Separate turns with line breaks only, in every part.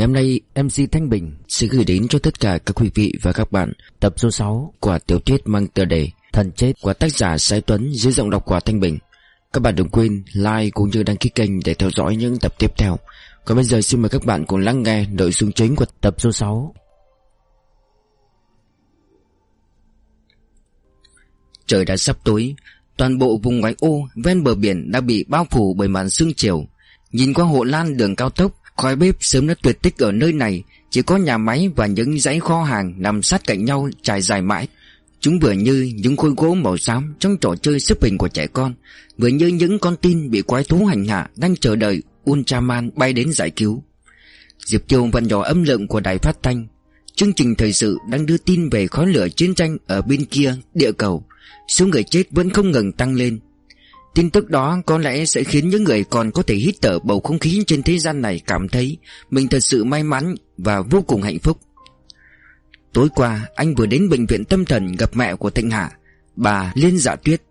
Ngày hôm nay MC Thanh Bình sẽ gửi đến cho tất cả các quý vị và các bạn tập số 6 của tiểu thuyết mang tựa đề Thần chết của tác giả Sái Tuấn dưới giọng đọc của Thanh Bình. Các bạn đừng quên like cũng như đăng ký kênh để theo dõi những tập tiếp theo. Còn bây giờ xin mời các bạn cùng lắng nghe nội dung chính của tập số 6. Trời đã sắp tối, toàn bộ vùng ngoại ô ven bờ biển đã bị bao phủ bởi màn sương chiều. Nhìn qua hộ lan đường cao tốc, khói bếp sớm đã tuyệt tích ở nơi này, chỉ có nhà máy và những dãy kho hàng nằm sát cạnh nhau trải dài mãi. Chúng vừa như những khối gỗ màu xám trong trò chơi xếp hình của trẻ con, vừa như những con tin bị quái thú hành hạ đang chờ đợi Ultraman bay đến giải cứu. Diệp Kiều vặn nhỏ âm lượng của đài phát thanh. Chương trình thời sự đang đưa tin về khói lửa chiến tranh ở bên kia địa cầu. Số người chết vẫn không ngừng tăng lên. Tin tức đó có lẽ sẽ khiến những người còn có thể hít thở bầu không khí trên thế gian này cảm thấy mình thật sự may mắn và vô cùng hạnh phúc. Tối qua anh vừa đến bệnh viện tâm thần gặp mẹ của Thịnh Hạ, bà Liên Dạ Tuyết.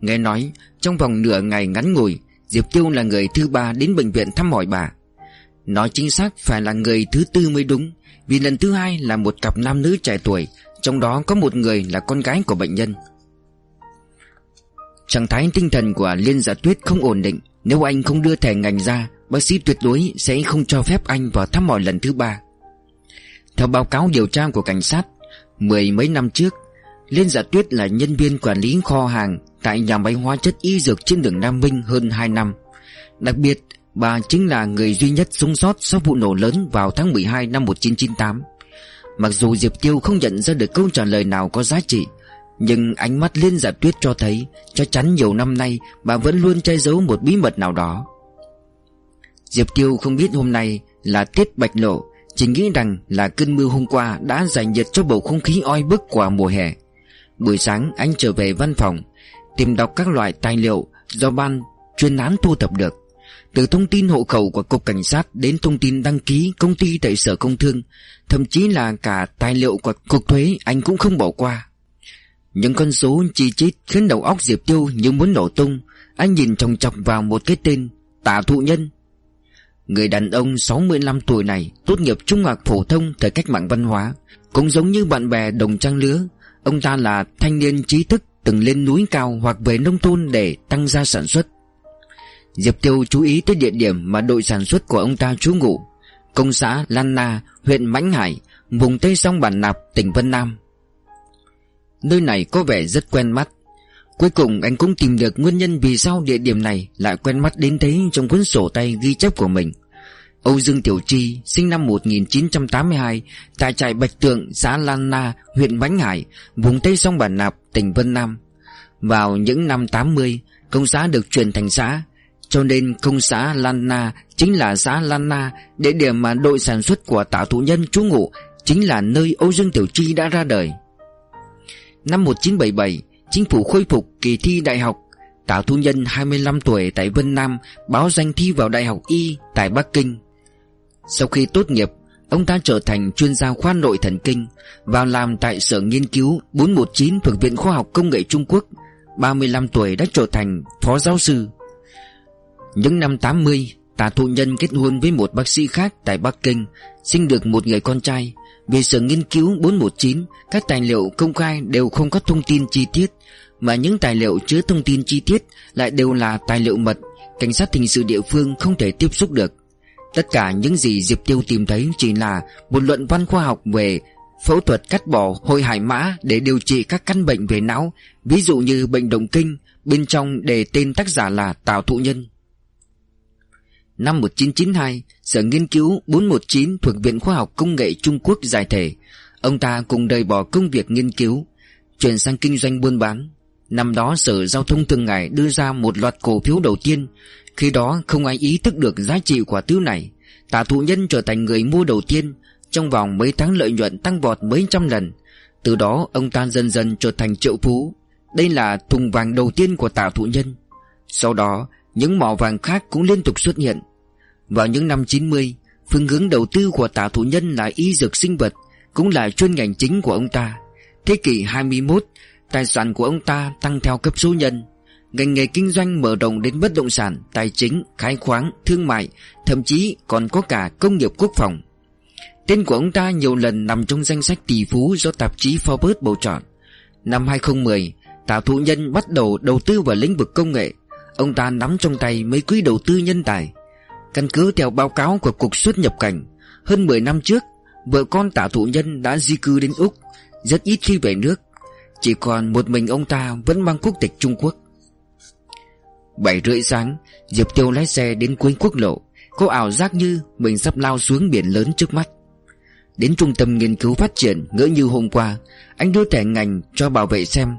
Nghe nói trong vòng nửa ngày ngắn ngủi, Diệp Tiêu là người thứ ba đến bệnh viện thăm hỏi bà. Nói chính xác phải là người thứ tư mới đúng, vì lần thứ hai là một cặp nam nữ trẻ tuổi, trong đó có một người là con gái của bệnh nhân. Trạng thái tinh thần của Liên Dạ Tuyết không ổn định. Nếu anh không đưa thẻ ngành ra, Bác sĩ tuyệt đối sẽ không cho phép anh vào thăm hỏi lần thứ ba. Theo báo cáo điều tra của cảnh sát, Mười mấy năm trước, Liên Dạ Tuyết là nhân viên quản lý kho hàng Tại nhà máy hóa chất y dược trên đường Nam Minh hơn 2 năm. Đặc biệt, Bà chính là người duy nhất sống sót sau vụ nổ lớn vào tháng 12 năm 1998 Mặc dù Diệp Tiêu không nhận ra được câu trả lời nào có giá trị nhưng ánh mắt Liên Giả Tuyết cho thấy, Chắc chắn nhiều năm nay Bà vẫn luôn che giấu một bí mật nào đó. Diệp Tiêu không biết hôm nay Là tiết bạch lộ, Chỉ nghĩ rằng là cơn mưa hôm qua Đã giải nhiệt cho bầu không khí oi bức của mùa hè. Buổi sáng, anh trở về văn phòng, Tìm đọc các loại tài liệu Do ban chuyên án thu thập được. Từ thông tin hộ khẩu của Cục Cảnh sát Đến thông tin đăng ký công ty tại Sở Công Thương, Thậm chí là cả tài liệu của Cục Thuế Anh cũng không bỏ qua những con số chi chít khiến đầu óc Diệp Tiêu như muốn nổ tung. Anh nhìn trồng chọc vào một cái tên Tả thụ nhân. Người đàn ông 65 tuổi này Tốt nghiệp trung học phổ thông thời cách mạng văn hóa Cũng giống như bạn bè đồng trang lứa. Ông ta là thanh niên trí thức Từng lên núi cao hoặc về nông thôn để tăng gia sản xuất. Diệp Tiêu chú ý tới địa điểm mà đội sản xuất của ông ta trú ngụ. Công xã Lan Na, huyện Mãnh Hải Vùng Tây Sông Bản Nạp, tỉnh Vân Nam. Nơi này có vẻ rất quen mắt Cuối cùng anh cũng tìm được nguyên nhân vì sao địa điểm này lại quen mắt đến thế trong cuốn sổ tay ghi chép của mình. Âu Dương Tiểu Chi sinh năm 1982 tại trại Bạch Tượng, xã Lan Na, huyện Bánh Hải, vùng Tây Sông Bản Nạp, tỉnh Vân Nam. Vào những năm 80, công xã được chuyển thành xã, cho nên công xã Lan Na chính là xã Lan Na, địa điểm mà đội sản xuất của tả thủ nhân trú ngụ, chính là nơi Âu Dương Tiểu Chi đã ra đời. Năm 1977 Chính phủ khôi phục kỳ thi đại học. Tào Thu Nhân 25 tuổi tại Vân Nam, Báo danh thi vào Đại học Y tại Bắc Kinh. Sau khi tốt nghiệp, Ông ta trở thành chuyên gia khoa nội thần kinh Vào làm tại Sở Nghiên cứu 419 thuộc Viện Khoa học Công nghệ Trung Quốc. 35 tuổi đã trở thành phó giáo sư. Những năm 80 Tà Thụ Nhân kết hôn với một bác sĩ khác tại Bắc Kinh, Sinh được một người con trai về sở nghiên cứu 419 Các tài liệu công khai đều không có thông tin chi tiết, Mà những tài liệu chứa thông tin chi tiết Lại đều là tài liệu mật, Cảnh sát hình sự địa phương không thể tiếp xúc được. Tất cả những gì Diệp Tiêu tìm thấy Chỉ là một luận văn khoa học về Phẫu thuật cắt bỏ hồi hải mã Để điều trị các căn bệnh về não, Ví dụ như bệnh động kinh, Bên trong đề tên tác giả là Tào Thụ Nhân. Năm 1992, Sở Nghiên cứu 419 thuộc Viện Khoa học Công nghệ Trung Quốc giải thể. Ông ta cùng đời bỏ công việc nghiên cứu, chuyển sang kinh doanh buôn bán. Năm đó Sở Giao thông Thương ngày đưa ra một loạt cổ phiếu đầu tiên. Khi đó không ai ý thức được giá trị của thứ này. Tả thụ nhân trở thành người mua đầu tiên, trong vòng mấy tháng lợi nhuận tăng vọt mấy trăm lần. Từ đó ông ta dần dần trở thành triệu phú. Đây là thùng vàng đầu tiên của tả thụ nhân. Sau đó, những mỏ vàng khác cũng liên tục xuất hiện. Vào những năm 90 Phương hướng đầu tư của tả thủ nhân là y dược sinh vật Cũng là chuyên ngành chính của ông ta. Thế kỷ 21 Tài sản của ông ta tăng theo cấp số nhân. Ngành nghề kinh doanh mở rộng đến bất động sản, tài chính, khai khoáng, thương mại Thậm chí còn có cả công nghiệp quốc phòng. Tên của ông ta nhiều lần nằm trong danh sách tỷ phú do tạp chí Forbes bầu chọn. Năm 2010 Tào Thụ Nhân bắt đầu đầu tư vào lĩnh vực công nghệ. Ông ta nắm trong tay mấy quỹ đầu tư nhân tài. Căn cứ theo báo cáo của Cục xuất nhập cảnh, Hơn 10 năm trước, Vợ con tả Thụ Nhân đã di cư đến Úc, Rất ít khi về nước. Chỉ còn một mình ông ta vẫn mang quốc tịch Trung Quốc. Bảy rưỡi sáng, Diệp Tiêu lái xe đến cuối quốc lộ, Có ảo giác như mình sắp lao xuống biển lớn trước mắt. Đến trung tâm nghiên cứu phát triển, ngỡ như hôm qua, Anh đưa thẻ ngành cho bảo vệ xem.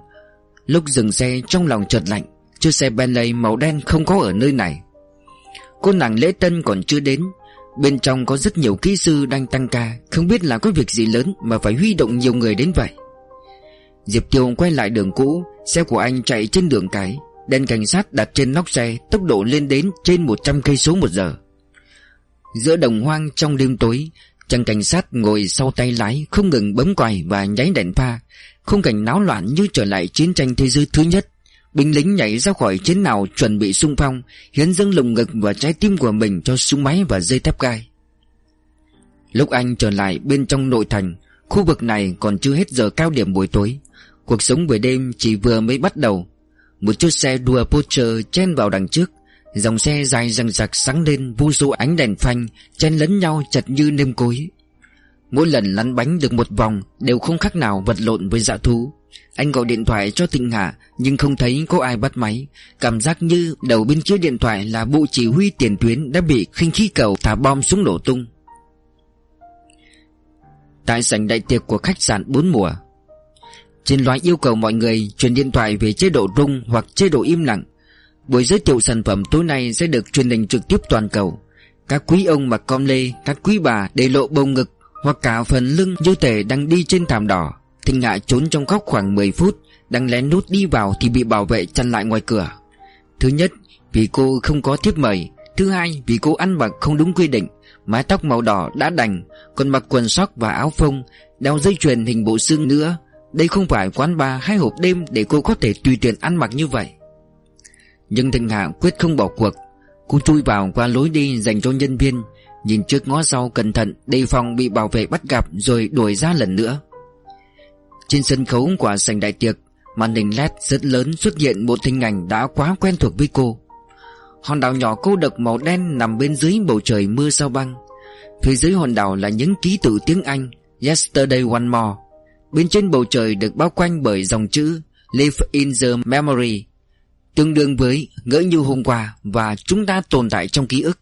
Lúc dừng xe, trong lòng chợt lạnh. Chiếc xe Bentley màu đen không có ở nơi này. Cô nàng lễ tân còn chưa đến. Bên trong có rất nhiều kỹ sư đang tăng ca. Không biết là có việc gì lớn Mà phải huy động nhiều người đến vậy. Diệp Tiêu quay lại đường cũ, Xe của anh chạy trên đường cái. Đèn cảnh sát đặt trên nóc xe, Tốc độ lên đến trên 100 cây số một giờ. Giữa đồng hoang trong đêm tối, Chàng cảnh sát ngồi sau tay lái, Không ngừng bấm quài và nháy đèn pha. Không cảnh náo loạn như trở lại chiến tranh thế giới thứ nhất. Binh lính nhảy ra khỏi chiến nào chuẩn bị xung phong, Hiến dâng lồng ngực và trái tim của mình cho súng máy và dây thép gai. Lúc anh trở lại bên trong nội thành, Khu vực này còn chưa hết giờ cao điểm buổi tối. Cuộc sống về đêm chỉ vừa mới bắt đầu. Một chiếc xe đua Porsche chen vào đằng trước, Dòng xe dài răng rạc sáng lên vô số ánh đèn phanh Chen lấn nhau chặt như nêm cối. Mỗi lần lăn bánh được một vòng Đều không khác nào vật lộn với dạ thú. Anh gọi điện thoại cho Tịnh Hạ, Nhưng không thấy có ai bắt máy. Cảm giác như đầu bên kia điện thoại Là bộ chỉ huy tiền tuyến Đã bị khinh khí cầu thả bom xuống nổ tung. Tại sảnh đại tiệc của khách sạn bốn mùa, Trên loài yêu cầu mọi người Chuyển điện thoại về chế độ rung Hoặc chế độ im lặng. Buổi giới thiệu sản phẩm tối nay sẽ được truyền hình trực tiếp toàn cầu. Các quý ông mặc com lê, Các quý bà để lộ bầu ngực Hoặc cả phần lưng như thể đang đi trên thảm đỏ. Thinh ngại trốn trong góc khoảng 10 phút, Đang lén nút đi vào thì bị bảo vệ chặn lại ngoài cửa. Thứ nhất, Vì cô không có thiếp mời. Thứ hai, vì cô ăn mặc không đúng quy định, Mái tóc màu đỏ đã đành, Còn mặc quần sóc và áo phông, Đeo dây chuyền hình bộ xương nữa. Đây không phải quán bar hay hộp đêm Để cô có thể tùy tiện ăn mặc như vậy. Nhưng Thanh Hạ quyết không bỏ cuộc. Cô chui vào qua lối đi dành cho nhân viên, Nhìn trước ngó sau cẩn thận, Đề phòng bị bảo vệ bắt gặp Rồi đuổi ra lần nữa. Trên sân khấu của sảnh đại tiệc, Màn hình led rất lớn xuất hiện một hình ảnh đã quá quen thuộc với cô. Hòn đảo nhỏ cô độc màu đen nằm bên dưới bầu trời mưa sao băng. Phía dưới hòn đảo là những ký tự tiếng Anh, Yesterday One More. Bên trên bầu trời được bao quanh bởi dòng chữ Live in the Memory, Tương đương với ngỡ như hôm qua Và chúng ta tồn tại trong ký ức.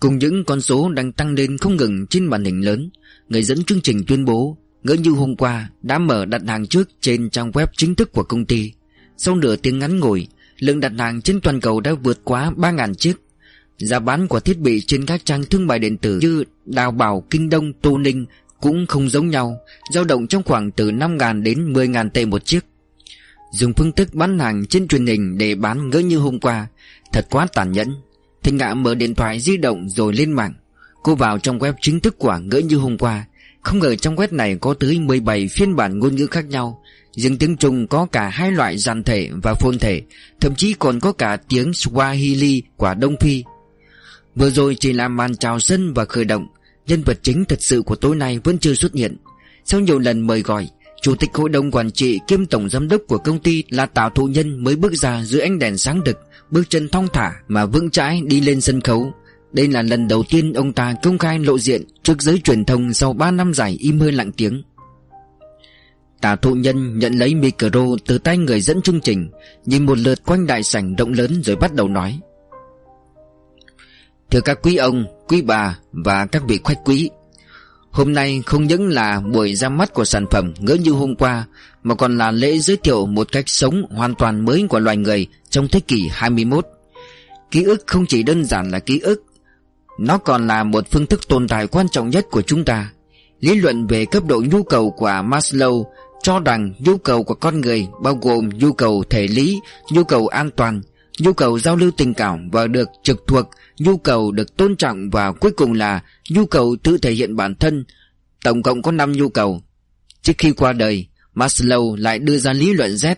Cùng những con số đang tăng lên không ngừng trên màn hình lớn, Người dẫn chương trình tuyên bố Ngỡ như hôm qua đã mở đặt hàng trước trên trang web chính thức của công ty. Sau nửa tiếng ngắn ngủi, Lượng đặt hàng trên toàn cầu đã vượt quá 3.000 chiếc. Giá bán của thiết bị trên các trang thương mại điện tử như Đào Bảo, Kinh Đông, Tô Ninh cũng không giống nhau dao động trong khoảng từ 5.000 đến 10.000 tệ một chiếc. Dùng phương thức bán hàng trên truyền hình để bán ngỡ như hôm qua Thật quá tàn nhẫn. Thịnh Ngạ mở điện thoại di động rồi lên mạng. Cô vào trong web chính thức của ngỡ như hôm qua không ngờ trong web này có tới 17 phiên bản ngôn ngữ khác nhau. Riêng tiếng Trung có cả hai loại dàn thể và phôn thể Thậm chí còn có cả tiếng Swahili của Đông Phi. Vừa rồi chỉ là màn chào sân và khởi động. Nhân vật chính thật sự của tối nay vẫn chưa xuất hiện. Sau nhiều lần mời gọi Chủ tịch hội đồng quản trị kiêm tổng giám đốc của công ty là Tào Thụ Nhân mới bước ra dưới ánh đèn sáng đực, bước chân thong thả mà vững chãi đi lên sân khấu. Đây là lần đầu tiên ông ta công khai lộ diện trước giới truyền thông sau 3 năm dài im hơi lặng tiếng. Tả Thụ Nhân nhận lấy micro từ tay người dẫn chương trình, nhìn một lượt quanh đại sảnh rộng lớn rồi bắt đầu nói. Thưa các quý ông, quý bà và các vị khách quý Hôm nay không những là buổi ra mắt của sản phẩm ngỡ như hôm qua Mà còn là lễ giới thiệu một cách sống hoàn toàn mới của loài người trong thế kỷ 21 Ký ức không chỉ đơn giản là ký ức nó còn là một phương thức tồn tại quan trọng nhất của chúng ta Lý luận về cấp độ nhu cầu của Maslow cho rằng nhu cầu của con người bao gồm nhu cầu thể lý, nhu cầu an toàn, nhu cầu giao lưu tình cảm và được trực thuộc nhu cầu được tôn trọng và cuối cùng là nhu cầu tự thể hiện bản thân. Tổng cộng có 5 nhu cầu. Trước khi qua đời, Maslow lại đưa ra lý luận Z,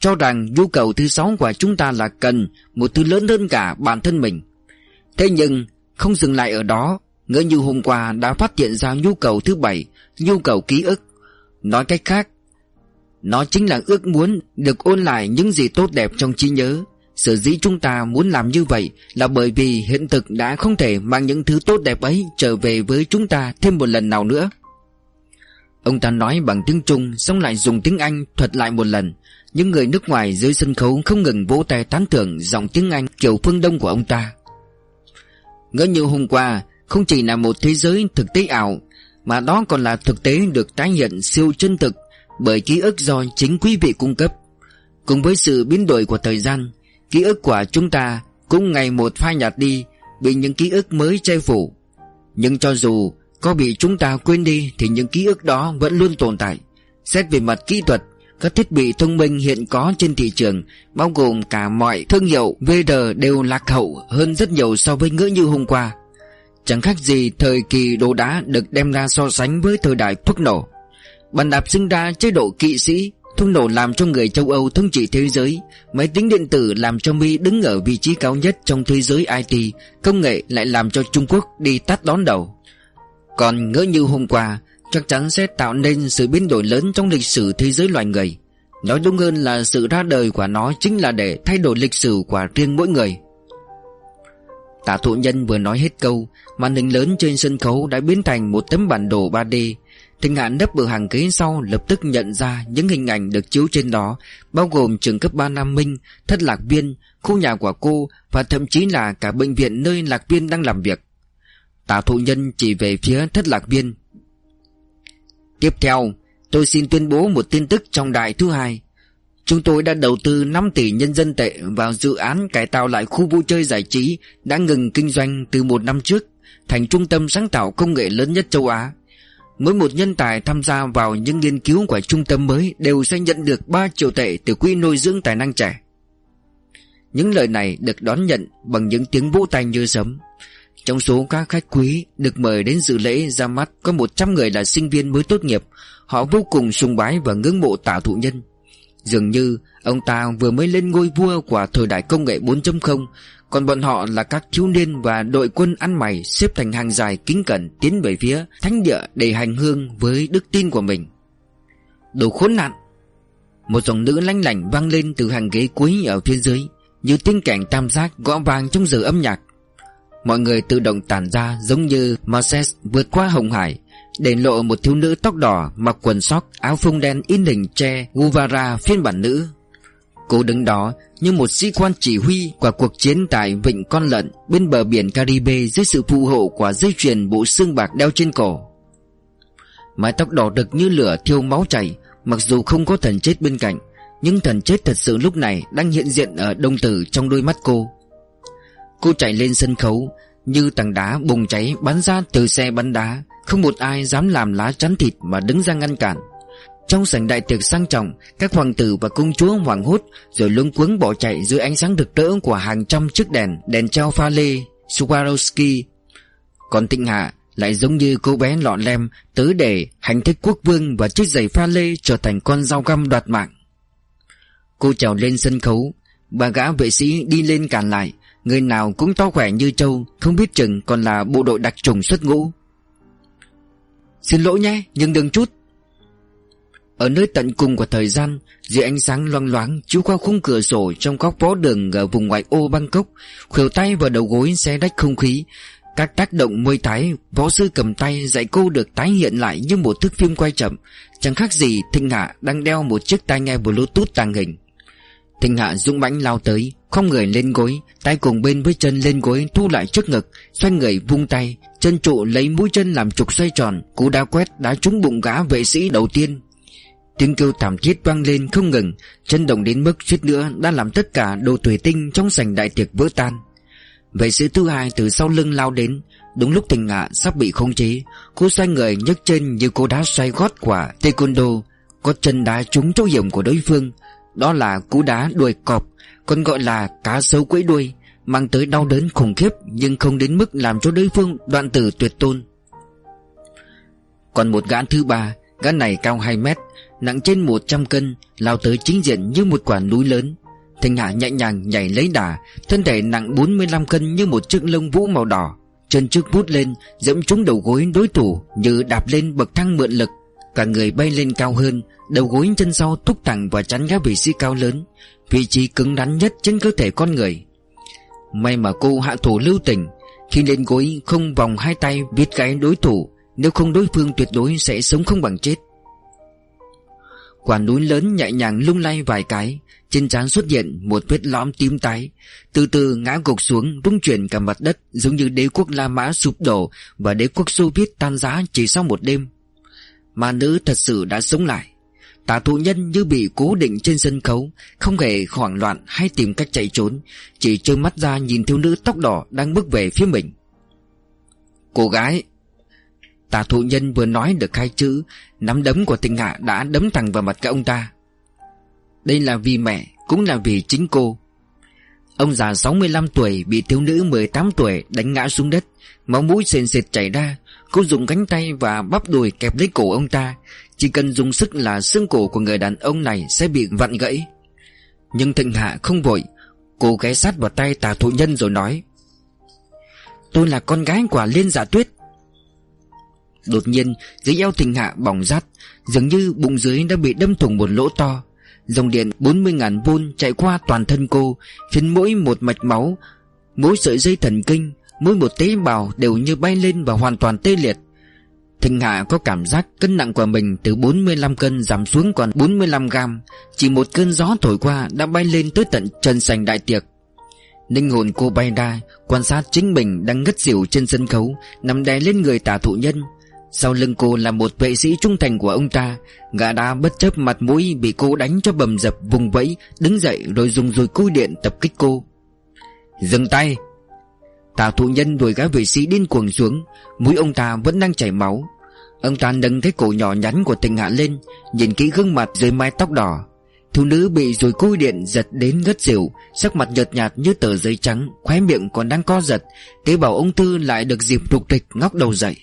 Cho rằng nhu cầu thứ sáu của chúng ta là cần Một thứ lớn hơn cả bản thân mình Thế nhưng không dừng lại ở đó, Ngỡ như hôm qua đã phát hiện ra nhu cầu thứ bảy, Nhu cầu ký ức. Nói cách khác, Nó chính là ước muốn được ôn lại những gì tốt đẹp trong trí nhớ. Sở dĩ chúng ta muốn làm như vậy Là bởi vì hiện thực đã không thể mang những thứ tốt đẹp ấy Trở về với chúng ta thêm một lần nào nữa. Ông ta nói bằng tiếng Trung, Xong lại dùng tiếng Anh thuật lại một lần. Những người nước ngoài dưới sân khấu Không ngừng vỗ tay tán thưởng Giọng tiếng Anh kiểu phương Đông của ông ta. Ngỡ như hôm qua, Không chỉ là một thế giới thực tế ảo, Mà đó còn là thực tế được tái hiện siêu chân thực Bởi ký ức do chính quý vị cung cấp. Cùng với sự biến đổi của thời gian, Ký ức của chúng ta Cũng ngày một phai nhạt đi Bị những ký ức mới che phủ. Nhưng cho dù có bị chúng ta quên đi Thì những ký ức đó vẫn luôn tồn tại, Xét về mặt kỹ thuật các thiết bị thông minh hiện có trên thị trường, Bao gồm cả mọi thương hiệu VR đều lạc hậu hơn rất nhiều so với ngỡ như hôm qua. Chẳng khác gì thời kỳ đồ đá được đem ra so sánh với thời đại thuốc nổ. Bàn đạp sinh ra chế độ kỵ sĩ, Thuốc nổ làm cho người châu Âu thống trị thế giới, Máy tính điện tử làm cho Mỹ đứng ở vị trí cao nhất trong thế giới IT Công nghệ lại làm cho Trung Quốc đi tắt đón đầu. Còn ngỡ như hôm qua Chắc chắn sẽ tạo nên sự biến đổi lớn trong lịch sử thế giới loài người. Nói đúng hơn là sự ra đời của nó chính là để thay đổi lịch sử của riêng mỗi người. Tả thụ nhân vừa nói hết câu Màn hình lớn trên sân khấu đã biến thành một tấm bản đồ 3D Thịnh hạn nấp ở hàng ghế sau lập tức nhận ra những hình ảnh được chiếu trên đó Bao gồm trường cấp 3 Nam Minh, thất lạc viên, khu nhà của cô Và thậm chí là cả bệnh viện nơi lạc viên đang làm việc. Tả thụ nhân chỉ về phía thất lạc viên. Tiếp theo, tôi xin tuyên bố một tin tức trong đài thứ hai Chúng tôi đã đầu tư 5 tỷ nhân dân tệ vào dự án cải tạo lại khu vui chơi giải trí đã ngừng kinh doanh từ một năm trước thành trung tâm sáng tạo công nghệ lớn nhất châu Á. Mỗi một nhân tài tham gia vào những nghiên cứu của trung tâm mới đều sẽ nhận được 3 triệu tệ từ quỹ nuôi dưỡng tài năng trẻ. Những lời này được đón nhận bằng những tiếng vỗ tay như sấm. Trong số các khách quý được mời đến dự lễ ra mắt, có 100 người là sinh viên mới tốt nghiệp. Họ vô cùng sùng bái và ngưỡng mộ tả thụ nhân. Dường như, ông ta vừa mới lên ngôi vua của thời đại công nghệ 4.0 Còn bọn họ là các thiếu niên và đội quân ăn mày xếp thành hàng dài kính cẩn tiến về phía thánh địa để hành hương với đức tin của mình Đồ khốn nạn Một giọng nữ lanh lảnh vang lên từ hàng ghế cuối ở phía dưới, Như tiếng cảnh tam giác gõ vàng trong giờ âm nhạc Mọi người tự động tản ra giống như Moses vượt qua hồng hải, để lộ một thiếu nữ tóc đỏ mặc quần sóc, áo phông đen in hình tre Guvara phiên bản nữ. Cô đứng đó như một sĩ quan chỉ huy của cuộc chiến tại Vịnh Con Lợn bên bờ biển Caribe dưới sự phù hộ của dây chuyền bộ xương bạc đeo trên cổ. Mái tóc đỏ đực như lửa thiêu máu chảy, mặc dù không có thần chết bên cạnh, nhưng thần chết thật sự lúc này đang hiện diện ở đông tử trong đôi mắt cô. Cô chạy lên sân khấu, như tảng đá bùng cháy bắn ra từ xe bắn đá. Không một ai dám làm lá chắn thịt mà đứng ra ngăn cản. Trong sảnh đại tiệc sang trọng, Các hoàng tử và công chúa hoảng hốt, Rồi luống cuống bỏ chạy dưới ánh sáng rực rỡ Của hàng trăm chiếc đèn Đèn treo pha lê, Swarovski. Còn Tịnh Hạ lại giống như cô bé lọ lem Tới để hành thích quốc vương Và chiếc giày pha lê trở thành con dao găm đoạt mạng. Cô trèo lên sân khấu Bà gã vệ sĩ đi lên cản lại. Người nào cũng to khỏe như trâu, Không biết chừng còn là bộ đội đặc trùng xuất ngũ. Xin lỗi nhé, nhưng đừng chút. Ở nơi tận cùng của thời gian, Dưới ánh sáng loang loáng, Chiếu qua khung cửa sổ trong góc bó đường Ở vùng ngoại ô Bangkok, Khuỷu tay vào đầu gối xe đách không khí, Các tác động môi thái, Võ sư cầm tay dạy cô được tái hiện lại Như một thước phim quay chậm. Chẳng khác gì Thịnh Hạ đang đeo một chiếc tai nghe bluetooth tàng hình. Thịnh Hạ dũng mãnh lao tới, Không người lên gối, Tay cùng bên với chân lên gối thu lại trước ngực, Xoay người vung tay, Chân trụ lấy mũi chân làm trục xoay tròn, Cú đá quét đá trúng bụng gã vệ sĩ đầu tiên. Tiếng kêu thảm thiết vang lên không ngừng Chân động đến mức suýt nữa Đã làm tất cả đồ thủy tinh trong sảnh đại tiệc vỡ tan. Vệ sĩ thứ hai từ sau lưng lao đến, Đúng lúc tình ngạ sắp bị khống chế Cô xoay người nhấc chân như cô đá xoay gót quả taekwondo Có chân đá trúng chỗ hiểm của đối phương đó là cú đá đuôi cọp, Còn gọi là cá sấu quẫy đuôi, Mang tới đau đớn khủng khiếp Nhưng không đến mức làm cho đối phương đoạn tử tuyệt tôn. Còn một gã thứ ba, Gã này cao 2 mét, Nặng trên 100 cân, Lao tới chính diện như một quả núi lớn. Thanh Hạ nhẹ nhàng nhảy lấy đà, Thân thể nặng 45 cân như một chiếc lông vũ màu đỏ, Chân trước bút lên, Dẫm trúng đầu gối đối thủ Như đạp lên bậc thang mượn lực, Cả người bay lên cao hơn Đầu gối chân sau thúc thẳng và chắn gác vị sĩ cao lớn, Vị trí cứng rắn nhất trên cơ thể con người. May mà cô hạ thủ lưu tình, Khi lên gối không vòng hai tay viết cái đối thủ, Nếu không đối phương tuyệt đối sẽ sống không bằng chết. Quả núi lớn nhẹ nhàng lung lay vài cái, Trên trán xuất hiện một vết lõm tím tái, Từ từ ngã gục xuống, rung chuyển cả mặt đất, Giống như đế quốc La Mã sụp đổ Và đế quốc Xô Viết tan rã chỉ sau một đêm. Mà nữ thật sự đã sống lại. Tả thụ nhân như bị cố định trên sân khấu, Không hề hoảng loạn hay tìm cách chạy trốn, Chỉ trơ mắt ra nhìn thiếu nữ tóc đỏ đang bước về phía mình. Cô gái, Tả thụ nhân vừa nói được hai chữ, Nắm đấm của tình hạ đã đấm thẳng vào mặt cái ông ta. Đây là vì mẹ, Cũng là vì chính cô. Ông già 65 tuổi bị thiếu nữ 18 tuổi đánh ngã xuống đất, Máu mũi sền sệt chảy ra, Cô dùng cánh tay và bắp đùi kẹp lấy cổ ông ta chỉ cần dùng sức là xương cổ của người đàn ông này sẽ bị vặn gãy. Nhưng thịnh hạ không vội Cô ghé sát vào tay tà thụ nhân rồi nói, Tôi là con gái của Liên Giả Tuyết. Đột nhiên, dưới eo thịnh hạ bỏng rát, Dường như bụng dưới đã bị đâm thủng một lỗ to. Dòng điện 40.000 v chạy qua toàn thân cô, Khiến mỗi một mạch máu, Mỗi sợi dây thần kinh, Mỗi một tế bào đều như bay lên và hoàn toàn tê liệt. Thịnh Hạ có cảm giác cân nặng của mình từ 45 cân giảm xuống còn 45 gram Chỉ một cơn gió thổi qua đã bay lên tới tận chân sành đại tiệc. Linh hồn cô bay ra, Quan sát chính mình đang ngất xỉu trên sân khấu, Nằm đè lên người tả thụ nhân. Sau lưng cô là một vệ sĩ trung thành của ông ta, Gã đã bất chấp mặt mũi Bị cô đánh cho bầm dập vùng vẫy, Đứng dậy rồi dùng dùi cui điện tập kích cô. Dừng tay! Tào thụ nhân đuổi gã vệ sĩ điên cuồng xuống, Mũi ông ta vẫn đang chảy máu Ông ta nâng thấy cổ nhỏ nhắn của tình hạ lên, Nhìn kỹ gương mặt dưới mái tóc đỏ. Thiếu nữ bị rồi côi điện giật đến ngất xỉu, Sắc mặt nhợt nhạt như tờ giấy trắng, Khóe miệng còn đang co giật. Tế bào ung thư lại được dịp rục rịch ngóc đầu dậy.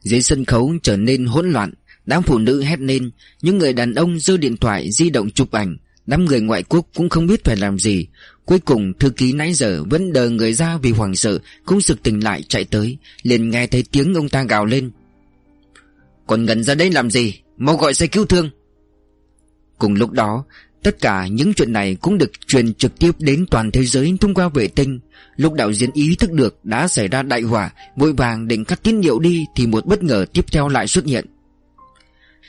Dưới sân khấu trở nên hỗn loạn, Đám phụ nữ hét lên, Những người đàn ông giơ điện thoại di động chụp ảnh, Đám người ngoại quốc cũng không biết phải làm gì. Cuối cùng, thư ký nãy giờ vẫn đờ người ra vì hoảng sợ, Cũng sực tỉnh lại chạy tới, liền nghe thấy tiếng ông ta gào lên. Còn ngẩn ra đây làm gì? Mau gọi xe cứu thương. Cùng lúc đó, Tất cả những chuyện này cũng được truyền trực tiếp đến toàn thế giới thông qua vệ tinh. Lúc đạo diễn ý thức được đã xảy ra đại hỏa Vội vàng định cắt tín hiệu đi Thì một bất ngờ tiếp theo lại xuất hiện.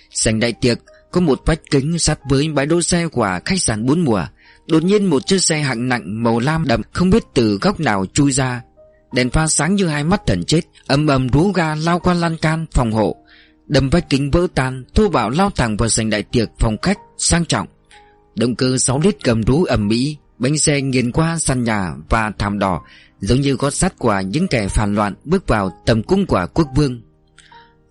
Sành đại tiệc, Có một vách kính sát với bãi đỗ xe của khách sạn bốn mùa. Đột nhiên một chiếc xe hạng nặng màu lam đậm Không biết từ góc nào chui ra. Đèn pha sáng như hai mắt thần chết Âm ầm rú ga lao qua lan can phòng hộ. Đâm vách kính vỡ tan, Thu Bảo lao thẳng vào sành đại tiệc phòng khách, sang trọng. Động cơ 6 lít cầm rú ẩm mỹ Bánh xe nghiền qua sàn nhà và thảm đỏ, Giống như gót sắt của những kẻ phản loạn Bước vào tầm cung của quốc vương.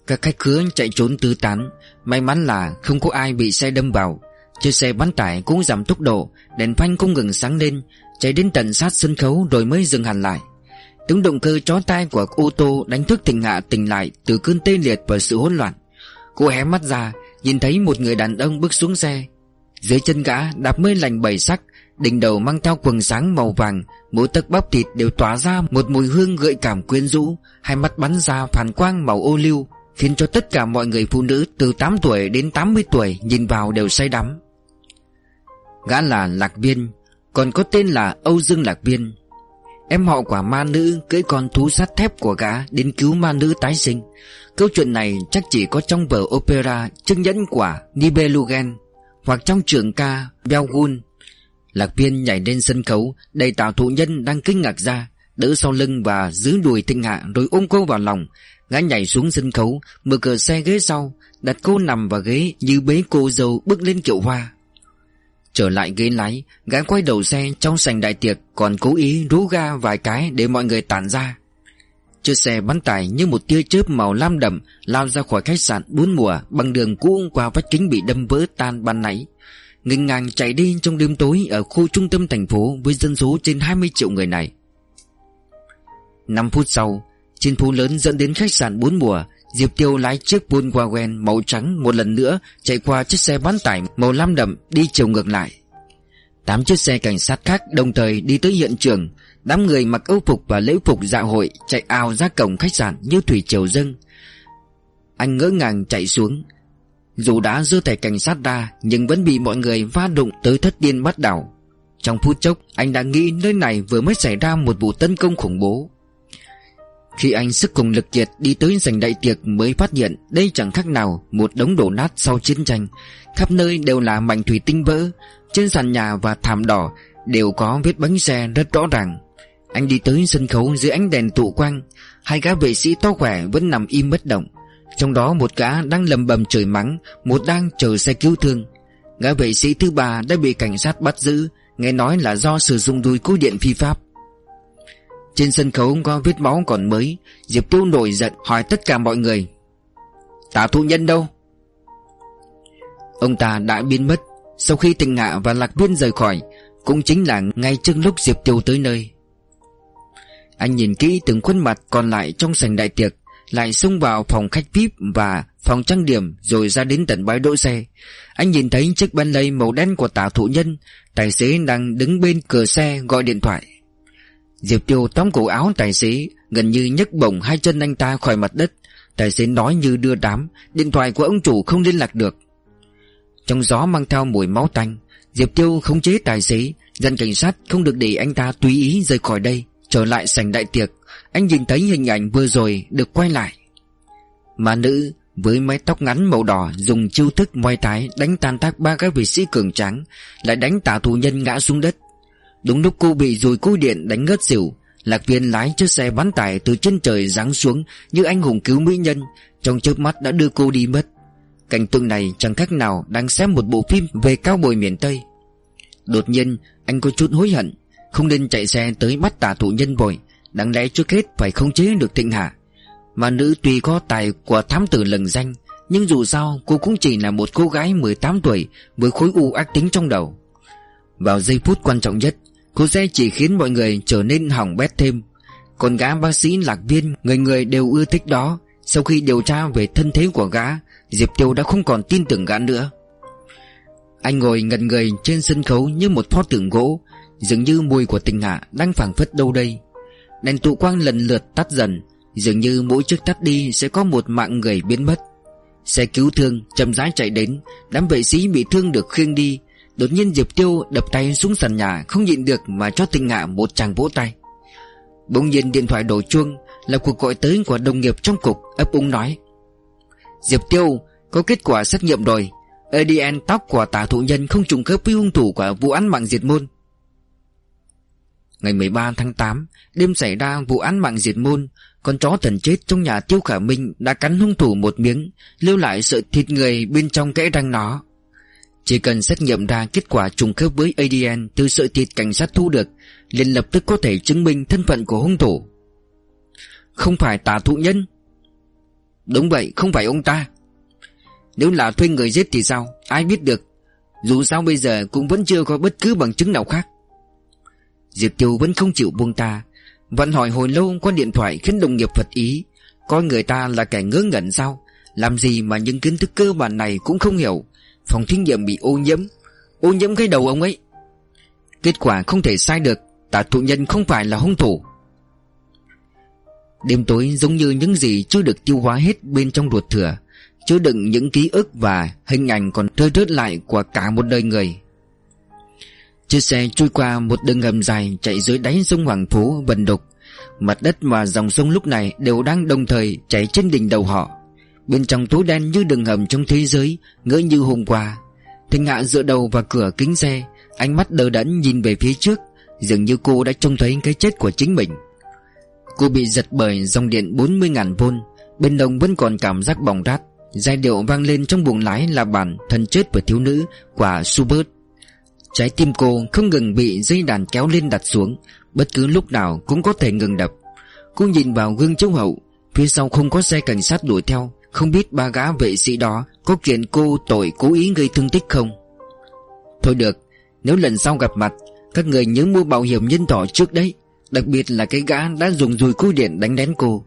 Các khách khứa chạy trốn tứ tán, May mắn là không có ai bị xe đâm vào. Chiếc xe bán tải cũng giảm tốc độ, Đèn phanh không ngừng sáng lên, Chạy đến tận sát sân khấu rồi mới dừng hẳn lại. Tiếng động cơ chó tai của ô tô đánh thức Thịnh Hạ tỉnh lại từ cơn tê liệt và sự hỗn loạn. Cô hé mắt ra, nhìn thấy một người đàn ông bước xuống xe. Dưới chân gã đạp mây lành bảy sắc, đỉnh đầu mang theo quần sáng màu vàng, mỗi tấc bắp thịt đều tỏa ra một mùi hương gợi cảm quyến rũ, hai mắt bắn ra phản quang màu ô liu, khiến cho tất cả mọi người phụ nữ từ 8 tuổi đến 80 tuổi nhìn vào đều say đắm. Gã là Lạc Viên, còn có tên là Âu Dương Lạc Viên. Em họ quả ma nữ cưỡi con thú sắt thép của gã đến cứu ma nữ tái sinh. Câu chuyện này chắc chỉ có trong vở opera Chứng nhẫn của Nibelungen hoặc trong trường ca Belgun. Lạc viên nhảy lên sân khấu, đầy tạo thụ nhân đang kinh ngạc ra, đỡ sau lưng và giữ đùi tinh hạ rồi ôm cô vào lòng gã nhảy xuống sân khấu, mở cửa xe ghế sau, đặt cô nằm vào ghế như bế cô dâu bước lên kiệu hoa Trở lại ghế lái, Gã quay đầu xe trong sành đại tiệc Còn cố ý rú ga vài cái để mọi người tản ra. Chiếc xe bắn tải như một tia chớp màu lam đậm Lao ra khỏi khách sạn bốn mùa Bằng đường cũ qua vách kính bị đâm vỡ tan ban nãy. Nghênh ngang chạy đi trong đêm tối Ở khu trung tâm thành phố Với dân số trên 20 triệu người này. 5 phút sau Trên phố lớn dẫn đến khách sạn bốn mùa Diệp Tiêu lái chiếc Volkswagen màu trắng một lần nữa chạy qua chiếc xe bán tải màu lam đậm đi chiều ngược lại. Tám chiếc xe cảnh sát khác đồng thời đi tới hiện trường, đám người mặc âu phục và lễ phục dạ hội chạy ao ra cổng khách sạn như thủy triều dâng. Anh ngỡ ngàng chạy xuống, dù đã giơ thẻ cảnh sát ra nhưng vẫn bị mọi người va đụng tới thất điên bắt đảo. Trong phút chốc anh đã nghĩ nơi này vừa mới xảy ra một vụ tấn công khủng bố. Khi anh sức cùng lực kiệt đi tới sảnh đại tiệc mới phát hiện đây chẳng khác nào một đống đổ nát sau chiến tranh. Khắp nơi đều là mảnh thủy tinh vỡ, trên sàn nhà và thảm đỏ đều có vết bánh xe rất rõ ràng. Anh đi tới sân khấu dưới ánh đèn tụ quang, hai gã vệ sĩ to khỏe vẫn nằm im bất động. Trong đó một gã đang lầm bầm trời mắng, một đang chờ xe cứu thương. Gã vệ sĩ thứ ba đã bị cảnh sát bắt giữ, nghe nói là do sử dụng đùi cối điện phi pháp. Trên sân khấu có vết máu còn mới. Diệp Tiêu nổi giận hỏi tất cả mọi người. Tả thụ nhân đâu? Ông ta đã biến mất. Sau khi tình ngạ và lạc viên rời khỏi, Cũng chính là ngay trước lúc Diệp Tiêu tới nơi. Anh nhìn kỹ từng khuôn mặt còn lại trong sảnh đại tiệc, Lại xông vào phòng khách VIP và phòng trang điểm Rồi ra đến tận bãi đỗ xe. Anh nhìn thấy chiếc Bentley màu đen của tả thụ nhân, Tài xế đang đứng bên cửa xe gọi điện thoại. Diệp Tiêu tóm cổ áo tài xế, Gần như nhấc bổng hai chân anh ta khỏi mặt đất. Tài xế nói như đưa đám, Điện thoại của ông chủ không liên lạc được. Trong gió mang theo mùi máu tanh, Diệp Tiêu khống chế tài xế, Dân cảnh sát không được để anh ta tùy ý rời khỏi đây, Trở lại sảnh đại tiệc. Anh nhìn thấy hình ảnh vừa rồi, được quay lại. Mà nữ với mái tóc ngắn màu đỏ Dùng chiêu thức moi tái đánh tan tác ba các vị sĩ cường tráng, Lại đánh tả tù nhân ngã xuống đất. Đúng lúc cô bị dùi cui điện đánh ngất xỉu, Lạc viên lái chiếc xe bán tải từ trên trời giáng xuống Như anh hùng cứu mỹ nhân, Trong chớp mắt đã đưa cô đi mất. Cảnh tượng này chẳng khác nào đang xem một bộ phim về cao bồi miền Tây. Đột nhiên, anh có chút hối hận, Không nên chạy xe tới bắt tả thủ nhân bồi Đáng lẽ trước hết phải khống chế được thịnh hạ. Mà nữ tuy có tài của thám tử lần danh, Nhưng dù sao cô cũng chỉ là một cô gái 18 tuổi Với khối u ác tính trong đầu. Vào giây phút quan trọng nhất Cô xe chỉ khiến mọi người trở nên hỏng bét thêm. Còn gã bác sĩ lạc viên, Người người đều ưa thích đó. Sau khi điều tra về thân thế của gã, Diệp Tiêu đã không còn tin tưởng gã nữa. Anh ngồi ngần người trên sân khấu như một pho tượng gỗ, Dường như mùi của tình hạ đang phảng phất đâu đây. Đèn tụ quang lần lượt tắt dần, Dường như mỗi chiếc tắt đi sẽ có một mạng người biến mất. Xe cứu thương chậm rãi chạy đến, Đám vệ sĩ bị thương được khiêng đi Đột nhiên Diệp Tiêu đập tay xuống sàn nhà, Không nhịn được mà cho tình Ngạ một chàng vỗ tay. Bỗng nhiên điện thoại đổ chuông, Là cuộc gọi tới của đồng nghiệp trong cục, ấp úng nói. Diệp Tiêu, Có kết quả xét nghiệm rồi. ADN tóc của tả thụ nhân không trùng khớp với hung thủ của vụ án mạng diệt môn. Ngày 13 tháng 8 Đêm xảy ra vụ án mạng diệt môn, Con chó thần chết trong nhà Tiêu Khả Minh Đã cắn hung thủ một miếng, Lưu lại sợi thịt người bên trong kẽ răng nó chỉ cần xét nghiệm ra kết quả trùng khớp với ADN từ sợi thịt cảnh sát thu được, liền lập tức có thể chứng minh thân phận của hung thủ. Không phải tà thụ nhân. Đúng vậy, không phải ông ta. Nếu là thuê người giết thì sao? Ai biết được. Dù sao bây giờ cũng vẫn chưa có bất cứ bằng chứng nào khác. Diệp Tiêu vẫn không chịu buông ta Vẫn hỏi hồi lâu qua điện thoại khiến đồng nghiệp phật ý. Coi người ta là kẻ ngớ ngẩn sao? Làm gì mà những kiến thức cơ bản này cũng không hiểu? Phòng thí nghiệm bị ô nhiễm. Ô nhiễm cái đầu ông ấy. Kết quả không thể sai được Tả thụ nhân không phải là hung thủ. Đêm tối giống như những gì chưa được tiêu hóa hết bên trong ruột thừa, Chứa đựng những ký ức và hình ảnh còn rơi rớt lại của cả một đời người. Chiếc xe trôi qua một đường ngầm dài chạy dưới đáy sông Hoàng Phố Vân đục. Mặt đất và dòng sông lúc này đều đang đồng thời chảy trên đỉnh đầu họ. Bên trong tối đen như đường hầm trong thế giới, Ngỡ như hôm qua. Thanh Hạ dựa đầu vào cửa kính xe, Ánh mắt đờ đẫn nhìn về phía trước, Dường như cô đã trông thấy cái chết của chính mình. Cô bị giật bởi dòng điện 40.000V Bên đồng vẫn còn cảm giác bỏng rát. Giai điệu vang lên trong buồng lái là bản Thân chết của thiếu nữ của Schubert. Trái tim cô không ngừng bị dây đàn kéo lên đặt xuống, Bất cứ lúc nào cũng có thể ngừng đập. Cô nhìn vào gương chiếu hậu, Phía sau không có xe cảnh sát đuổi theo không biết ba gã vệ sĩ đó Có kiện cô tội cố ý gây thương tích không? Thôi được, Nếu lần sau gặp mặt, Các người nhớ mua bảo hiểm nhân thọ trước đấy, Đặc biệt là cái gã đã dùng dùi cui điện đánh đén cô.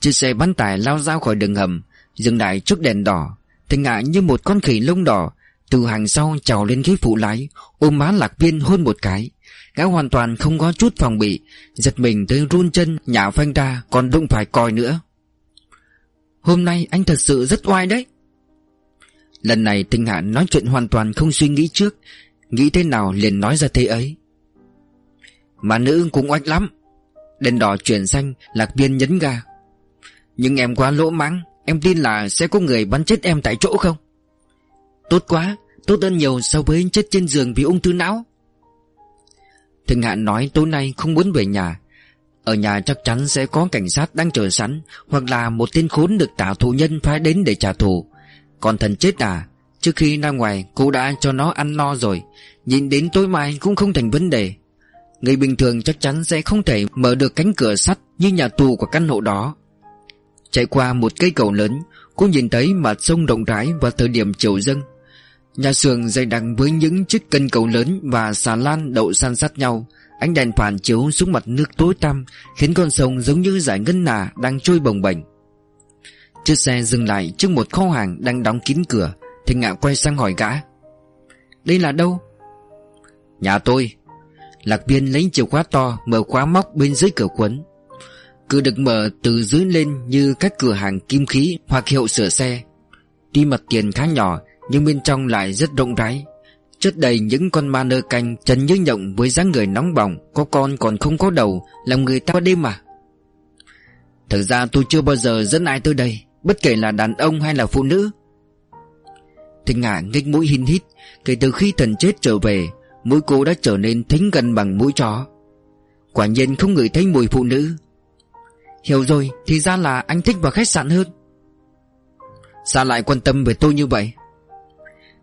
Chiếc xe bắn tải lao ra khỏi đường hầm, Dừng lại trước đèn đỏ Thành ngại như một con khỉ lông đỏ, Từ hàng sau trào lên ghế phụ lái, Ôm má lạc viên hôn một cái. Gã hoàn toàn không có chút phòng bị, Giật mình tới run chân, Nhả phanh ra, còn đụng phải còi nữa. Hôm nay anh thật sự rất oai đấy. Lần này Tinh Hạ nói chuyện hoàn toàn không suy nghĩ trước, Nghĩ thế nào liền nói ra thế ấy. Mà nữ cũng oách lắm. Đèn đỏ chuyển xanh, Lạc viên nhấn ga. Nhưng em quá lỗ mắng Em tin là sẽ có người bắn chết em tại chỗ không? Tốt quá, Tốt hơn nhiều so với chết trên giường vì ung thư não. Thịnh Hạn nói tối nay không muốn về nhà ở nhà chắc chắn sẽ có cảnh sát đang chờ sẵn, Hoặc là một tên khốn được tả thù nhân phái đến để trả thù. Còn thần chết à Trước khi ra ngoài, cô đã cho nó ăn no rồi. Nhìn đến tối mai cũng không thành vấn đề. Người bình thường chắc chắn sẽ không thể mở được cánh cửa sắt như nhà tù của căn hộ đó. Chạy qua một cây cầu lớn, Cô nhìn thấy mặt sông rộng rãi vào thời điểm chiều dâng. Nhà xưởng dày đặc với những chiếc cân cầu lớn và xà lan đậu san sát nhau Ánh đèn phản chiếu xuống mặt nước tối tăm, Khiến con sông giống như giải ngân nà đang trôi bồng bềnh. Chiếc xe dừng lại trước một kho hàng đang đóng kín cửa, Thì ngạ quay sang hỏi gã. Đây là đâu? Nhà tôi. Lạc viên lấy chìa khóa to, mở khóa móc bên dưới cửa quấn Cửa được mở từ dưới lên như các cửa hàng kim khí hoặc hiệu sửa xe. Tuy mặt tiền khá nhỏ, nhưng bên trong lại rất rộng rãi. Chất đầy những con ma nơ canh Trần như nhộng với dáng người nóng bỏng, Có con còn không có đầu, Làm người ta đêm mà. Thực ra tôi chưa bao giờ dẫn ai tới đây, Bất kể là đàn ông hay là phụ nữ. Thịnh ngả nghếch mũi hin hít, Kể từ khi thần chết trở về, Mũi cô đã trở nên thính gần bằng mũi chó. Quả nhiên không ngửi thấy mùi phụ nữ. Hiểu rồi, Thì ra là anh thích vào khách sạn hơn. Sao lại quan tâm về tôi như vậy?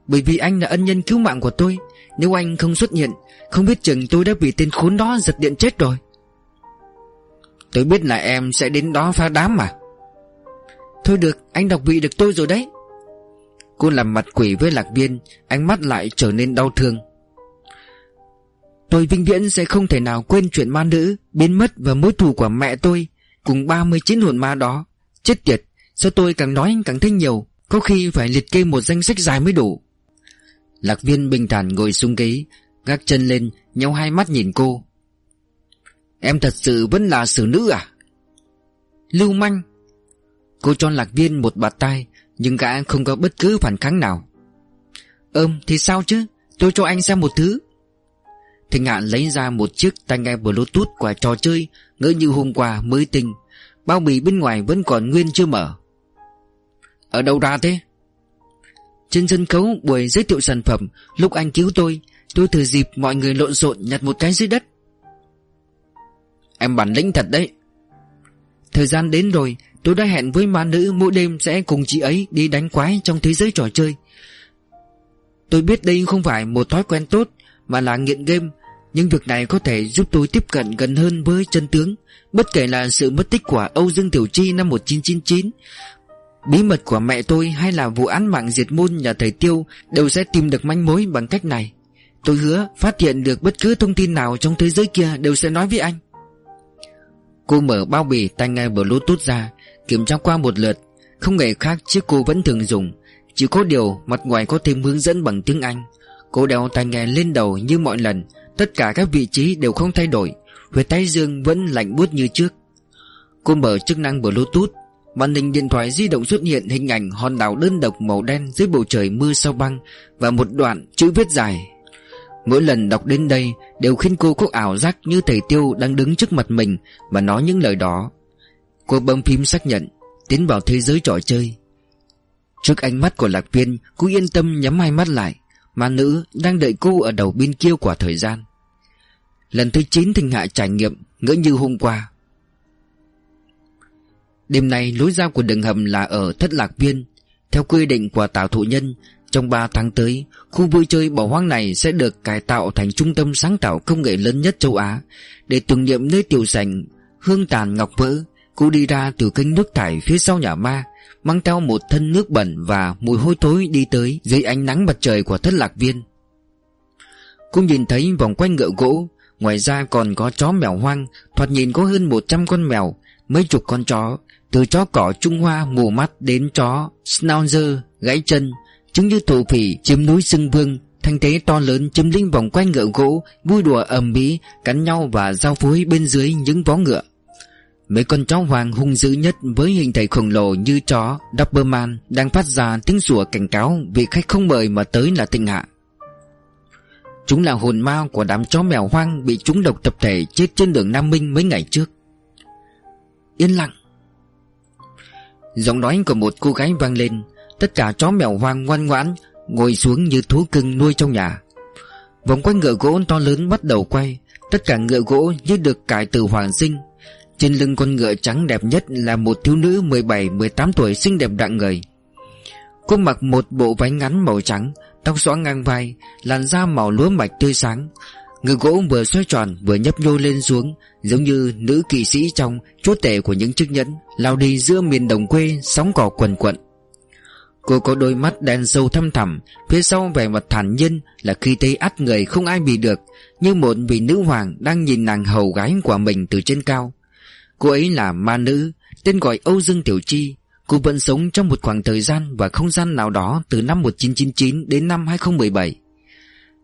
Bởi vì anh là ân nhân cứu mạng của tôi. Nếu anh không xuất hiện, Không biết chừng tôi đã bị tên khốn đó giật điện chết rồi. Tôi biết là em sẽ đến đó phá đám mà. Thôi được, Anh đọc vị được tôi rồi đấy. Cô làm mặt quỷ với lạc viên, Ánh mắt lại trở nên đau thương. Tôi vinh viễn sẽ không thể nào quên chuyện ma nữ, Biến mất và mối thù của mẹ tôi, Cùng 39 hồn ma đó. Chết tiệt, Sao tôi càng nói càng thấy nhiều, Có khi phải liệt kê một danh sách dài mới đủ. Lạc viên bình thản ngồi xuống ghế, Gác chân lên, Nhau hai mắt nhìn cô. Em thật sự vẫn là xử nữ à? Lưu manh. Cô cho lạc viên một bạt tay Nhưng gã không có bất cứ phản kháng nào. Ơm, thì sao chứ? Tôi cho anh xem một thứ. Thịnh Hạn lấy ra một chiếc tai nghe bluetooth của trò chơi, Ngỡ như hôm qua mới tinh. Bao bì bên ngoài vẫn còn nguyên chưa mở. Ở đâu ra thế? Trên sân khấu, buổi giới thiệu sản phẩm Lúc anh cứu tôi. Tôi thừa dịp mọi người lộn xộn nhặt một cái dưới đất. Em bản lĩnh thật đấy. Thời gian đến rồi, Tôi đã hẹn với ma nữ mỗi đêm sẽ cùng chị ấy đi đánh quái trong thế giới trò chơi. Tôi biết đây không phải một thói quen tốt, Mà là nghiện game, Nhưng việc này có thể giúp tôi tiếp cận gần hơn với chân tướng, Bất kể là sự mất tích của Âu Dương Tiểu Chi năm 1999 Bí mật của mẹ tôi hay là vụ án mạng diệt môn nhà thầy Tiêu Đều sẽ tìm được manh mối bằng cách này. Tôi hứa phát hiện được bất cứ thông tin nào trong thế giới kia đều sẽ nói với anh. Cô mở bao bì tai nghe bluetooth ra, Kiểm tra qua một lượt. Không hề khác, chiếc cô vẫn thường dùng. Chỉ có điều mặt ngoài có thêm hướng dẫn bằng tiếng Anh. Cô đeo tai nghe lên đầu như mọi lần, Tất cả các vị trí đều không thay đổi. Huyệt thái dương vẫn lạnh buốt như trước. Cô mở chức năng bluetooth Màn hình điện thoại di động xuất hiện hình ảnh hòn đảo đơn độc màu đen dưới bầu trời mưa sao băng và một đoạn chữ viết dài. Mỗi lần đọc đến đây đều khiến cô có ảo giác như thầy Tiêu đang đứng trước mặt mình và nói những lời đó. Cô bấm phím xác nhận, tiến vào thế giới trò chơi. Trước ánh mắt của lạc viên, cô yên tâm nhắm hai mắt lại, mà nữ đang đợi cô ở đầu bên kia quả thời gian. Lần thứ 9 Thịnh Hạ trải nghiệm ngỡ như hôm qua Đêm nay lối ra của đường hầm là ở Thất Lạc Viên. Theo quy định của Tào Thụ Nhân, Trong 3 tháng tới, Khu vui chơi bỏ hoang này sẽ được cải tạo thành trung tâm sáng tạo công nghệ lớn nhất châu Á Để tưởng niệm nơi tiểu sành Hương tàn ngọc vỡ Cô đi ra từ kênh nước thải phía sau nhà ma, Mang theo một thân nước bẩn và mùi hôi thối đi tới Dưới ánh nắng mặt trời của Thất Lạc Viên. Cô nhìn thấy vòng quanh ngựa gỗ, Ngoài ra còn có chó mèo hoang, Thoạt nhìn có hơn 100 con mèo, Mấy chục con chó từ chó cỏ Trung Hoa mù mắt đến chó Schnauzer, gãy chân Chứng như thổ phỉ, chiếm núi sưng vương Thanh thế to lớn chiếm lĩnh vòng quanh ngựa gỗ, Vui đùa ầm mỹ Cắn nhau và giao phối bên dưới những vó ngựa Mấy con chó hoàng hung dữ nhất với hình thể khổng lồ như chó Doberman đang phát ra tiếng sủa cảnh cáo vị khách không mời mà tới là tình hạ. Chúng là hồn ma của đám chó mèo hoang bị chúng độc tập thể chết trên đường Nam Minh mấy ngày trước. Yên lặng. Giọng nói của một cô gái vang lên, tất cả chó mèo hoang ngoan ngoãn ngồi xuống như thú cưng nuôi trong nhà. Vòng quanh ngựa gỗ to lớn bắt đầu quay, tất cả ngựa gỗ như được cải từ hoàng sinh. Trên lưng con ngựa trắng đẹp nhất là một thiếu nữ 17-18 tuổi xinh đẹp đặng người Cô mặc một bộ váy ngắn màu trắng Tóc xõa ngang vai Làn da màu lúa mạch tươi sáng. Người gỗ vừa xoay tròn vừa nhấp nhô lên xuống, Giống như nữ kỵ sĩ trong chốt tể của những chiếc nhẫn, Lao đi giữa miền đồng quê, sóng cỏ quần quận. Cô có đôi mắt đen sâu thăm thẳm, Phía sau vẻ mặt thản nhiên Là khi thấy ắt người không ai bị được, Như một vị nữ hoàng đang nhìn nàng hầu gái của mình từ trên cao. Cô ấy là ma nữ, Tên gọi Âu Dương Tiểu Chi. Cô vẫn sống trong một khoảng thời gian và không gian nào đó Từ năm 1999 đến năm 2017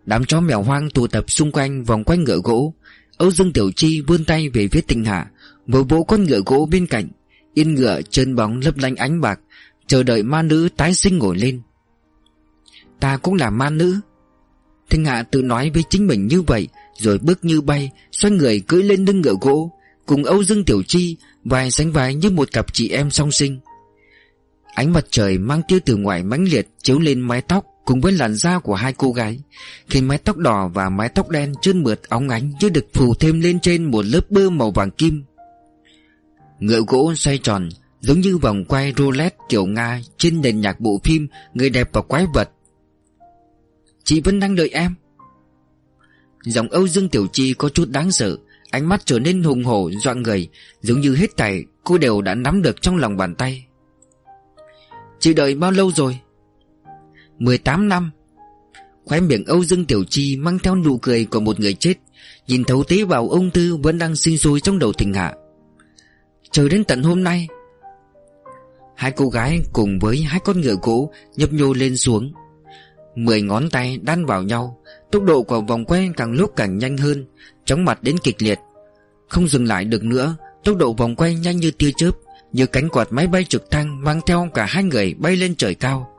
Đám chó mèo hoang tụ tập xung quanh vòng quanh ngựa gỗ. Âu Dương Tiểu Chi vươn tay về phía tình hạ Vỗ vỗ con ngựa gỗ bên cạnh. Yên ngựa trơn bóng lấp lánh ánh bạc, Chờ đợi ma nữ tái sinh ngồi lên. Ta cũng là ma nữ. Thinh Hạ tự nói với chính mình như vậy, Rồi bước như bay, Xoay người cưỡi lên lưng ngựa gỗ, Cùng Âu Dương Tiểu Chi Vài sánh vai như một cặp chị em song sinh. Ánh mặt trời mang tia từ ngoài mãnh liệt Chiếu lên mái tóc Cùng với làn da của hai cô gái. Khi mái tóc đỏ và mái tóc đen trơn mượt óng ánh Như được phủ thêm lên trên một lớp bơ màu vàng kim. Ngựa gỗ xoay tròn, Giống như vòng quay roulette kiểu Nga Trên nền nhạc bộ phim Người đẹp và quái vật. Chị vẫn đang đợi em. Giọng Âu Dương Tiểu Chi có chút đáng sợ, Ánh mắt trở nên hùng hổ, dọa người, Giống như hết thảy cô đều đã nắm được trong lòng bàn tay. Chị đợi bao lâu rồi? 18 năm. Khóe miệng Âu Dương Tiểu Chi mang theo nụ cười của một người chết. Nhìn thấu tế bào ung thư vẫn đang sinh sôi trong đầu thình hạ. Chờ đến tận hôm nay, Hai cô gái cùng với hai con ngựa gỗ nhấp nhô lên xuống. Mười ngón tay đan vào nhau, Tốc độ của vòng quay càng lúc càng nhanh hơn, Chóng mặt đến kịch liệt. Không dừng lại được nữa, Tốc độ vòng quay nhanh như tia chớp. Như cánh quạt máy bay trực thăng Mang theo cả hai người bay lên trời cao.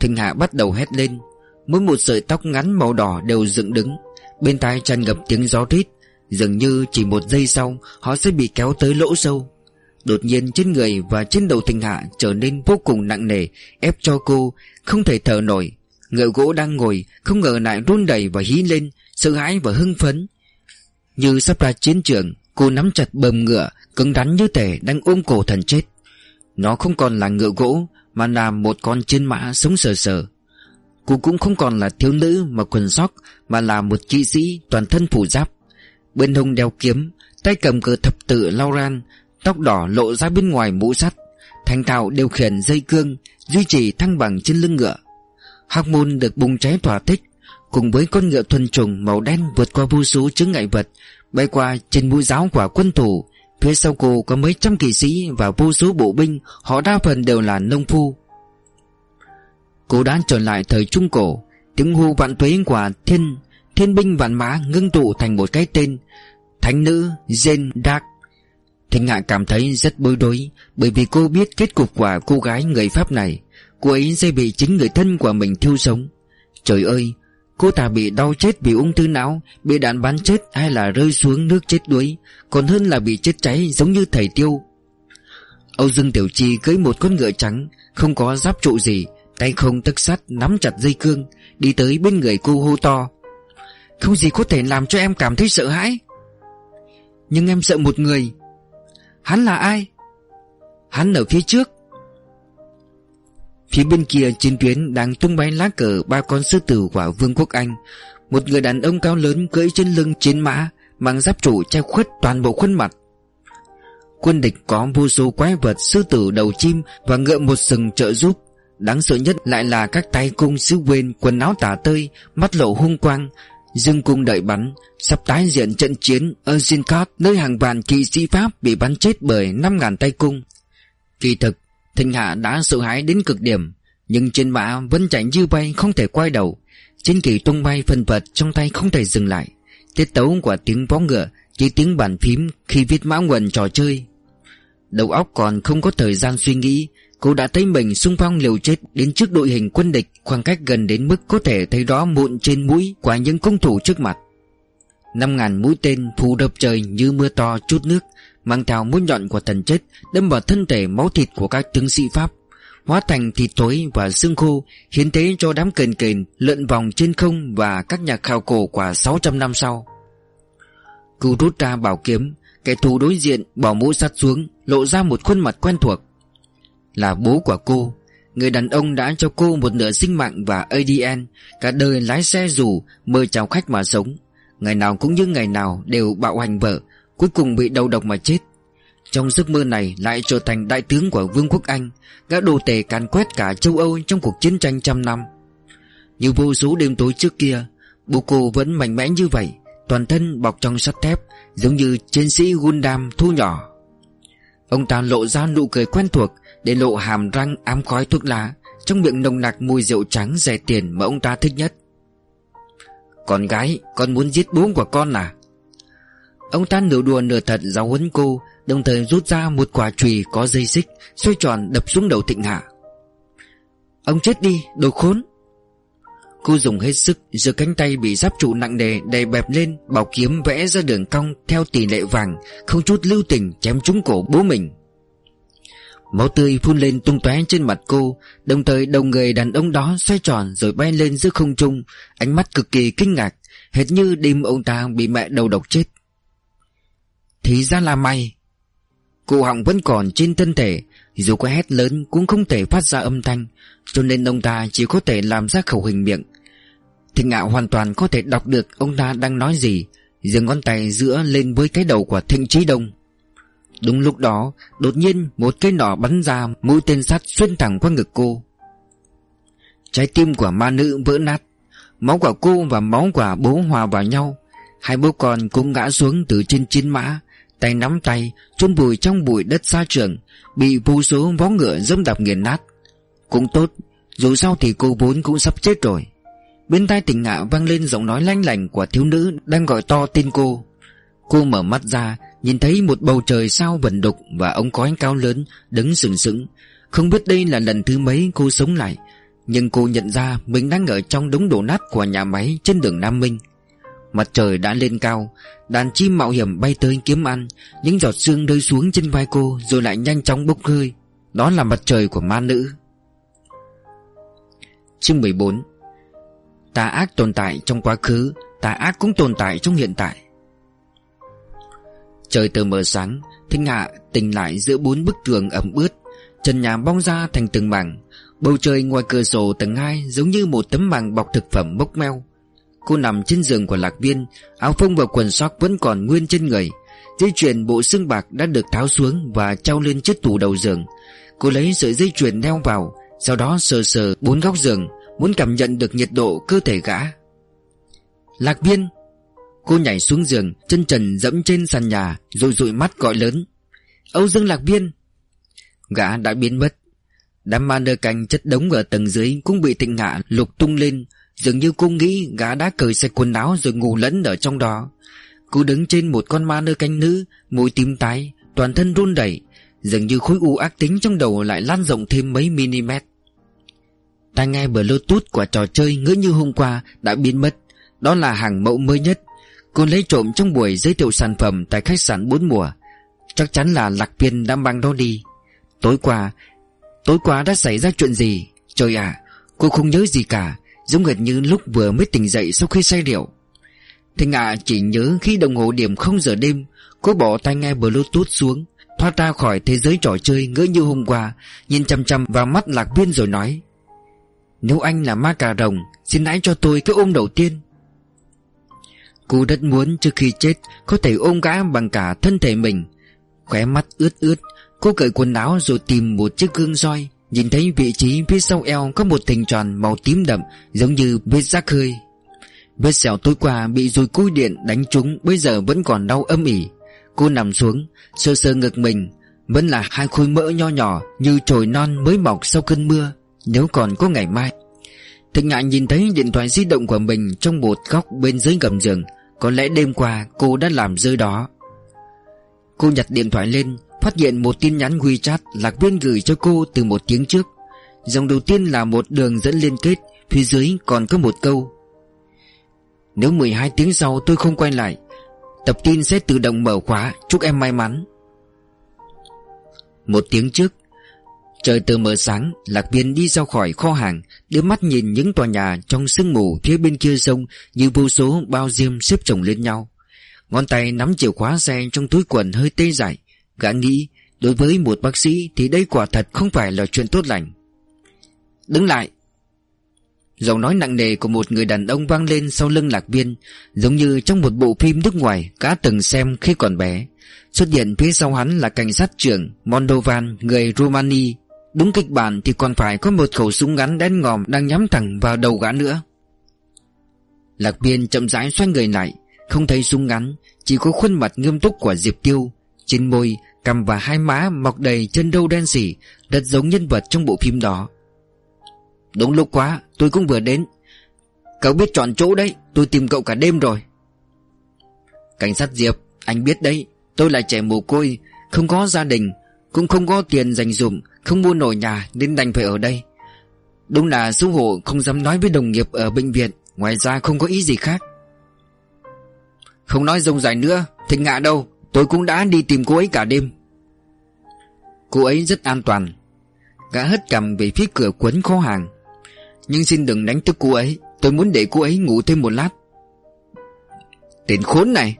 Thinh Hạ bắt đầu hét lên. Mỗi một sợi tóc ngắn màu đỏ đều dựng đứng. Bên tai tràn ngập tiếng gió rít. Dường như chỉ một giây sau, Họ sẽ bị kéo tới lỗ sâu. Đột nhiên trên người và trên đầu Thinh Hạ Trở nên vô cùng nặng nề, Ép cho cô, không thể thở nổi. Ngựa gỗ đang ngồi, Không ngờ lại run đầy và hí lên, Sợ hãi và hưng phấn. Như sắp ra chiến trường Cô nắm chặt bầm ngựa, Cứng rắn như thể đang ôm cổ thần chết. Nó không còn là ngựa gỗ, Mà là một con trên mã sống sờ sờ. Cô cũng không còn là thiếu nữ Mà quần sóc, Mà là một kỵ sĩ toàn thân phủ giáp. Bên hông đeo kiếm, Tay cầm cờ thập tự Lauran Tóc đỏ lộ ra bên ngoài mũ sắt. Thành thạo điều khiển dây cương, Duy trì thăng bằng trên lưng ngựa. Hóc môn được bùng cháy thỏa thích, Cùng với con ngựa thuần trùng màu đen vượt qua vô số chứng ngại vật Bay qua trên mũi giáo của quân thủ, Phía sau cô có mấy trăm kỵ sĩ và vô số bộ binh, Họ đa phần đều là nông phu. Cô đã trở lại thời Trung Cổ, Tiếng hô vạn tuế của thiên Thiên binh vạn mã ngưng tụ thành một cái tên, Thánh nữ Jane Dark Thịnh Hạ cảm thấy rất bối rối, Bởi vì cô biết kết cục của cô gái người Pháp này, Cô ấy sẽ bị chính người thân của mình thiêu sống. Trời ơi Cô ta bị đau chết vì ung thư não, Bị đạn bắn chết hay là rơi xuống nước chết đuối. Còn hơn là bị chết cháy, giống như thầy tiêu. Âu Dương Tiểu Chi cưới một con ngựa trắng, Không có giáp trụ gì, Tay không tức sắt nắm chặt dây cương, Đi tới bên người cô hô to. Không gì có thể làm cho em cảm thấy sợ hãi. Nhưng em sợ một người. Hắn là ai? Hắn ở phía trước. Phía bên kia trên tuyến đang tung bay lá cờ ba con sư tử của Vương quốc Anh. Một người đàn ông cao lớn cưỡi trên lưng chiến mã, Mang giáp trụ che khuất toàn bộ khuôn mặt. Quân địch có vô số quái vật, sư tử, đầu chim Và ngựa một sừng trợ giúp. Đáng sợ nhất lại là các tay cung sứ quên, Quần áo tả tơi, Mắt lộ hung quang. Dương cung đợi bắn, Sắp tái diện trận chiến Ở Zincott Nơi hàng vạn kỵ sĩ Pháp Bị bắn chết bởi 5.000 tay cung. Kỳ thực Thịnh Hạ đã sợ hãi đến cực điểm, Nhưng trên mã vẫn chạy như bay Không thể quay đầu. Trên kỳ tung bay phần vật trong tay không thể dừng lại. Tiết tấu của tiếng vó ngựa Chỉ tiếng bàn phím khi viết mã nguồn trò chơi. Đầu óc còn không có thời gian suy nghĩ, Cô đã thấy mình xung phong liều chết Đến trước đội hình quân địch Khoảng cách gần đến mức có thể thấy đó mụn trên mũi Của những công thủ trước mặt. Năm ngàn mũi tên phù đập trời như mưa to chút nước Mang theo mũi nhọn của thần chết, Đâm vào thân thể máu thịt của các tướng sĩ Pháp. Hóa thành thịt thối và xương khô, Hiến tế cho đám kền kền Lượn vòng trên không Và các nhà khảo cổ quả 600 năm sau. Cụ rút ra bảo kiếm, Kẻ thù đối diện bỏ mũ sắt xuống, Lộ ra một khuôn mặt quen thuộc. Là bố của cô, Người đàn ông đã cho cô một nửa sinh mạng và ADN Cả đời lái xe dù, mời chào khách mà sống. Ngày nào cũng như ngày nào đều bạo hành vợ Cuối cùng bị đầu độc mà chết. Trong giấc mơ này lại trở thành đại tướng của Vương quốc Anh, Gã đồ tể càn quét cả châu Âu trong cuộc chiến tranh trăm năm. Như vô số đêm tối trước kia, Bố cô vẫn mạnh mẽ như vậy, Toàn thân bọc trong sắt thép, Giống như chiến sĩ Gundam thu nhỏ. Ông ta lộ ra nụ cười quen thuộc Để lộ hàm răng ám khói thuốc lá Trong miệng nồng nặc mùi rượu trắng rẻ tiền Mà ông ta thích nhất. Con gái, Con muốn giết bố của con à? Ông ta nửa đùa nửa thật giáo huấn cô, Đồng thời rút ra một quả chùy có dây xích, Xoay tròn đập xuống đầu thịnh hạ. Ông chết đi, đồ khốn. Cô dùng hết sức giơ cánh tay bị giáp trụ nặng nề đè bẹp lên, Bảo kiếm vẽ ra đường cong theo tỷ lệ vàng, Không chút lưu tình chém trúng cổ bố mình. Máu tươi phun lên tung tóe trên mặt cô, Đồng thời đầu người đàn ông đó xoay tròn rồi bay lên giữa không trung, Ánh mắt cực kỳ kinh ngạc, Hệt như đêm ông ta bị mẹ đầu độc chết. Thì ra là mày Cụ họng vẫn còn trên thân thể, Dù có hét lớn cũng không thể phát ra âm thanh, Cho nên ông ta chỉ có thể làm ra khẩu hình miệng. Thì ngạo hoàn toàn có thể đọc được ông ta đang nói gì Dừng ngón tay giữa lên với cái đầu của Thịnh Trí Đông. Đúng lúc đó, Đột nhiên một cái nỏ bắn ra, Mũi tên sắt xuyên thẳng qua ngực cô. Trái tim của ma nữ vỡ nát, Máu của cô và máu của bố hòa vào nhau, Hai bố con cũng ngã xuống từ trên chiến mã. Tay nắm tay, chôn bùi trong bụi đất xa trường, Bị vô số vó ngựa dâm đạp nghiền nát. Cũng tốt, Dù sao thì cô vốn cũng sắp chết rồi. Bên tai tỉnh ngạ vang lên giọng nói lanh lành Của thiếu nữ đang gọi to tên cô. Cô mở mắt ra, Nhìn thấy một bầu trời sao vần đục Và ống khói cao lớn đứng sừng sững. Không biết đây là lần thứ mấy cô sống lại, Nhưng cô nhận ra Mình đang ở trong đống đổ nát của nhà máy Trên đường Nam Minh. Mặt trời đã lên cao, Đàn chim mạo hiểm bay tới kiếm ăn, Những giọt sương rơi xuống trên vai cô Rồi lại nhanh chóng bốc hơi. Đó là mặt trời của ma nữ. Chương 14 Tà ác tồn tại trong quá khứ, Tà ác cũng tồn tại trong hiện tại. Trời từ mờ sáng Thinh hạ tỉnh lại giữa bốn bức tường ẩm ướt. Trần nhà bong ra thành từng mảng, Bầu trời ngoài cửa sổ tầng hai Giống như một tấm màng bọc thực phẩm bốc meo. Cô nằm trên giường của lạc viên, Áo phông và quần sóc vẫn còn nguyên trên người. Dây chuyền bộ xương bạc đã được tháo xuống Và treo lên chiếc tủ đầu giường. Cô lấy sợi dây chuyền đeo vào, Sau đó sờ sờ bốn góc giường, Muốn cảm nhận được nhiệt độ cơ thể gã. Lạc viên. Cô nhảy xuống giường, Chân trần dẫm trên sàn nhà, Rồi dụi mắt gọi lớn. Âu Dương Lạc Viên. Gã đã biến mất. Đám ma nơ canh chất đống ở tầng dưới Cũng bị tịnh hạ lục tung lên Dường như cô nghĩ gã đã cởi sạch quần áo Rồi ngủ lẫn ở trong đó. Cô đứng trên một con ma nơ canh nữ, Mũi tím tái, Toàn thân run đẩy Dường như khối u ác tính trong đầu lại lan rộng thêm mấy mm Tai nghe bluetooth của trò chơi ngỡ như hôm qua đã biến mất. Đó là hàng mẫu mới nhất. Cô lấy trộm trong buổi giới thiệu sản phẩm Tại khách sạn bốn mùa. Chắc chắn là lạc viên đã mang đó đi. Tối qua Tối qua đã xảy ra chuyện gì? Trời ạ, Cô không nhớ gì cả. Giống hệt như lúc vừa mới tỉnh dậy sau khi say rượu. Thịnh ạ chỉ nhớ khi đồng hồ điểm không giờ đêm, Cô bỏ tai nghe bluetooth xuống, Thoát ra khỏi thế giới trò chơi ngỡ như hôm qua, Nhìn chăm chăm vào mắt lạc viên rồi nói, Nếu anh là ma cà rồng, Xin hãy cho tôi cái ôm đầu tiên. Cô rất muốn trước khi chết Có thể ôm gã bằng cả thân thể mình. Khóe mắt ướt ướt, Cô cởi quần áo rồi tìm một chiếc gương roi Nhìn thấy vị trí phía sau eo Có một hình tròn màu tím đậm, Giống như vết rác hơi. Vết sẹo tối qua bị dùi cui điện đánh trúng, Bây giờ vẫn còn đau âm ỉ. Cô nằm xuống, Sơ sơ ngực mình, Vẫn là hai khối mỡ nho nhỏ Như chồi non mới mọc sau cơn mưa, Nếu còn có ngày mai. Thịnh ngại nhìn thấy điện thoại di động của mình Trong một góc bên dưới gầm giường, Có lẽ đêm qua cô đã làm rơi đó. Cô nhặt điện thoại lên, Phát hiện một tin nhắn WeChat Lạc viên gửi cho cô từ một tiếng trước. Dòng đầu tiên là một đường dẫn liên kết, Phía dưới còn có một câu. Nếu 12 tiếng sau tôi không quay lại, Tập tin sẽ tự động mở khóa, Chúc em may mắn. Một tiếng trước, Trời từ mờ sáng, Lạc Biên đi ra khỏi kho hàng, Đưa mắt nhìn những tòa nhà trong sương mù Phía bên kia sông Như vô số bao diêm xếp chồng lên nhau. Ngón tay nắm chìa khóa xe trong túi quần hơi tê dại. Gã nghĩ, Đối với một bác sĩ Thì đây quả thật không phải là chuyện tốt lành. Đứng lại. Giọng nói nặng nề của một người đàn ông vang lên sau lưng lạc viên, Giống như trong một bộ phim nước ngoài Cá từng xem khi còn bé. Xuất hiện phía sau hắn là cảnh sát trưởng Mondovan, người Romani. Đúng kịch bản thì còn phải có một khẩu súng ngắn đen ngòm Đang nhắm thẳng vào đầu gã nữa. Lạc viên chậm rãi xoay người lại. Không thấy súng ngắn Chỉ có khuôn mặt nghiêm túc của Diệp Tiêu. Trên môi, cằm và hai má mọc đầy chân đâu đen xỉ Rất giống nhân vật trong bộ phim đó. Đúng lúc quá tôi cũng vừa đến. Cậu biết chọn chỗ đấy Tôi tìm cậu cả đêm rồi. Cảnh sát Diệp Anh biết đấy Tôi là trẻ mồ côi Không có gia đình Cũng không có tiền dành dụm Không mua nổi nhà Nên đành phải ở đây. Đúng là xấu hổ không dám nói với đồng nghiệp ở bệnh viện Ngoài ra không có ý gì khác. Không nói rông dài nữa, Thịnh ngạ đâu, Tôi cũng đã đi tìm cô ấy cả đêm. Cô ấy rất an toàn, Gã hất cầm về phía cửa quấn kho hàng. Nhưng xin đừng đánh thức cô ấy, Tôi muốn để cô ấy ngủ thêm một lát. Tên khốn này!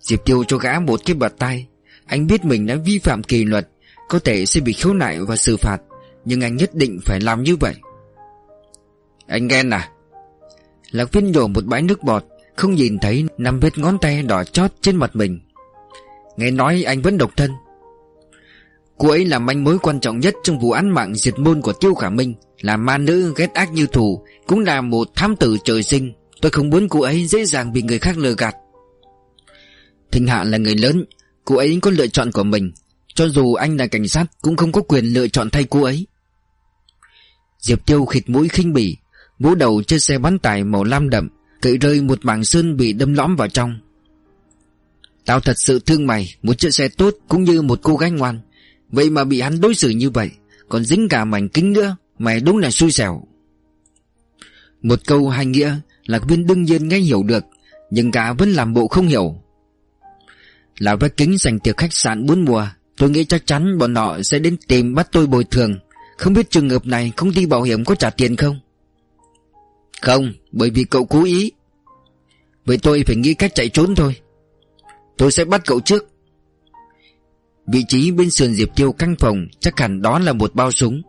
Diệp Tiêu cho gã một cái bạt tay Anh biết mình đã vi phạm kỷ luật, Có thể sẽ bị khiếu nại và xử phạt, Nhưng anh nhất định phải làm như vậy. Anh ghen à? Lạc viên nhổ một bãi nước bọt không nhìn thấy năm vết ngón tay đỏ chót trên mặt mình. Nghe nói anh vẫn độc thân. Cô ấy là manh mối quan trọng nhất trong vụ án mạng diệt môn của Tiêu Khả Minh. Là ma nữ ghét ác như thù, Cũng là một thám tử trời sinh. Tôi không muốn cô ấy dễ dàng bị người khác lừa gạt. Thịnh Hạ là người lớn, Cô ấy có lựa chọn của mình. Cho dù anh là cảnh sát, Cũng không có quyền lựa chọn thay cô ấy. Diệp Tiêu khịt mũi khinh bỉ Vỗ đầu trên xe bán tải màu lam đậm. Cậy rơi một mảng sơn bị đâm lõm vào trong. Tao thật sự thương mày, Một chiếc xe tốt cũng như một cô gái ngoan. Vậy mà bị hắn đối xử như vậy, Còn dính cả mảnh kính nữa, Mày đúng là xui xẻo. Một câu hai nghĩa, Lạc viên đương nhiên nghe hiểu được, Nhưng cả vẫn làm bộ không hiểu. Là vách kính dành tiệc khách sạn bốn mùa, Tôi nghĩ chắc chắn bọn họ sẽ đến tìm bắt tôi bồi thường. Không biết trường hợp này công ty bảo hiểm có trả tiền không? Không, Bởi vì cậu cố ý. Vậy tôi phải nghĩ cách chạy trốn thôi. Tôi sẽ bắt cậu trước. Vị trí bên sườn Diệp Tiêu căn phòng Chắc hẳn đó là một bao súng.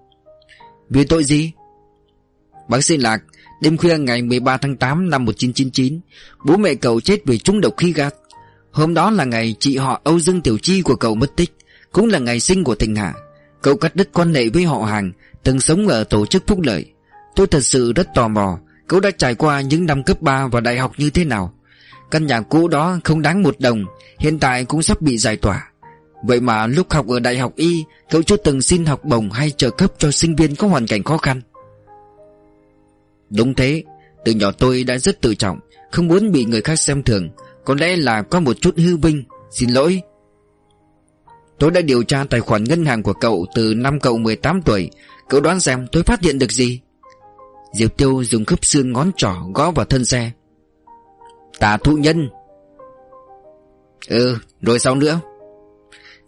Vì tội gì? Bác sĩ Lạc, Đêm khuya ngày 13 tháng 8 năm 1999 Bố mẹ cậu chết vì trúng độc khí gas Hôm đó là ngày chị họ Âu Dương Tiểu Chi của cậu mất tích, Cũng là ngày sinh của Thịnh Hạ. Cậu cắt đứt quan hệ với họ hàng, Từng sống ở tổ chức phúc lợi. Tôi thật sự rất tò mò Cậu đã trải qua những năm cấp 3 và đại học như thế nào? Căn nhà cũ đó không đáng một đồng, Hiện tại cũng sắp bị giải tỏa. Vậy mà lúc học ở đại học Y, Cậu chưa từng xin học bổng hay trợ cấp cho sinh viên có hoàn cảnh khó khăn. Đúng thế, Từ nhỏ tôi đã rất tự trọng, Không muốn bị người khác xem thường. Có lẽ là có một chút hư vinh. Xin lỗi. Tôi đã điều tra tài khoản ngân hàng của cậu Từ năm cậu 18 tuổi. Cậu đoán xem tôi phát hiện được gì? Diệp Tiêu dùng khớp xương ngón trỏ gõ vào thân xe. Tà thụ nhân. Ừ rồi sao nữa?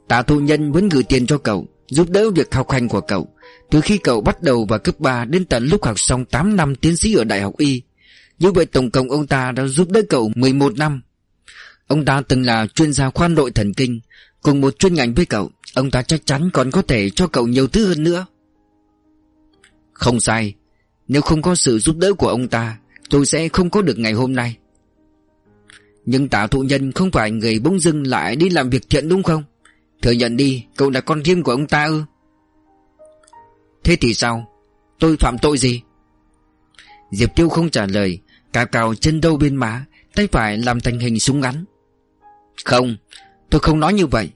Tạ Thụ Nhân vẫn gửi tiền cho cậu, Giúp đỡ việc học hành của cậu. Từ khi cậu bắt đầu vào cấp 3 Đến tận lúc học xong 8 năm tiến sĩ ở Đại học Y, Như vậy tổng cộng ông ta đã giúp đỡ cậu 11 năm. Ông ta từng là chuyên gia khoan nội thần kinh, Cùng một chuyên ngành với cậu. Ông ta chắc chắn còn có thể cho cậu nhiều thứ hơn nữa. Không sai. Nếu không có sự giúp đỡ của ông ta, Tôi sẽ không có được ngày hôm nay. Nhưng Tả thụ nhân không phải người bỗng dưng lại đi làm việc thiện đúng không? Thừa nhận đi, Cậu là con riêng của ông ta ư? Thế thì sao? Tôi phạm tội gì? Diệp Tiêu không trả lời Cào cào chân đâu bên má, Tay phải làm thành hình súng ngắn. Không, Tôi không nói như vậy.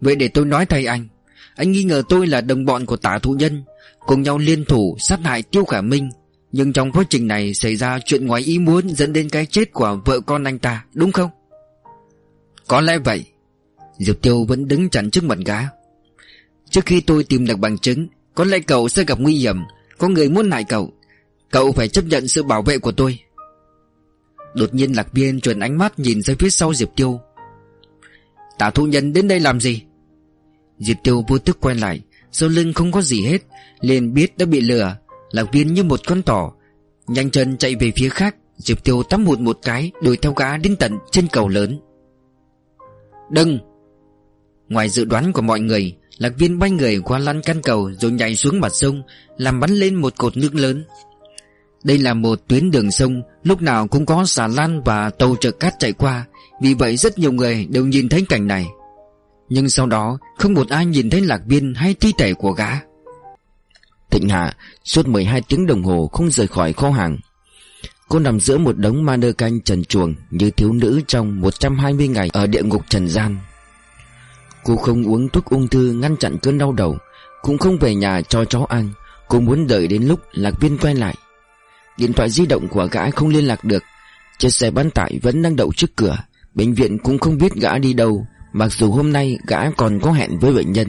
Vậy để tôi nói thay anh. Anh nghi ngờ tôi là đồng bọn của tả thụ nhân Cùng nhau liên thủ sát hại Tiêu Khả Minh. Nhưng trong quá trình này xảy ra chuyện ngoài ý muốn Dẫn đến cái chết của vợ con anh ta, Đúng không? Có lẽ vậy. Diệp Tiêu vẫn đứng chắn trước mặt gã. Trước khi tôi tìm được bằng chứng, Có lẽ cậu sẽ gặp nguy hiểm. Có người muốn hại cậu. Cậu phải chấp nhận sự bảo vệ của tôi. Đột nhiên lạc biên chuyển ánh mắt nhìn ra phía sau Diệp Tiêu. Tả thu nhân đến đây làm gì? Diệp Tiêu vô tức quay lại. Sau lưng không có gì hết, liền biết đã bị lừa Lạc viên như một con tỏ Nhanh chân chạy về phía khác, Diệp Tiêu tắm hụt một cái, Đuổi theo gã đến tận trên cầu lớn. Đừng! Ngoài dự đoán của mọi người, Lạc viên bay người qua lăn căn cầu Rồi nhảy xuống mặt sông, Làm bắn lên một cột nước lớn. Đây là một tuyến đường sông, Lúc nào cũng có xà lan và tàu chở cát chạy qua, Vì vậy rất nhiều người đều nhìn thấy cảnh này. Nhưng sau đó, Không một ai nhìn thấy lạc viên hay thi thể của gã. Thịnh Hạ Suốt 12 tiếng đồng hồ không rời khỏi kho hàng. Cô nằm giữa một đống ma nơ canh trần chuồng Như thiếu nữ trong 120 ngày ở địa ngục trần gian. Cô không uống thuốc ung thư ngăn chặn cơn đau đầu, Cũng không về nhà cho chó ăn. Cô muốn đợi đến lúc lạc viên quay lại. Điện thoại di động của gã không liên lạc được. Chiếc xe bán tải vẫn đang đậu trước cửa. Bệnh viện cũng không biết gã đi đâu. Mặc dù hôm nay gã còn có hẹn với bệnh nhân.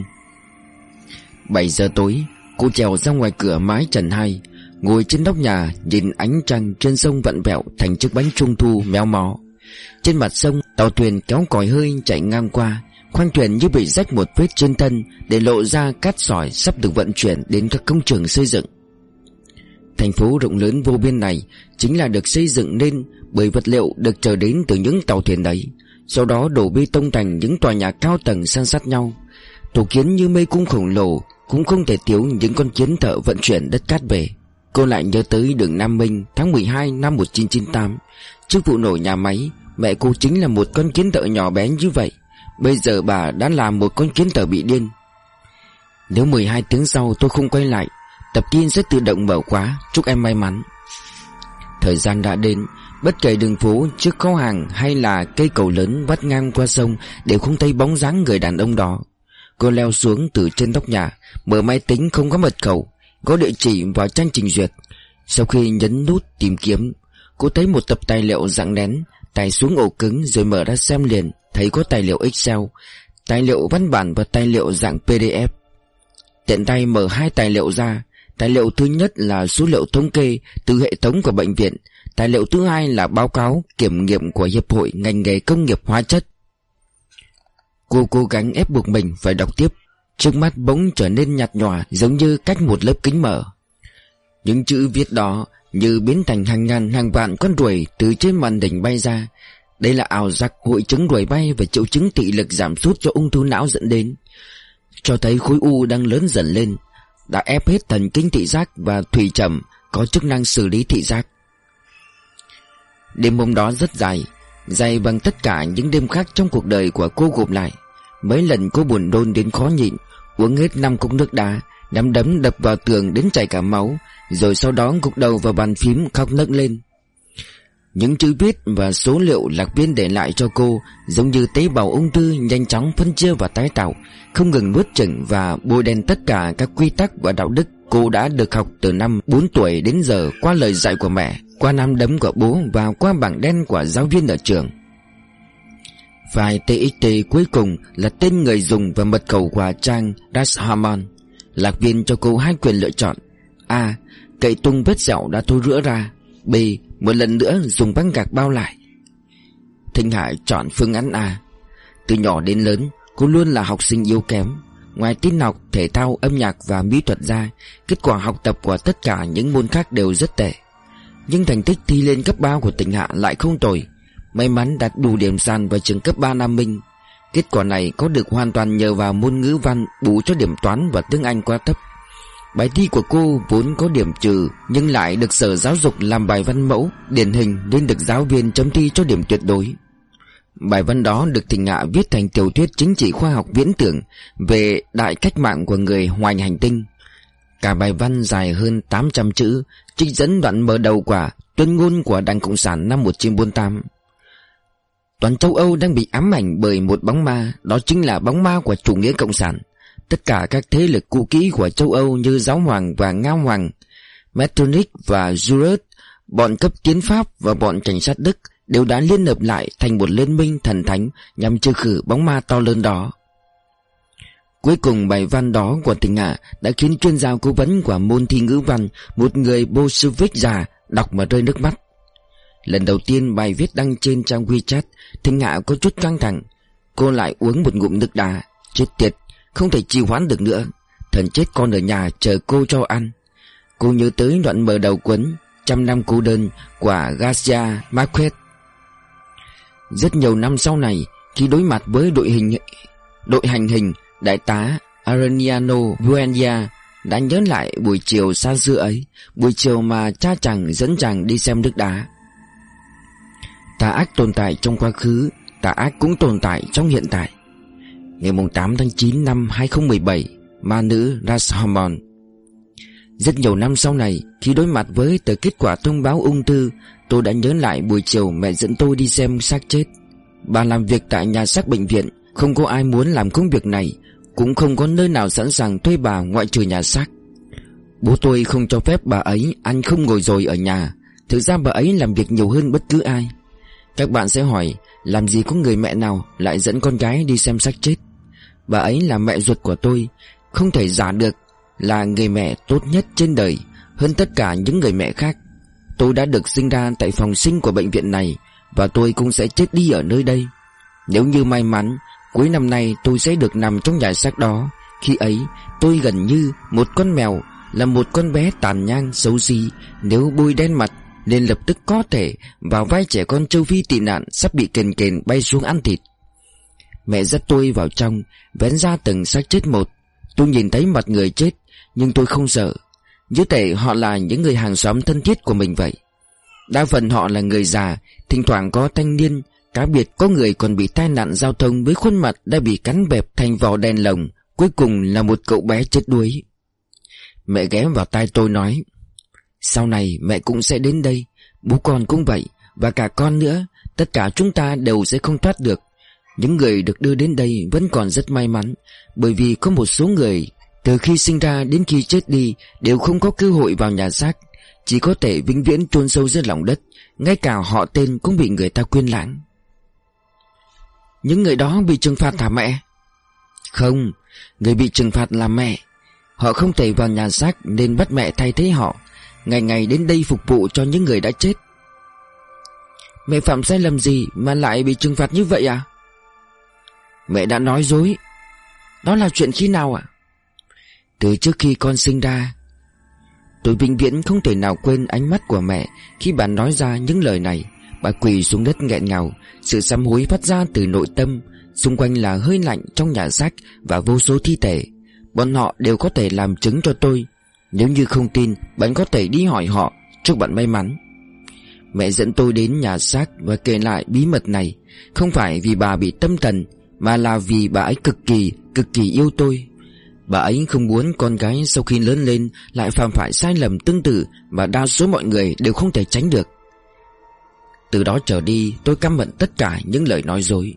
7 giờ tối, Cô trèo ra ngoài cửa mái trần hai, Ngồi trên nóc nhà Nhìn ánh trăng trên sông vặn vẹo Thành chiếc bánh trung thu méo mó. Trên mặt sông, tàu thuyền kéo còi hơi chạy ngang qua, Khoang thuyền như bị rách một vết trên thân Để lộ ra cát sỏi sắp được vận chuyển Đến các công trường xây dựng. Thành phố rộng lớn vô biên này Chính là được xây dựng nên Bởi vật liệu được chờ đến từ những tàu thuyền đấy. Sau đó đổ bê tông thành những tòa nhà cao tầng san sát nhau. Tổ kiến như mây cung khổng lồ, Cũng không thể thiếu những con kiến thợ vận chuyển đất cát về Cô lại nhớ tới đường Nam Minh tháng 12 năm 1998 Trước vụ nổ nhà máy, Mẹ cô chính là một con kiến thợ nhỏ bé như vậy. Bây giờ bà đã là một con kiến thợ bị điên. Nếu 12 tiếng sau tôi không quay lại, Tập tin sẽ tự động mở khóa, Chúc em may mắn. Thời gian đã đến Bất kể đường phố, trước kho hàng Hay là cây cầu lớn vắt ngang qua sông Đều không thấy bóng dáng người đàn ông đó. Cô leo xuống từ trên nóc nhà, Mở máy tính không có mật khẩu, Có địa chỉ và trang trình duyệt. Sau khi nhấn nút tìm kiếm, Cô thấy một tập tài liệu dạng nén Tải xuống ổ cứng rồi mở ra xem liền, Thấy có tài liệu Excel, Tài liệu văn bản và tài liệu dạng PDF Tiện tay mở hai tài liệu ra, Tài liệu thứ nhất là số liệu thống kê Từ hệ thống của bệnh viện Tài liệu thứ hai là báo cáo kiểm nghiệm của Hiệp hội ngành nghề công nghiệp hóa chất. Cô cố gắng ép buộc mình phải đọc tiếp. Trước mắt bỗng trở nên nhạt nhòa, Giống như cách một lớp kính mở. Những chữ viết đó Như biến thành hàng ngàn, hàng vạn con ruồi Từ trên màn đỉnh bay ra. Đây là ảo giác hội chứng ruồi bay Và triệu chứng thị lực giảm sút do ung thư não dẫn đến. Cho thấy khối u đang lớn dần lên, Đã ép hết thần kinh thị giác Và thủy trầm Có chức năng xử lý thị giác. Đêm hôm đó rất dài Dài bằng tất cả những đêm khác trong cuộc đời của cô gộp lại. Mấy lần cô buồn đôn đến khó nhịn, Uống hết năm cốc nước đá, Nắm đấm đập vào tường đến chảy cả máu, Rồi sau đó gục đầu vào bàn phím khóc nấc lên. Những chữ viết và số liệu lạc viên để lại cho cô Giống như tế bào ung thư nhanh chóng phân chia và tái tạo, Không ngừng nuốt chửng và bôi đen tất cả các quy tắc và đạo đức Cô đã được học từ năm 4 tuổi đến giờ qua lời dạy của mẹ. Qua năm đấm của bố và qua bảng đen của giáo viên ở trường. File TXT cuối cùng là tên người dùng và mật khẩu của trang Rashomon Lạc viên cho cô hai quyền lựa chọn. A. Cậy tung vết dẻo đã thôi rửa ra. B. Một lần nữa dùng băng gạc bao lại. Thinh Hải chọn phương án A. Từ nhỏ đến lớn Cô luôn là học sinh yếu kém. Ngoài tin học, thể thao, âm nhạc và mỹ thuật ra Kết quả học tập của tất cả những môn khác đều rất tệ. Nhưng thành tích thi lên cấp 3 của tỉnh Hạ lại không tồi. May mắn đạt đủ điểm sàn vào trường cấp 3 Nam Minh. Kết quả này có được hoàn toàn nhờ vào môn ngữ văn, bù cho điểm toán và tiếng Anh quá thấp. Bài thi của cô vốn có điểm trừ, Nhưng lại được sở giáo dục làm bài văn mẫu, Điển hình nên được giáo viên chấm thi cho điểm tuyệt đối. Bài văn đó được Thịnh Hạ viết thành tiểu thuyết chính trị khoa học viễn tưởng Về đại cách mạng của người ngoài hành tinh. Cả bài văn dài hơn 800 chữ, Trích dẫn đoạn mở đầu quả Tuyên ngôn của Đảng Cộng sản năm 1948 Toàn châu Âu đang bị ám ảnh bởi một bóng ma, Đó chính là bóng ma của chủ nghĩa Cộng sản. Tất cả các thế lực cũ kỹ của châu Âu như Giáo Hoàng và Ngao Hoàng, Metternich và Juret Bọn cấp tiến Pháp và bọn cảnh sát Đức Đều đã liên hợp lại thành một liên minh thần thánh Nhằm trừ khử bóng ma to lớn đó. Cuối cùng bài văn đó của tình hạ đã khiến chuyên gia cố vấn của môn thi ngữ văn, một người Bolshevik già, đọc mà rơi nước mắt. Lần đầu tiên bài viết đăng trên trang WeChat, Thịnh Hạ có chút căng thẳng. Cô lại uống một ngụm nước đá. Chết tiệt, không thể trì hoãn được nữa. Thần chết con ở nhà chờ cô cho ăn. Cô nhớ tới đoạn mở đầu cuốn Trăm năm cô đơn của Garcia Marquez. Rất nhiều năm sau này, khi đối mặt với đội hình đội hành hình, đại tá Araniano Buenia đã nhớ lại buổi chiều xa xưa ấy, buổi chiều mà cha chàng dẫn chàng đi xem nước đá. Tà ác tồn tại trong quá khứ Tà ác cũng tồn tại trong hiện tại. Ngày 8 tháng 9 năm 2017 Ma nữ Rashomon Rất nhiều năm sau này Khi đối mặt với tờ kết quả thông báo ung thư Tôi đã nhớ lại buổi chiều mẹ dẫn tôi đi xem xác chết. Bà làm việc tại nhà xác bệnh viện Không có ai muốn làm công việc này cũng không có nơi nào sẵn sàng thuê bà ngoại trừ nhà xác. Bố tôi không cho phép bà ấy ăn không ngồi rồi ở nhà. Thực ra bà ấy làm việc nhiều hơn bất cứ ai. Các bạn sẽ hỏi, Làm gì có người mẹ nào lại dẫn con gái đi xem xác chết? Bà ấy là mẹ ruột của tôi, Không thể giả được Là người mẹ tốt nhất trên đời Hơn tất cả những người mẹ khác. Tôi đã được sinh ra tại phòng sinh của bệnh viện này Và tôi cũng sẽ chết đi ở nơi đây. Nếu như may mắn Cuối năm nay tôi sẽ được nằm trong nhà xác đó Khi ấy tôi gần như một con mèo Là một con bé tàn nhang xấu xí Nếu bôi đen mặt nên lập tức có thể vào vai trẻ con châu Phi tị nạn sắp bị kền kền bay xuống ăn thịt. Mẹ dắt tôi vào trong, vén ra từng xác chết một. Tôi nhìn thấy mặt người chết, nhưng tôi không sợ. Như thể họ là những người hàng xóm thân thiết của mình vậy. Đa phần họ là người già, thỉnh thoảng có thanh niên, cá biệt có người còn bị tai nạn giao thông với khuôn mặt đã bị cắn bẹp thành vỏ đèn lồng, cuối cùng là một cậu bé chết đuối. Mẹ ghé vào tai tôi nói sau này mẹ cũng sẽ đến đây Bố con cũng vậy Và cả con nữa Tất cả chúng ta đều sẽ không thoát được Những người được đưa đến đây vẫn còn rất may mắn Bởi vì có một số người Từ khi sinh ra đến khi chết đi Đều không có cơ hội vào nhà xác Chỉ có thể vĩnh viễn chôn sâu dưới lòng đất Ngay cả họ tên cũng bị người ta quên lãng những người đó bị trừng phạt thả mẹ. Không, Người bị trừng phạt là mẹ. Họ không thể vào nhà xác Nên bắt mẹ thay thế họ. Ngày ngày đến đây phục vụ cho những người đã chết. Mẹ phạm sai lầm gì mà lại bị trừng phạt như vậy à? Mẹ đã nói dối. Đó là chuyện khi nào ạ? Từ trước khi con sinh ra, Tôi vĩnh viễn không thể nào quên ánh mắt của mẹ Khi bà nói ra những lời này. Bà quỳ xuống đất nghẹn ngào, Sự sám hối phát ra từ nội tâm, Xung quanh là hơi lạnh trong nhà xác Và vô số thi thể. Bọn họ đều có thể làm chứng cho tôi. Nếu như không tin, Bạn có thể đi hỏi họ, Chúc bạn may mắn. Mẹ dẫn tôi đến nhà xác và kể lại bí mật này. Không phải vì bà bị tâm thần, Mà là vì bà ấy cực kỳ Cực kỳ yêu tôi. Bà ấy không muốn con gái sau khi lớn lên Lại phạm phải sai lầm tương tự Mà đa số mọi người đều không thể tránh được. Từ đó trở đi, Tôi căm hận tất cả những lời nói dối.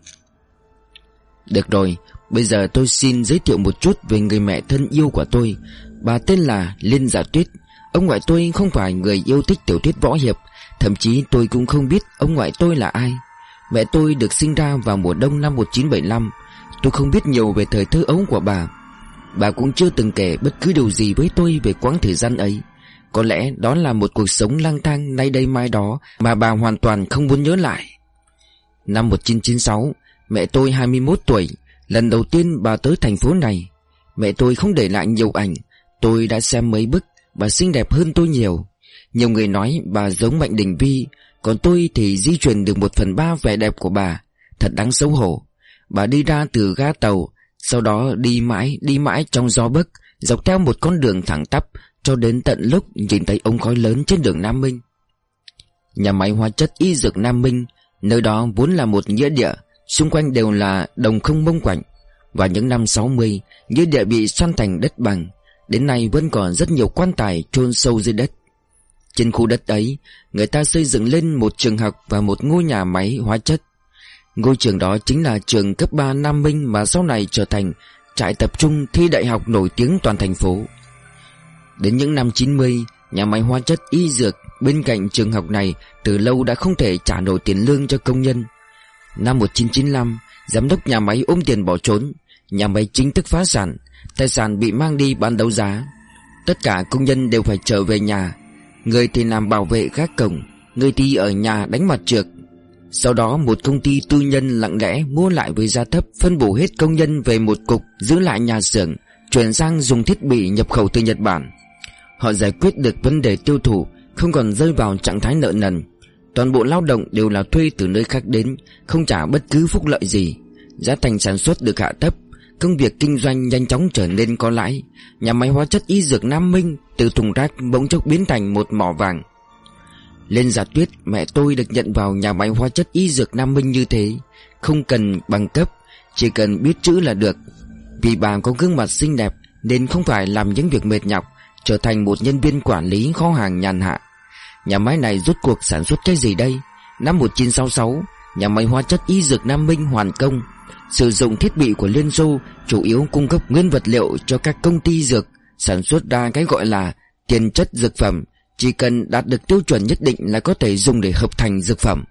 Được rồi, Bây giờ tôi xin giới thiệu một chút Về người mẹ thân yêu của tôi. Bà tên là Liên Giả Tuyết. Ông ngoại tôi không phải người yêu thích tiểu thuyết võ hiệp, Thậm chí tôi cũng không biết ông ngoại tôi là ai. Mẹ tôi được sinh ra vào mùa đông năm 1975 Tôi không biết nhiều về thời thơ ấu của bà. Bà cũng chưa từng kể bất cứ điều gì với tôi về quãng thời gian ấy. Có lẽ đó là một cuộc sống lang thang nay đây mai đó Mà bà hoàn toàn không muốn nhớ lại. Năm 1996 Mẹ tôi 21 tuổi, Lần đầu tiên bà tới thành phố này. Mẹ tôi không để lại nhiều ảnh, Tôi đã xem mấy bức, Bà xinh đẹp hơn tôi nhiều. Nhiều người nói bà giống Mạnh Đình Vi, Còn tôi thì di chuyển được một phần ba vẻ đẹp của bà. Thật đáng xấu hổ. Bà đi ra từ ga tàu, Sau đó đi mãi đi mãi trong gió bấc Dọc theo một con đường thẳng tắp cho đến tận lúc nhìn thấy ống khói lớn trên đường Nam Minh. Nhà máy hóa chất y dược Nam Minh, Nơi đó vốn là một nghĩa địa, Xung quanh đều là đồng không bông quạnh. Và những năm 60 Nghĩa địa bị san thành đất bằng, Đến nay vẫn còn rất nhiều quan tài chôn sâu dưới đất. Trên khu đất ấy, Người ta xây dựng lên một trường học Và một ngôi nhà máy hóa chất. Ngôi trường đó chính là trường cấp 3 Nam Minh Mà sau này trở thành trại tập trung thi đại học nổi tiếng toàn thành phố. Đến những năm 90 Nhà máy hóa chất y dược bên cạnh trường học này Từ lâu đã không thể trả nổi tiền lương cho công nhân. Năm 1995 Giám đốc nhà máy ôm tiền bỏ trốn, Nhà máy chính thức phá sản, Tài sản bị mang đi bán đấu giá. Tất cả công nhân đều phải trở về nhà. Người thì làm bảo vệ gác cổng, Người thì ở nhà đánh mặt trượt. Sau đó một công ty tư nhân lặng lẽ mua lại với giá thấp Phân bổ hết công nhân về một cục, Giữ lại nhà xưởng, Chuyển sang dùng thiết bị nhập khẩu từ Nhật Bản. Họ giải quyết được vấn đề tiêu thụ, Không còn rơi vào trạng thái nợ nần. Toàn bộ lao động đều là thuê từ nơi khác đến, Không trả bất cứ phúc lợi gì. Giá thành sản xuất được hạ thấp, Công việc kinh doanh nhanh chóng trở nên có lãi. Nhà máy hóa chất y dược Nam Minh Từ thùng rác bỗng chốc biến thành một mỏ vàng. Lên giả tuyết Mẹ tôi được nhận vào nhà máy hóa chất y dược Nam Minh như thế. Không cần bằng cấp, Chỉ cần biết chữ là được. Vì bà có gương mặt xinh đẹp, Nên không phải làm những việc mệt nhọc. Trở thành một nhân viên quản lý kho hàng nhàn hạ. Nhà máy này rút cuộc sản xuất cái gì đây? Năm 1966 Nhà máy hóa chất y dược Nam Minh hoàn công. Sử dụng thiết bị của Liên Xô Chủ yếu cung cấp nguyên vật liệu cho các công ty dược, Sản xuất ra cái gọi là Tiền chất dược phẩm. Chỉ cần đạt được tiêu chuẩn nhất định là có thể dùng để hợp thành dược phẩm.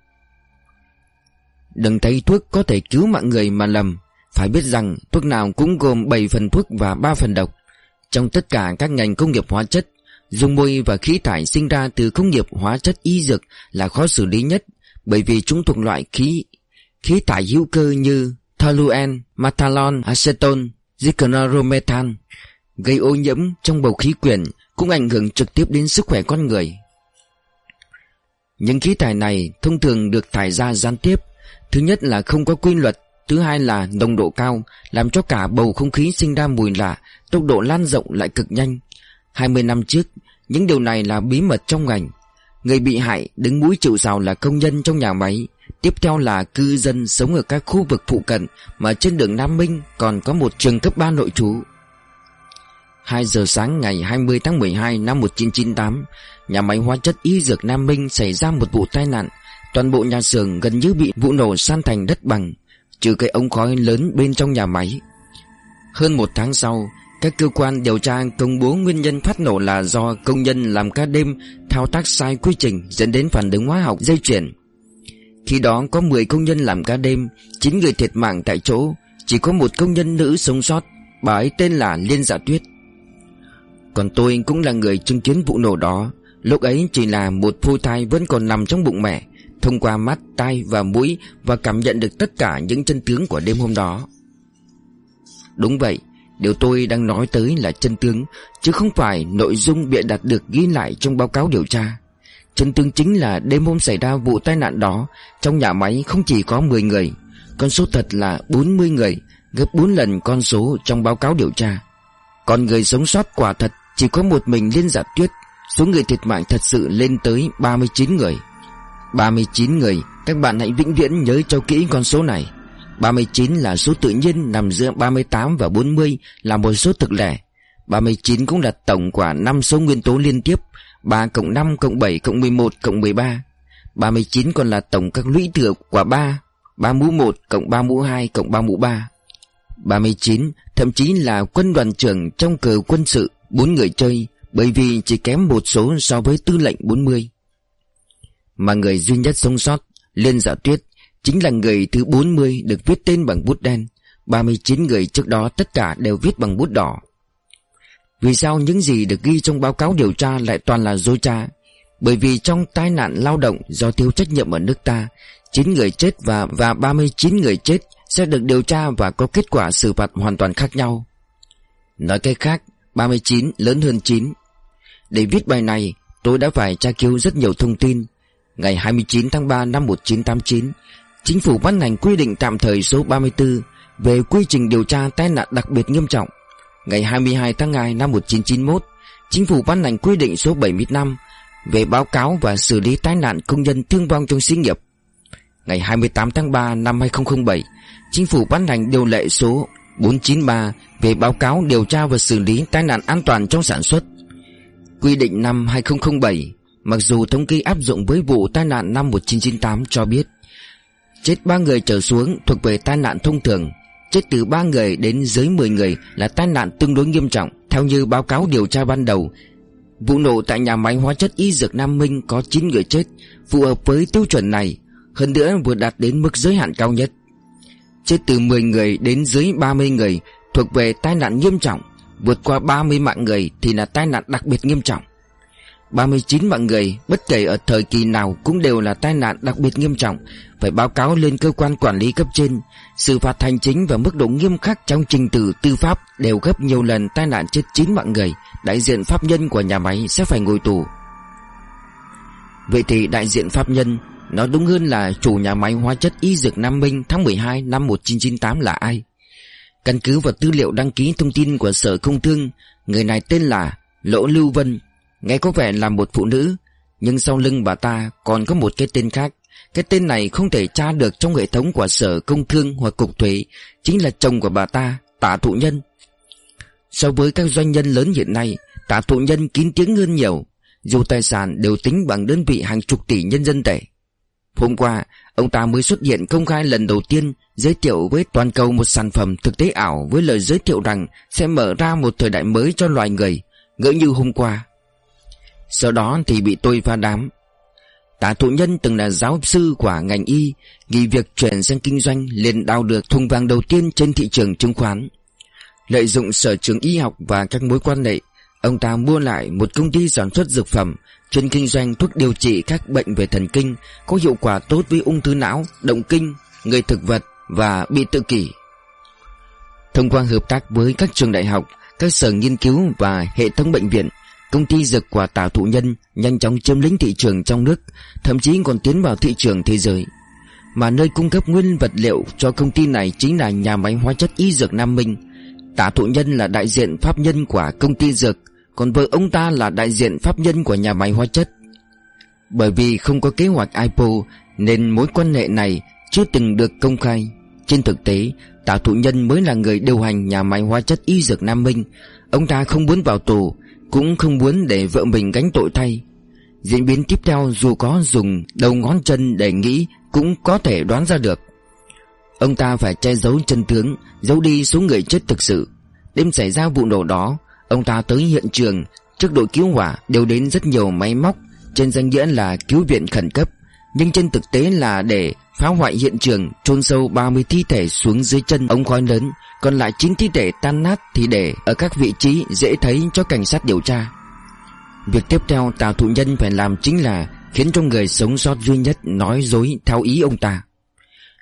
Đừng thấy thuốc có thể cứu mạng người mà lầm. Phải biết rằng thuốc nào cũng gồm 7 phần thuốc và 3 phần độc. Trong tất cả các ngành công nghiệp hóa chất Dung môi và khí thải sinh ra từ công nghiệp hóa chất y dược là khó xử lý nhất Bởi vì chúng thuộc loại khí khí thải hữu cơ như toluen, methanol, acetone, dichloromethan gây ô nhiễm trong bầu khí quyển cũng ảnh hưởng trực tiếp đến sức khỏe con người. Những khí thải này thông thường được thải ra gián tiếp. Thứ nhất là không có quy luật, thứ hai là nồng độ cao, làm cho cả bầu không khí sinh ra mùi lạ, tốc độ lan rộng lại cực nhanh. 20 năm trước, những điều này là bí mật trong ngành. Người bị hại đứng mũi chịu sào là công nhân trong nhà máy, Tiếp theo là cư dân sống ở các khu vực phụ cận Mà trên đường Nam Minh còn có một trường cấp 3 nội trú 2 giờ sáng ngày 20 tháng 12 năm 1998 Nhà máy hóa chất y dược Nam Minh xảy ra một vụ tai nạn Toàn bộ nhà xưởng gần như bị vụ nổ san thành đất bằng Trừ cái ống khói lớn bên trong nhà máy. Hơn một tháng sau, Các cơ quan điều tra công bố nguyên nhân phát nổ là do công nhân làm ca đêm Thao tác sai quy trình dẫn đến phản ứng hóa học dây chuyển khi đó có 10 công nhân làm ca đêm 9 người thiệt mạng tại chỗ, Chỉ có một công nhân nữ sống sót, Bà ấy tên là Liên Dạ Tuyết. Còn tôi cũng là người chứng kiến vụ nổ đó, Lúc ấy chỉ là một phôi thai vẫn còn nằm trong bụng mẹ Thông qua mắt, tai và mũi Và cảm nhận được tất cả những chân tướng của đêm hôm đó. Đúng vậy Điều tôi đang nói tới là chân tướng Chứ không phải nội dung bịa đặt được ghi lại trong báo cáo điều tra. Chân tướng chính là đêm hôm xảy ra vụ tai nạn đó Trong nhà máy không chỉ có 10 người Con số thật là 40 người Gấp 4 lần con số trong báo cáo điều tra. Còn người sống sót quả thật Chỉ có một mình Liên Giả Tuyết Số người thiệt mạng thật sự lên tới 39 người. 39 người. Các bạn hãy vĩnh viễn nhớ cho kỹ con số này. 39 là số tự nhiên nằm giữa 38 và 40 là một số thực lẻ. 39 cũng là tổng quả 5 số nguyên tố liên tiếp 3 cộng 5 cộng 7 cộng 11 cộng 13 39 còn là tổng các lũy thừa quả 3 3 mũ 1 cộng 3 mũ 2 cộng 3 mũ 3 39 thậm chí là quân đoàn trưởng trong cờ quân sự 4 người chơi, Bởi vì chỉ kém một số so với tư lệnh 40 mà người duy nhất sống sót, Liên Dạ tuyết, Chính là người thứ 40 được viết tên bằng bút đen. 39 người trước đó tất cả đều viết bằng bút đỏ. Vì sao những gì được ghi trong báo cáo điều tra lại toàn là dối trá? Bởi vì trong tai nạn lao động do thiếu trách nhiệm ở nước ta 9 người chết và và 39 người chết sẽ được điều tra và có kết quả xử phạt hoàn toàn khác nhau. Nói cách khác 39 lớn hơn 9 Để viết bài này, tôi đã phải tra cứu rất nhiều thông tin. Ngày 29 tháng 3 năm 1989 Chính phủ ban hành quy định tạm thời số 34 Về quy trình điều tra tai nạn đặc biệt nghiêm trọng. Ngày 22 tháng 2 năm 1991 Chính phủ ban hành quy định số 75 Về báo cáo và xử lý tai nạn công nhân thương vong trong xí nghiệp. Ngày 28 tháng 3 năm 2007 Chính phủ ban hành điều lệ số 493 Về báo cáo điều tra và xử lý tai nạn an toàn trong sản xuất. Quy định năm 2007 Mặc dù thống kê áp dụng với vụ tai nạn năm 1998 cho biết, Chết 3 người trở xuống thuộc về tai nạn thông thường. Chết từ 3 người đến dưới 10 người là tai nạn tương đối nghiêm trọng. Theo như báo cáo điều tra ban đầu, Vụ nổ tại nhà máy hóa chất y dược Nam Minh có 9 người chết. Phù hợp với tiêu chuẩn này, Hơn nữa vừa đạt đến mức giới hạn cao nhất. Chết từ 10 người đến dưới 30 người Thuộc về tai nạn nghiêm trọng. Vượt qua 30 mạng người thì là tai nạn đặc biệt nghiêm trọng. 39 mạng người, bất kể ở thời kỳ nào cũng đều là tai nạn đặc biệt nghiêm trọng, Phải báo cáo lên cơ quan quản lý cấp trên. Xử phạt hành chính và mức độ nghiêm khắc trong trình tự, tư pháp đều gấp nhiều lần tai nạn chết 9 mạng người. Đại diện pháp nhân của nhà máy sẽ phải ngồi tù. Vậy thì đại diện pháp nhân Nói đúng hơn là chủ nhà máy hóa chất y dược Nam Minh tháng 12 năm 1998 là ai? Căn cứ vào tư liệu đăng ký thông tin của Sở Công Thương, Người này tên là Lỗ Lưu Vân Nghe có vẻ là một phụ nữ Nhưng sau lưng bà ta còn có một cái tên khác. Cái tên này không thể tra được trong hệ thống của Sở Công Thương hoặc Cục Thuế Chính là chồng của bà ta, Tả Thụ Nhân. So với các doanh nhân lớn hiện nay Tả Thụ Nhân kín tiếng hơn nhiều Dù tài sản đều tính bằng đơn vị hàng chục tỷ nhân dân tệ. Hôm qua, ông ta mới xuất hiện công khai lần đầu tiên giới thiệu với toàn cầu một sản phẩm thực tế ảo với lời giới thiệu rằng sẽ mở ra một thời đại mới cho loài người, ngỡ như hôm qua. Sau đó thì bị tôi pha đám. Tả thụ nhân từng là giáo sư của ngành y Nghỉ việc chuyển sang kinh doanh liền đào được thùng vàng đầu tiên trên thị trường chứng khoán. Lợi dụng sở trường y học và các mối quan hệ Ông ta mua lại một công ty sản xuất dược phẩm Chuyên kinh doanh thuốc điều trị các bệnh về thần kinh Có hiệu quả tốt với ung thư não, động kinh, người thực vật và bị tự kỷ. Thông qua hợp tác với các trường đại học, các sở nghiên cứu và hệ thống bệnh viện Công ty dược quả tảo thụ nhân nhanh chóng chiếm lĩnh thị trường trong nước, thậm chí còn tiến vào thị trường thế giới. Mà nơi cung cấp nguyên vật liệu cho công ty này chính là nhà máy hóa chất y dược Nam Minh. Tả thụ nhân là đại diện pháp nhân của công ty dược, còn vợ ông ta là đại diện pháp nhân của nhà máy hóa chất. Bởi vì không có kế hoạch IPO nên mối quan hệ này chưa từng được công khai. Trên thực tế, Tả thụ nhân mới là người điều hành nhà máy hóa chất y dược Nam Minh. Ông ta không muốn vào tù, cũng không muốn để vợ mình gánh tội thay. Diễn biến tiếp theo dù có dùng đầu ngón chân để nghĩ Cũng có thể đoán ra được. Ông ta phải che giấu chân tướng, Giấu đi số người chết thực sự. Đêm xảy ra vụ nổ đó, Ông ta tới hiện trường Trước đội cứu hỏa đều đến rất nhiều máy móc, Trên danh nghĩa là cứu viện khẩn cấp. Nhưng trên thực tế là để phá hoại hiện trường chôn sâu 30 thi thể xuống dưới chân ống khói lớn còn lại 9 thi thể tan nát thì để ở các vị trí dễ thấy cho cảnh sát điều tra. Việc tiếp theo Tào Thụ Nhân phải làm chính là Khiến cho người sống sót duy nhất nói dối theo ý ông ta.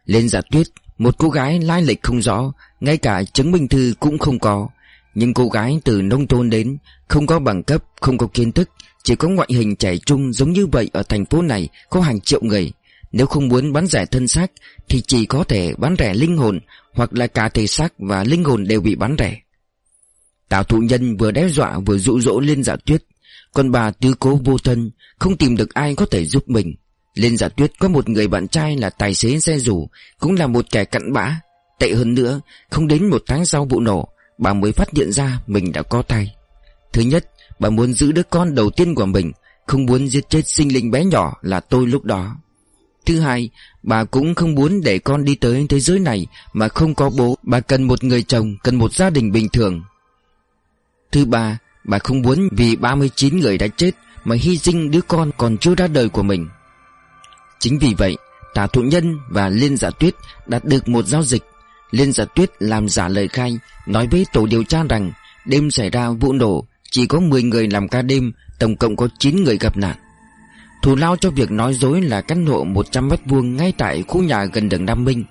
Lên giả tuyết Một cô gái lai lịch không rõ Ngay cả chứng minh thư cũng không có. Nhưng cô gái từ nông thôn đến Không có bằng cấp, không có kiến thức chỉ có ngoại hình trẻ trung giống như vậy Ở thành phố này có hàng triệu người Nếu không muốn bán rẻ thân xác Thì chỉ có thể bán rẻ linh hồn hoặc là cả thể xác và linh hồn đều bị bán rẻ. Tào thụ nhân vừa đe dọa vừa dụ dỗ Liên giả Tuyết, còn bà tứ cố vô thân, không tìm được ai có thể giúp mình. Liên giả Tuyết có một người bạn trai là tài xế xe rủ, cũng là một kẻ cặn bã. Tệ hơn nữa, không đến một tháng sau vụ nổ, bà mới phát hiện ra mình đã có thai. Thứ nhất, bà muốn giữ đứa con đầu tiên của mình, không muốn giết chết sinh linh bé nhỏ là tôi lúc đó. Thứ hai, bà cũng không muốn để con đi tới thế giới này mà không có bố. Bà cần một người chồng, cần một gia đình bình thường. Thứ ba, bà không muốn vì 39 người đã chết mà hy sinh đứa con còn chưa ra đời của mình. Chính vì vậy, Tà Thụ Nhân và Liên Giả Tuyết đạt được một giao dịch. Liên Giả Tuyết làm giả lời khai, nói với tổ điều tra rằng đêm xảy ra vụ nổ chỉ có 10 người làm ca đêm, tổng cộng có 9 người gặp nạn. Thù lao cho việc nói dối là căn hộ 100 mét vuông ngay tại khu nhà gần đường Nam Minh.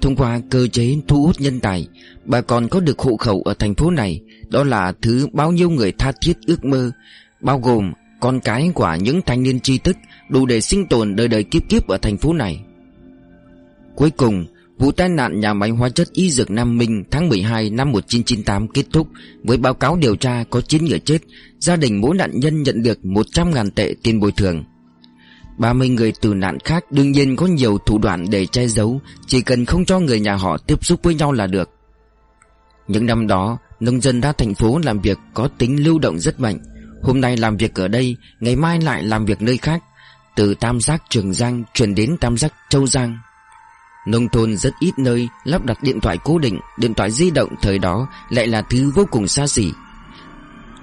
Thông qua cơ chế thu hút nhân tài, bà còn có được hộ khẩu ở thành phố này, đó là thứ bao nhiêu người tha thiết ước mơ, bao gồm con cái của những thanh niên tri thức đủ để sinh tồn đời đời kiếp kiếp ở thành phố này. Cuối cùng, vụ tai nạn nhà máy hóa chất y dược Nam Minh tháng 12 năm 1998 kết thúc với báo cáo điều tra có 9 người chết, gia đình mỗi nạn nhân nhận được 100.000 tệ tiền bồi thường. 30 người tử nạn khác đương nhiên có nhiều thủ đoạn để che giấu Chỉ cần không cho người nhà họ tiếp xúc với nhau là được. Những năm đó Nông dân ra thành phố làm việc có tính lưu động rất mạnh. Hôm nay làm việc ở đây Ngày mai lại làm việc nơi khác Từ Tam Giác Trường Giang chuyển đến Tam Giác Châu Giang. Nông thôn rất ít nơi lắp đặt điện thoại cố định, Điện thoại di động thời đó lại là thứ vô cùng xa xỉ.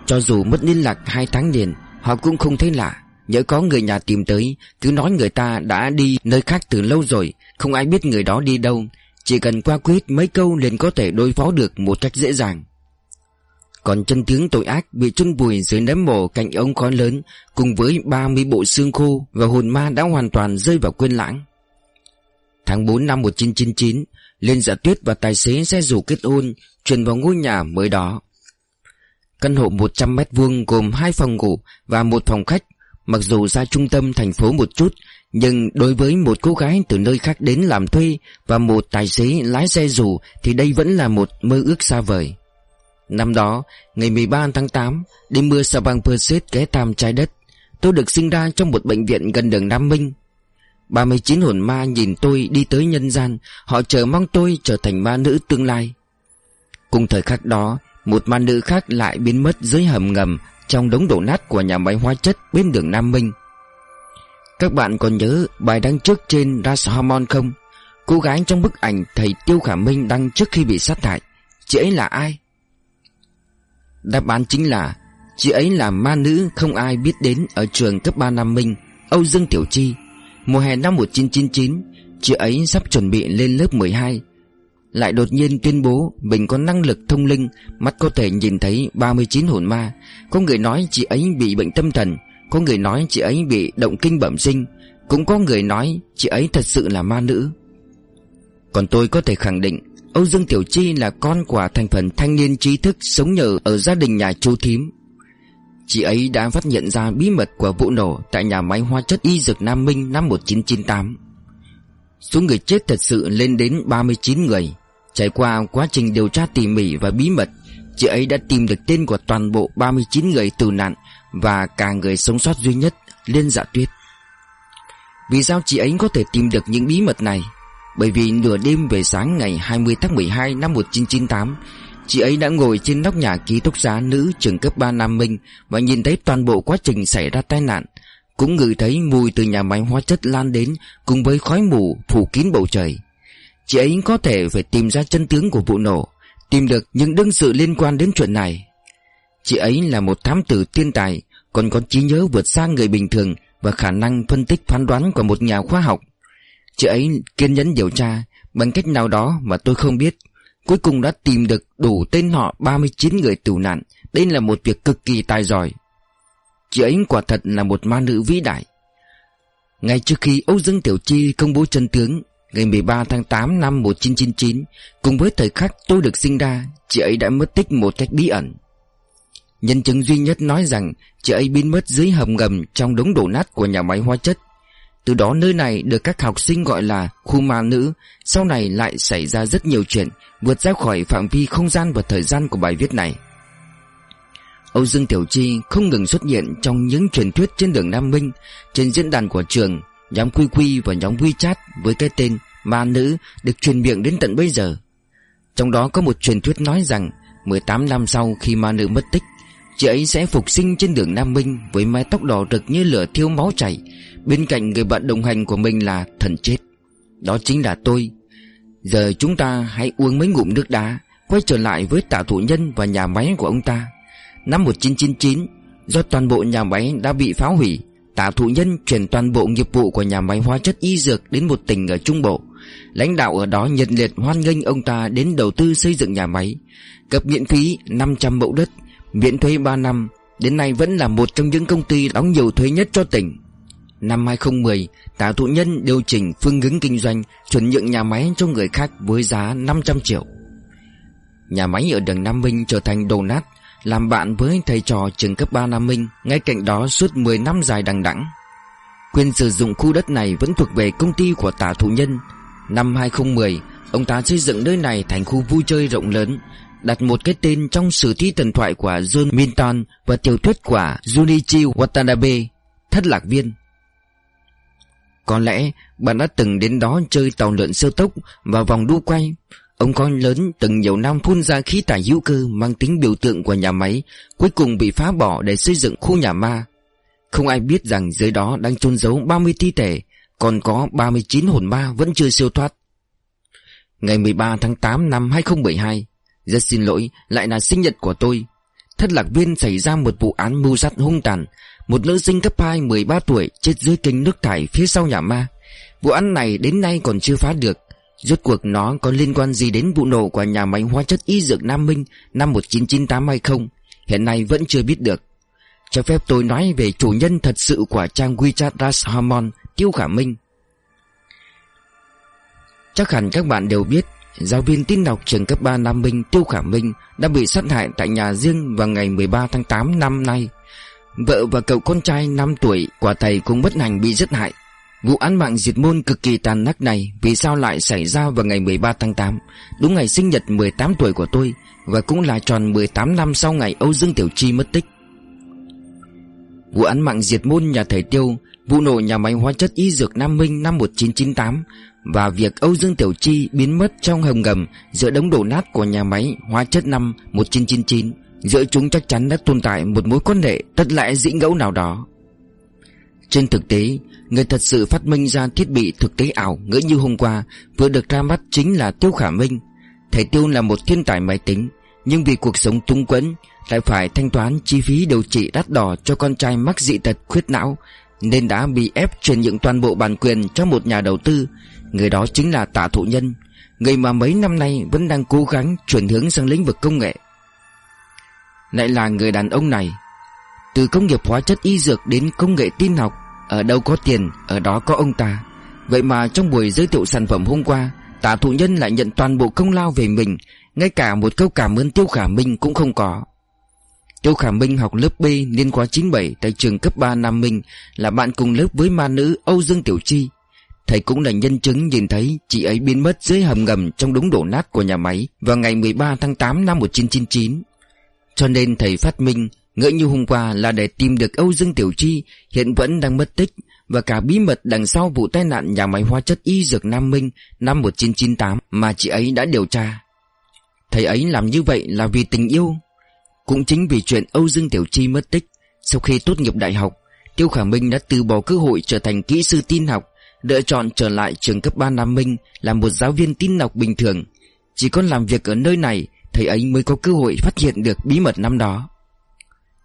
Cho dù mất liên lạc hai tháng liền, Họ cũng không thấy lạ. Nhớ có người nhà tìm tới, Cứ nói người ta đã đi nơi khác từ lâu rồi, Không ai biết người đó đi đâu. Chỉ cần qua quyết mấy câu liền có thể đối phó được một cách dễ dàng. Còn chân tướng tội ác bị chôn vùi dưới nấm mồ cạnh ống khói lớn, Cùng với 30 bộ xương khô Và hồn ma đã hoàn toàn rơi vào quên lãng. Tháng 4 năm 1999 Liên giả tuyết và tài xế xe rủ kết hôn Chuyển vào ngôi nhà mới đó. Căn hộ 100 mét vuông gồm hai phòng ngủ và một phòng khách. Mặc dù ra trung tâm thành phố một chút Nhưng đối với một cô gái từ nơi khác đến làm thuê Và một tài xế lái xe dù Thì đây vẫn là một mơ ước xa vời. Năm đó, ngày 13 tháng 8 Đêm mưa sa băng Perseid ghé tam trái đất. Tôi được sinh ra trong một bệnh viện gần đường Nam Minh. 39 hồn ma nhìn tôi đi tới nhân gian, Họ chờ mong tôi trở thành ma nữ tương lai Cùng thời khắc đó, Một ma nữ khác lại biến mất dưới hầm ngầm Trong đống đổ nát của nhà máy hóa chất bên đường Nam Minh Các bạn còn nhớ bài đăng trước trên Rashomon không? Cô gái trong bức ảnh thầy Tiêu Khả Minh đăng trước khi bị sát hại, Chị ấy là ai? Đáp án chính là, Chị ấy là ma nữ không ai biết đến ở trường cấp 3 Nam Minh, Âu Dương Tiểu Chi Mùa hè năm 1999 Chị ấy sắp chuẩn bị lên lớp 12 Lại đột nhiên tuyên bố Mình có năng lực thông linh, Mắt có thể nhìn thấy 39 hồn ma. Có người nói chị ấy bị bệnh tâm thần, Có người nói chị ấy bị động kinh bẩm sinh, Cũng có người nói Chị ấy thật sự là ma nữ. Còn tôi có thể khẳng định, Âu Dương Tiểu Chi là con của thành phần thanh niên trí thức Sống nhờ ở gia đình nhà chú thím. Chị ấy đã phát hiện ra bí mật của vụ nổ Tại nhà máy hóa chất y dược Nam Minh năm 1998 Số người chết thật sự lên đến 39 người. Trải qua quá trình điều tra tỉ mỉ và bí mật, Chị ấy đã tìm được tên của toàn bộ 39 người tử nạn Và cả người sống sót duy nhất, Liên dạ tuyết. Vì sao chị ấy có thể tìm được những bí mật này? Bởi vì nửa đêm về sáng ngày 20 tháng 12 năm 1998 Chị ấy đã ngồi trên nóc nhà ký túc xá nữ trường cấp 3 Nam Minh Và nhìn thấy toàn bộ quá trình xảy ra tai nạn. Cũng ngửi thấy mùi từ nhà máy hóa chất lan đến Cùng với khói mù phủ kín bầu trời. Chị ấy có thể phải tìm ra chân tướng của vụ nổ, Tìm được những đương sự liên quan đến chuyện này. Chị ấy là một thám tử tiên tài, Còn có trí nhớ vượt xa người bình thường Và khả năng phân tích phán đoán của một nhà khoa học. Chị ấy kiên nhẫn điều tra, Bằng cách nào đó mà tôi không biết. Cuối cùng đã tìm được đủ tên họ 39 người tử nạn. Đây là một việc cực kỳ tài giỏi. Chị ấy quả thật là một ma nữ vĩ đại. Ngay trước khi Âu Dương Tiểu Chi công bố chân tướng, Ngày 13 tháng 8 năm 1999 Cùng với thời khắc tôi được sinh ra, Chị ấy đã mất tích một cách bí ẩn. Nhân chứng duy nhất nói rằng Chị ấy biến mất dưới hầm ngầm Trong đống đổ nát của nhà máy hóa chất từ đó nơi này được các học sinh gọi là khu ma nữ. Sau này lại xảy ra rất nhiều chuyện, Vượt ra khỏi phạm vi không gian và thời gian của bài viết này. Âu Dương Tiểu Chi không ngừng xuất hiện trong những truyền thuyết trên đường Nam Minh, Trên diễn đàn của trường, Nhóm Quy Quy và nhóm WeChat với cái tên Ma Nữ được truyền miệng đến tận bây giờ. Trong đó có một truyền thuyết nói rằng 18 năm sau khi Ma Nữ mất tích, Chị ấy sẽ phục sinh trên đường Nam Minh Với mái tóc đỏ rực như lửa thiêu máu chảy Bên cạnh người bạn đồng hành của mình là thần chết. Đó chính là tôi. Giờ chúng ta hãy uống mấy ngụm nước đá, Quay trở lại với tạ thủ nhân và nhà máy của ông ta. Năm 1999 Do toàn bộ nhà máy đã bị phá hủy, Tạ thủ nhân chuyển toàn bộ nghiệp vụ của nhà máy hóa chất y dược đến một tỉnh ở Trung Bộ. Lãnh đạo ở đó nhiệt liệt hoan nghênh ông ta đến đầu tư xây dựng nhà máy. Cấp miễn phí 500 mẫu đất, Miễn thuế 3 năm, Đến nay vẫn là một trong những công ty đóng nhiều thuế nhất cho tỉnh. Năm 2010 Tạ thụ nhân điều chỉnh phương hướng kinh doanh Chuẩn nhượng nhà máy cho người khác với giá 500 triệu. Nhà máy ở đường Nam Minh trở thành đồ nát Làm bạn với thầy trò trường cấp 3 Nam Minh Ngay cạnh đó suốt 10 năm dài đằng đẵng. Quyền sử dụng khu đất này vẫn thuộc về công ty của tả thụ nhân. Năm 2010 Ông ta xây dựng nơi này thành khu vui chơi rộng lớn đặt một cái tên trong sử thi thần thoại của John Milton và tiểu thuyết của Junichi Watanabe, Thất Lạc Viên. Có lẽ bạn đã từng đến đó chơi tàu lượn siêu tốc và vòng đu quay. Ông con lớn từng nhiều năm phun ra khí thải hữu cơ mang tính biểu tượng của nhà máy, cuối cùng bị phá bỏ để xây dựng khu nhà ma. Không ai biết rằng dưới đó đang chôn giấu 30 thi thể, còn có 39 hồn ma vẫn chưa siêu thoát. Ngày 13 tháng 8 năm 2012, rất xin lỗi, lại là sinh nhật của tôi. Thất lạc viên xảy ra một vụ án mưu sát hung tàn, một nữ sinh cấp 2 13 tuổi chết dưới kênh nước thải phía sau nhà ma. Vụ án này đến nay còn chưa phá được. Rốt cuộc nó có liên quan gì đến vụ nổ của nhà máy hóa chất y dược Nam Minh năm 1998 hay không? Hiện nay vẫn chưa biết được. Cho phép tôi nói về chủ nhân thật sự của trang WeChat Das Hormone, Tiêu Khả Minh. Chắc hẳn các bạn đều biết Giáo viên tin học trường cấp 3 Nam Minh Tiêu Khả Minh Đã bị sát hại tại nhà riêng vào ngày 13 tháng 8 năm nay Vợ và cậu con trai 5 tuổi của thầy cũng bất hạnh bị giết hại. Vụ án mạng diệt môn cực kỳ tàn nắc này Vì sao lại xảy ra vào ngày 13 tháng 8 Đúng ngày sinh nhật 18 tuổi của tôi Và cũng là tròn 18 năm sau ngày Âu Dương Tiểu Chi mất tích. Vụ án mạng diệt môn nhà thầy Tiêu, Vụ nổ nhà máy hóa chất y dược Nam Minh năm 1998 Và việc Âu Dương Tiểu Chi biến mất trong hầm ngầm Giữa đống đổ nát của nhà máy hóa chất năm 1999 Giữa chúng chắc chắn đã tồn tại một mối quan hệ tất lại dĩ ngẫu nào đó. Trên thực tế, Người thật sự phát minh ra thiết bị thực tế ảo ngỡ như hôm qua Vừa được ra mắt chính là Tiêu Khả Minh. Thầy Tiêu là một thiên tài máy tính, Nhưng vì cuộc sống tung quẫn, Lại phải thanh toán chi phí điều trị đắt đỏ cho con trai mắc dị tật khuyết não, Nên đã bị ép chuyển nhượng toàn bộ bản quyền cho một nhà đầu tư. Người đó chính là tạ thụ nhân, Người mà mấy năm nay vẫn đang cố gắng chuyển hướng sang lĩnh vực công nghệ. Lại là người đàn ông này. Từ công nghiệp hóa chất y dược đến công nghệ tin học Ở đâu có tiền, ở đó có ông ta. Vậy mà trong buổi giới thiệu sản phẩm hôm qua Tạ thụ nhân lại nhận toàn bộ công lao về mình Ngay cả một câu cảm ơn Tiêu Khả Minh cũng không có. Tiêu Khả Minh học lớp B niên khóa 97 tại trường cấp 3 Nam Minh Là bạn cùng lớp với ma nữ Âu Dương Tiểu Chi. Thầy cũng là nhân chứng nhìn thấy chị ấy biến mất dưới hầm ngầm trong đống đổ nát của nhà máy vào ngày 13 tháng 8 năm 1999. Cho nên thầy phát minh ngỡ như hôm qua là để tìm được Âu Dương Tiểu Chi hiện vẫn đang mất tích và cả bí mật đằng sau vụ tai nạn nhà máy hóa chất y dược Nam Minh năm 1998 mà chị ấy đã điều tra. Thầy ấy làm như vậy là vì tình yêu. Cũng chính vì chuyện Âu Dương Tiểu Chi mất tích sau khi tốt nghiệp đại học, Tiêu Khả Minh đã từ bỏ cơ hội trở thành kỹ sư tin học Lựa chọn trở lại trường cấp 3 Nam Minh Là một giáo viên tin học bình thường Chỉ còn làm việc ở nơi này Thầy ấy mới có cơ hội phát hiện được bí mật năm đó.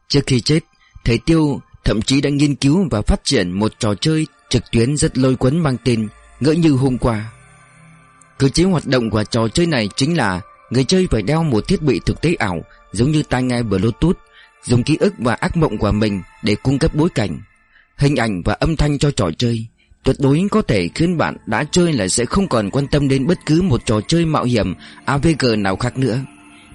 Trước khi chết, Thầy Tiêu thậm chí đã nghiên cứu và phát triển một trò chơi trực tuyến rất lôi cuốn mang tên Ngỡ như hôm qua. Cơ chế hoạt động của trò chơi này chính là Người chơi phải đeo một thiết bị thực tế ảo Giống như tai nghe Bluetooth, Dùng ký ức và ác mộng của mình Để cung cấp bối cảnh. Hình ảnh và âm thanh cho trò chơi Tuyệt đối có thể khiến bạn đã chơi là sẽ không còn quan tâm đến bất cứ một trò chơi mạo hiểm AVG nào khác nữa.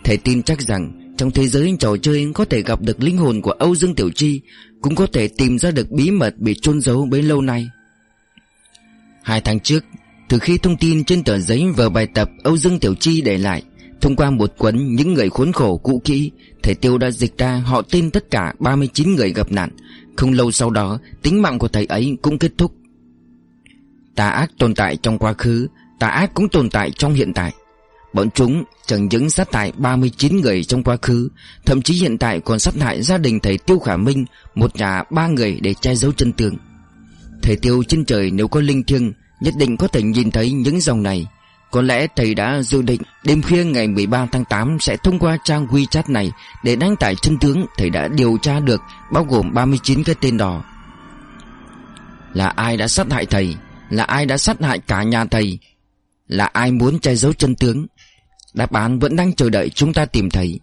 Thầy tin chắc rằng trong thế giới trò chơi có thể gặp được linh hồn của Âu Dương Tiểu Chi, Cũng có thể tìm ra được bí mật bị chôn giấu bấy lâu nay. Hai tháng trước, Từ khi thông tin trên tờ giấy và bài tập Âu Dương Tiểu Chi để lại, Thông qua một cuốn những người khốn khổ cũ kỹ, Thầy Tiêu đã dịch ra họ tên tất cả 39 người gặp nạn. Không lâu sau đó, Tính mạng của thầy ấy cũng kết thúc. Tà ác tồn tại trong quá khứ, Tà ác cũng tồn tại trong hiện tại. Bọn chúng chẳng những sát hại 39 người trong quá khứ, Thậm chí hiện tại còn sát hại gia đình thầy Tiêu Khả Minh, Một nhà ba người để che giấu chân tường. Thầy Tiêu trên trời nếu có linh thiêng, Nhất định có thể nhìn thấy những dòng này. Có lẽ thầy đã dự định Đêm khuya ngày 13 tháng 8 Sẽ thông qua trang WeChat này Để đăng tải chân tướng Thầy đã điều tra được, Bao gồm 39 cái tên đỏ. Là ai đã sát hại thầy? Là ai đã sát hại cả nhà thầy? Là ai muốn che giấu chân tướng? Đáp án vẫn đang chờ đợi chúng ta tìm thấy.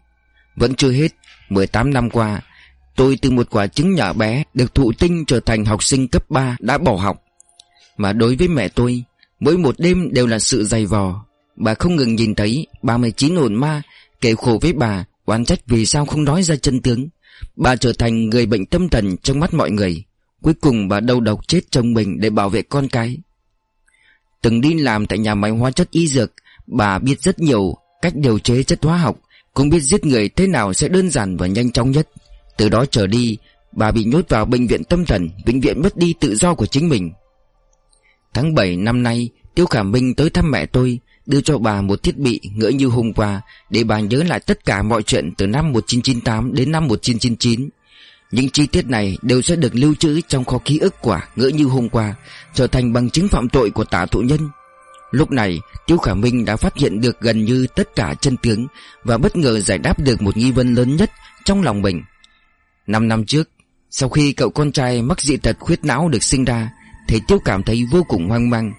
Vẫn chưa hết 18 năm qua, Tôi từ một quả trứng nhỏ bé Được thụ tinh trở thành học sinh cấp 3 Đã bỏ học. Mà đối với mẹ tôi, Mỗi một đêm đều là sự dày vò. Bà không ngừng nhìn thấy 39 hồn ma Kể khổ với bà, Oán trách vì sao không nói ra chân tướng. Bà trở thành người bệnh tâm thần trong mắt mọi người. Cuối cùng bà đầu độc chết chồng mình để bảo vệ con cái. Từng đi làm tại nhà máy hóa chất y dược, Bà biết rất nhiều cách điều chế chất hóa học Cũng biết giết người thế nào sẽ đơn giản và nhanh chóng nhất. Từ đó trở đi, Bà bị nhốt vào bệnh viện tâm thần Bệnh viện mất đi tự do của chính mình. Tháng 7 năm nay, Tiêu Khả Minh tới thăm mẹ tôi, Đưa cho bà một thiết bị ngỡ như hôm qua, Để bà nhớ lại tất cả mọi chuyện từ năm 1998 đến năm 1999 Những chi tiết này đều sẽ được lưu trữ trong kho ký ức quả ngỡ như hôm qua, Trở thành bằng chứng phạm tội của tả thụ nhân. Lúc này Tiêu Khả Minh đã phát hiện được gần như tất cả chân tướng Và bất ngờ giải đáp được một nghi vấn lớn nhất trong lòng mình. Năm năm trước, Sau khi cậu con trai mắc dị tật khuyết não được sinh ra, Thầy Tiêu cảm thấy vô cùng hoang mang.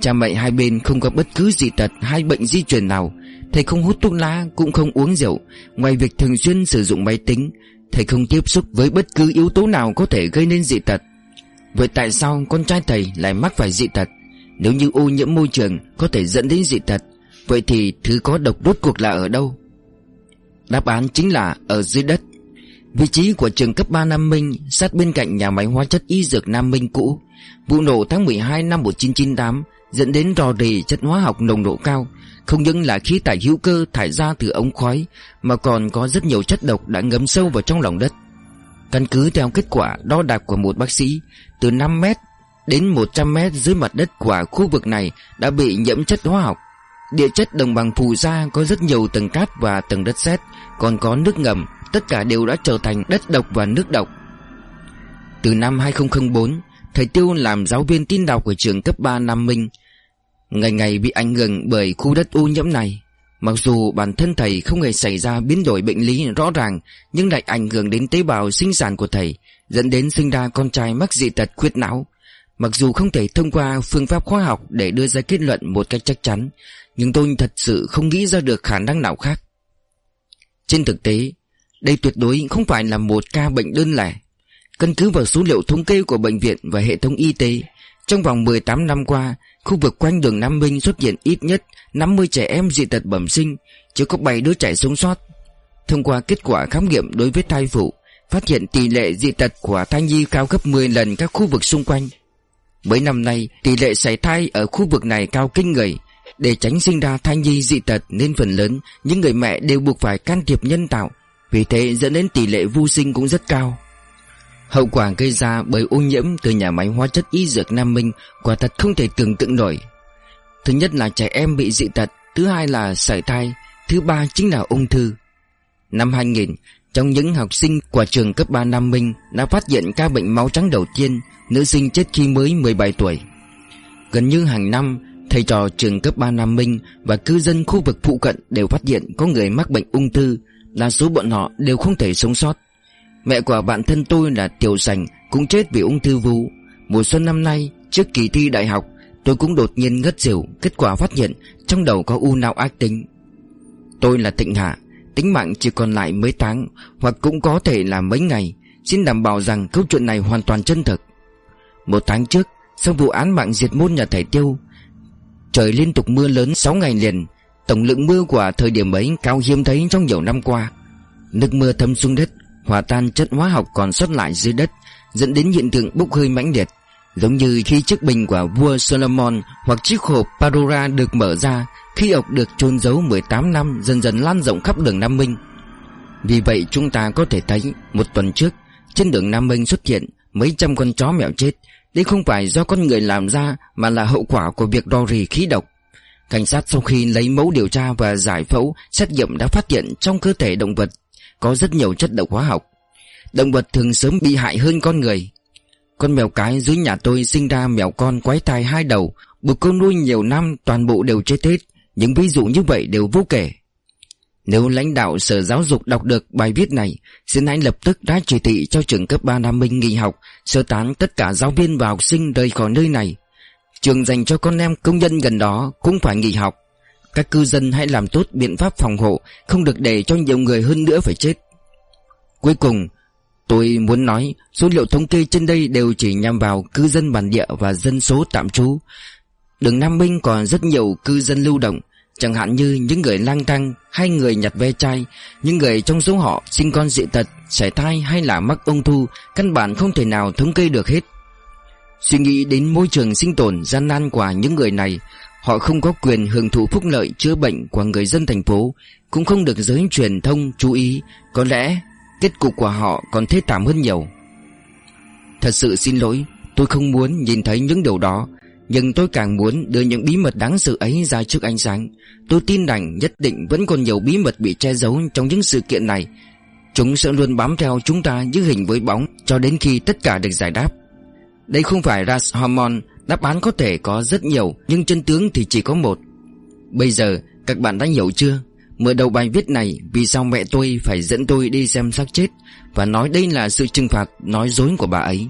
Cha mẹ hai bên không có bất cứ dị tật hay bệnh di truyền nào. Thầy không hút thuốc lá, cũng không uống rượu. Ngoài việc thường xuyên sử dụng máy tính, Thầy không tiếp xúc với bất cứ yếu tố nào có thể gây nên dị tật. Vậy tại sao con trai thầy lại mắc phải dị tật? Nếu như ô nhiễm môi trường có thể dẫn đến dị tật, Vậy thì thứ có độc rốt cuộc là ở đâu? Đáp án chính là ở dưới đất. Vị trí của trường cấp 3 Nam Minh sát bên cạnh nhà máy hóa chất y dược Nam Minh cũ. Vụ nổ tháng 12 năm 1998 dẫn đến rò rỉ chất hóa học nồng độ cao. Không những là khí thải hữu cơ thải ra từ ống khói, Mà còn có rất nhiều chất độc đã ngấm sâu vào trong lòng đất. Căn cứ theo kết quả đo đạc của một bác sĩ, Từ 5 mét đến 100 mét dưới mặt đất của khu vực này đã bị nhiễm chất hóa học. Địa chất đồng bằng phù sa có rất nhiều tầng cát và tầng đất sét, Còn có nước ngầm. Tất cả đều đã trở thành đất độc và nước độc. Từ năm 2004 Thầy Tiêu làm giáo viên tin đọc của trường cấp 3 Nam Minh. Ngày ngày bị ảnh hưởng bởi khu đất ô nhiễm này. Mặc dù bản thân thầy không hề xảy ra biến đổi bệnh lý rõ ràng, Nhưng lại ảnh hưởng đến tế bào sinh sản của thầy, Dẫn đến sinh ra con trai mắc dị tật khuyết não. Mặc dù không thể thông qua phương pháp khoa học để đưa ra kết luận một cách chắc chắn, Nhưng tôi thật sự không nghĩ ra được khả năng nào khác. Trên thực tế, Đây tuyệt đối không phải là một ca bệnh đơn lẻ. Căn cứ vào số liệu thống kê của bệnh viện và hệ thống y tế, Trong vòng 18 năm qua, Khu vực quanh đường Nam Minh xuất hiện ít nhất 50 trẻ em dị tật bẩm sinh Chỉ có 7 đứa trẻ sống sót. Thông qua kết quả khám nghiệm đối với thai phụ, Phát hiện tỷ lệ dị tật của thai nhi cao gấp 10 lần các khu vực xung quanh. Mấy năm nay tỷ lệ sảy thai ở khu vực này cao kinh người Để tránh sinh ra thai nhi dị tật nên phần lớn Những người mẹ đều buộc phải can thiệp nhân tạo Vì thế dẫn đến tỷ lệ vô sinh cũng rất cao Hậu quả gây ra bởi ô nhiễm từ nhà máy hóa chất y dược Nam Minh quả thật không thể tưởng tượng nổi. Thứ nhất là trẻ em bị dị tật, thứ hai là sảy thai, thứ ba chính là ung thư. Năm 2000, trong những học sinh của trường cấp 3 Nam Minh đã phát hiện ca bệnh máu trắng đầu tiên, nữ sinh chết khi mới 17 tuổi. Gần như hàng năm, thầy trò trường cấp 3 Nam Minh và cư dân khu vực phụ cận đều phát hiện có người mắc bệnh ung thư, đa số bọn họ đều không thể sống sót. Mẹ của bạn thân tôi là Tiểu Sành Cũng chết vì ung thư vú Mùa xuân năm nay trước kỳ thi đại học Tôi cũng đột nhiên ngất xỉu Kết quả phát hiện trong đầu có u não ác tính Tôi là Tịnh Hạ Tính mạng chỉ còn lại mấy tháng Hoặc cũng có thể là mấy ngày Xin đảm bảo rằng câu chuyện này hoàn toàn chân thực một tháng trước, Sau vụ án mạng diệt môn nhà thầy Tiêu, Trời liên tục mưa lớn 6 ngày liền, Tổng lượng mưa của thời điểm ấy cao hiếm thấy trong nhiều năm qua. Nước mưa thấm xuống đất, hòa tan chất hóa học còn sót lại dưới đất, dẫn đến hiện tượng bốc hơi mãnh liệt. Giống như khi chiếc bình của vua Solomon hoặc chiếc hộp Pandora được mở ra khi ọc được chôn giấu 18 năm dần dần lan rộng khắp đường Nam Minh. Vì vậy chúng ta có thể thấy, một tuần trước, trên đường Nam Minh xuất hiện mấy trăm con chó mèo chết đây không phải do con người làm ra mà là hậu quả của việc đo rì khí độc Cảnh sát sau khi lấy mẫu điều tra và giải phẫu xét nghiệm đã phát hiện trong cơ thể động vật có rất nhiều chất độc hóa học. Động vật thường sớm bị hại hơn con người. Con mèo cái dưới nhà tôi sinh ra mèo con quái tai hai đầu, buộc con nuôi nhiều năm toàn bộ đều chết hết. Những ví dụ như vậy đều vô kể. Nếu lãnh đạo Sở Giáo dục đọc được bài viết này, xin hãy lập tức ra chỉ thị cho trường cấp 3 Nam Minh nghỉ học, sơ tán tất cả giáo viên và học sinh rời khỏi nơi này. Trường dành cho con em công nhân gần đó cũng phải nghỉ học. Các cư dân hãy làm tốt biện pháp phòng hộ Không được để cho nhiều người hơn nữa phải chết Cuối cùng Tôi muốn nói Số liệu thống kê trên đây đều chỉ nhằm vào cư dân bản địa và dân số tạm trú Đường Nam Minh còn rất nhiều cư dân lưu động Chẳng hạn như những người lang thang hay người nhặt ve chai Những người trong số họ sinh con dị tật, sẻ thai hay là mắc ung thư Căn bản không thể nào thống kê được hết. Suy nghĩ đến môi trường sinh tồn gian nan của những người này Họ không có quyền hưởng thụ phúc lợi chữa bệnh của người dân thành phố Cũng không được giới truyền thông chú ý Có lẽ kết cục của họ còn thê thảm hơn nhiều. Thật sự xin lỗi Tôi không muốn nhìn thấy những điều đó. Nhưng tôi càng muốn đưa những bí mật đáng sợ ấy ra trước ánh sáng. Tôi tin rằng nhất định vẫn còn nhiều bí mật bị che giấu trong những sự kiện này. Chúng sẽ luôn bám theo chúng ta như hình với bóng Cho đến khi tất cả được giải đáp. Đây không phải Ras Hormone Đáp án có thể có rất nhiều, Nhưng chân tướng thì chỉ có một. Bây giờ, các bạn đã hiểu chưa? Mở đầu bài viết này, Vì sao mẹ tôi phải dẫn tôi đi xem xác chết Và nói đây là sự trừng phạt Nói dối của bà ấy.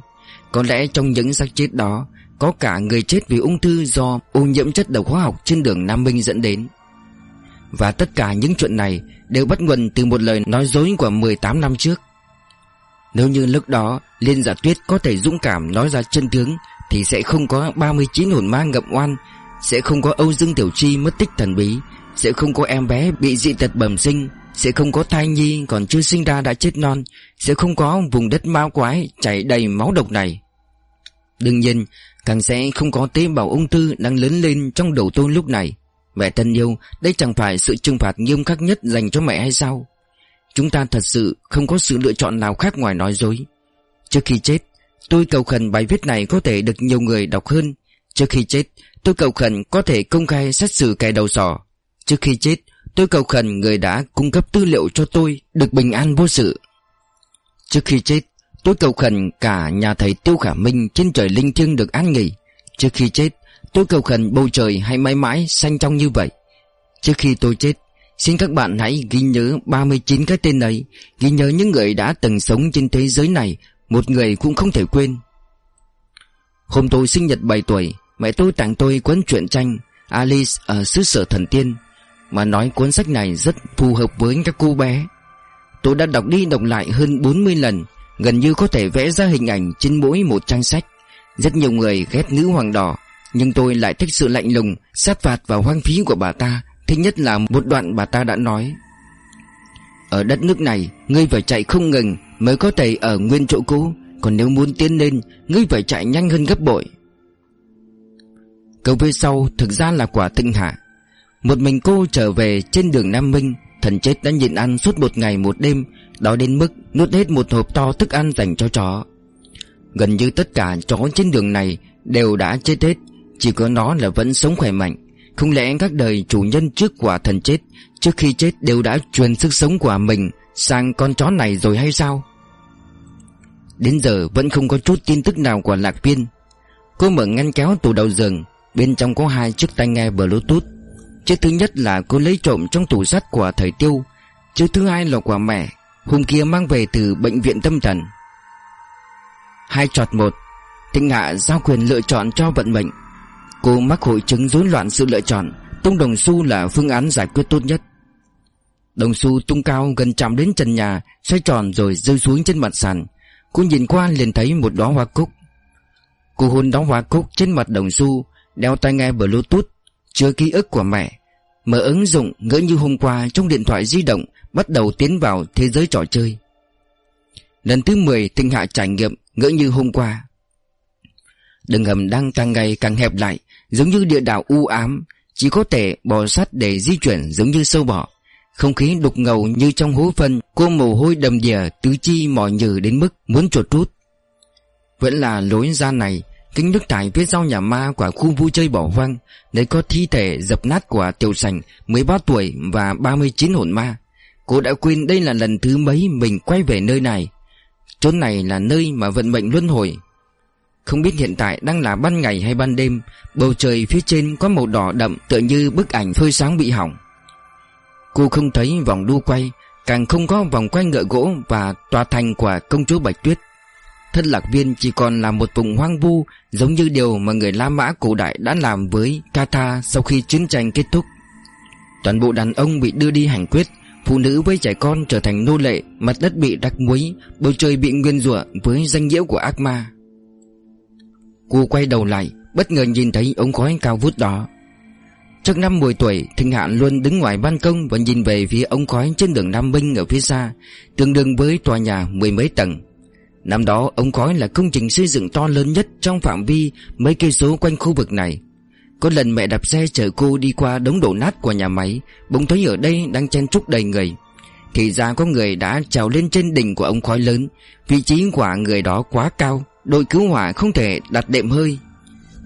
Có lẽ trong những xác chết đó có cả người chết vì ung thư do ô nhiễm chất độc hóa học trên đường Nam Minh dẫn đến. Và tất cả những chuyện này Đều bắt nguồn từ một lời nói dối của 18 năm trước. Nếu như lúc đó Liên giả tuyết có thể dũng cảm nói ra chân tướng, Thì sẽ không có 39 hồn ma ngậm oan, Sẽ không có Âu Dương Tiểu Chi mất tích thần bí, Sẽ không có em bé bị dị tật bẩm sinh, Sẽ không có thai nhi còn chưa sinh ra đã chết non, Sẽ không có vùng đất ma quái chảy đầy máu độc này. Đương nhiên Càng sẽ không có tế bào ung thư đang lớn lên trong đầu tôi lúc này. Mẹ thân yêu, Đây chẳng phải sự trừng phạt nghiêm khắc nhất dành cho mẹ hay sao? Chúng ta thật sự không có sự lựa chọn nào khác ngoài nói dối. Trước khi chết, Tôi cầu khẩn bài viết này có thể được nhiều người đọc hơn. Trước khi chết, Tôi cầu khẩn có thể công khai xét xử kẻ đầu sỏ. Trước khi chết, Tôi cầu khẩn người đã cung cấp tư liệu cho tôi, Được bình an vô sự. Trước khi chết Tôi cầu khẩn cả nhà thầy Tiêu Khả Minh Trên trời linh thiêng được an nghỉ. Trước khi chết Tôi cầu khẩn bầu trời hay mãi mãi xanh trong như vậy. Trước khi tôi chết, Xin các bạn hãy ghi nhớ 39 cái tên ấy, Ghi nhớ những người đã từng sống trên thế giới này, Một người cũng không thể quên. Hôm tôi sinh nhật 7 tuổi, Mẹ tôi tặng tôi cuốn truyện tranh Alice ở xứ sở thần tiên, Mà nói cuốn sách này rất phù hợp với các cô bé. Tôi đã đọc đi đọc lại hơn 40 lần Gần như có thể vẽ ra hình ảnh trên mỗi một trang sách. Rất nhiều người ghét nữ hoàng đỏ, Nhưng tôi lại thích sự lạnh lùng, Sát phạt và hoang phí của bà ta. Thích nhất là một đoạn bà ta đã nói, Ở đất nước này, Ngươi phải chạy không ngừng Mới có thể ở nguyên chỗ cũ, Còn nếu muốn tiến lên, Ngươi phải chạy nhanh hơn gấp bội. Câu về sau thực ra là quả tinh hạ. Một mình cô trở về trên đường Nam Minh Thần chết đã nhịn ăn suốt một ngày một đêm, Đói đến mức nuốt hết một hộp to thức ăn dành cho chó. Gần như tất cả chó trên đường này Đều đã chết hết, Chỉ có nó là vẫn sống khỏe mạnh. Không lẽ các đời chủ nhân trước quả thần chết, Trước khi chết đều đã truyền sức sống của mình Sang con chó này rồi hay sao? Đến giờ vẫn không có chút tin tức nào của lạc viên. Cô mở ngăn kéo tủ đầu giường, Bên trong có hai chiếc tai nghe bluetooth. Chiếc thứ nhất là cô lấy trộm trong tủ sắt của thầy Tiêu. Chiếc thứ hai là quả mẹ, Hôm kia mang về từ bệnh viện tâm thần. Hai chọt một Thịnh Hạ giao quyền lựa chọn cho vận mệnh. Cô mắc hội chứng rối loạn sự lựa chọn Tung đồng xu là phương án giải quyết tốt nhất. Đồng xu tung cao gần chạm đến trần nhà, Xoay tròn rồi rơi xuống trên mặt sàn. Cô nhìn qua liền thấy một đóa hoa cúc. Cô hôn đóa hoa cúc trên mặt đồng xu, Đeo tai nghe bluetooth. Chứa ký ức của mẹ, Mở ứng dụng ngỡ như hôm qua trong điện thoại di động Bắt đầu tiến vào thế giới trò chơi. Lần thứ 10 tinh hạ trải nghiệm ngỡ như hôm qua. Đường hầm đang càng ngày càng hẹp lại, Giống như địa đạo u ám, Chỉ có thể bò sắt để di chuyển giống như sâu bọ. Không khí đục ngầu như trong hố phân Cô mồ hôi đầm đìa, tứ chi mỏi nhừ đến mức muốn chuột rút. Vẫn là lối ra này Kính nước thải phía sau nhà ma của khu vui chơi bỏ hoang, Nơi có thi thể dập nát của tiểu sành 13 tuổi và 39 hồn ma. Cô đã quên đây là lần thứ mấy mình quay về nơi này. Chốn này là nơi mà vận mệnh luân hồi. Không biết hiện tại đang là ban ngày hay ban đêm, Bầu trời phía trên có màu đỏ đậm tựa như bức ảnh phơi sáng bị hỏng. Cô không thấy vòng đu quay, Càng không có vòng quay ngựa gỗ và tòa thành của công chúa Bạch Tuyết thất lạc viên chỉ còn là một vùng hoang vu, Giống như điều mà người La Mã cổ đại đã làm với Kata sau khi chiến tranh kết thúc. Toàn bộ đàn ông bị đưa đi hành quyết, Phụ nữ với trẻ con trở thành nô lệ, Mặt đất bị đắc muối, Bầu trời bị nguyên rủa với danh nhiễu của ác ma. Cô quay đầu lại, Bất ngờ nhìn thấy ống khói cao vút đó. Trước năm 10 tuổi, Thịnh Hạn luôn đứng ngoài ban công Và nhìn về phía ống khói trên đường Nam Minh ở phía xa, Tương đương với tòa nhà mười mấy tầng. Năm đó ống khói là công trình xây dựng to lớn nhất Trong phạm vi mấy cây số quanh khu vực này. Có lần mẹ đạp xe chở cô đi qua đống đổ nát của nhà máy, Bỗng thấy ở đây đang chen trúc đầy người. Thì ra có người đã trèo lên trên đỉnh của ống khói lớn, Vị trí của người đó quá cao, Đội cứu hỏa không thể đặt đệm hơi.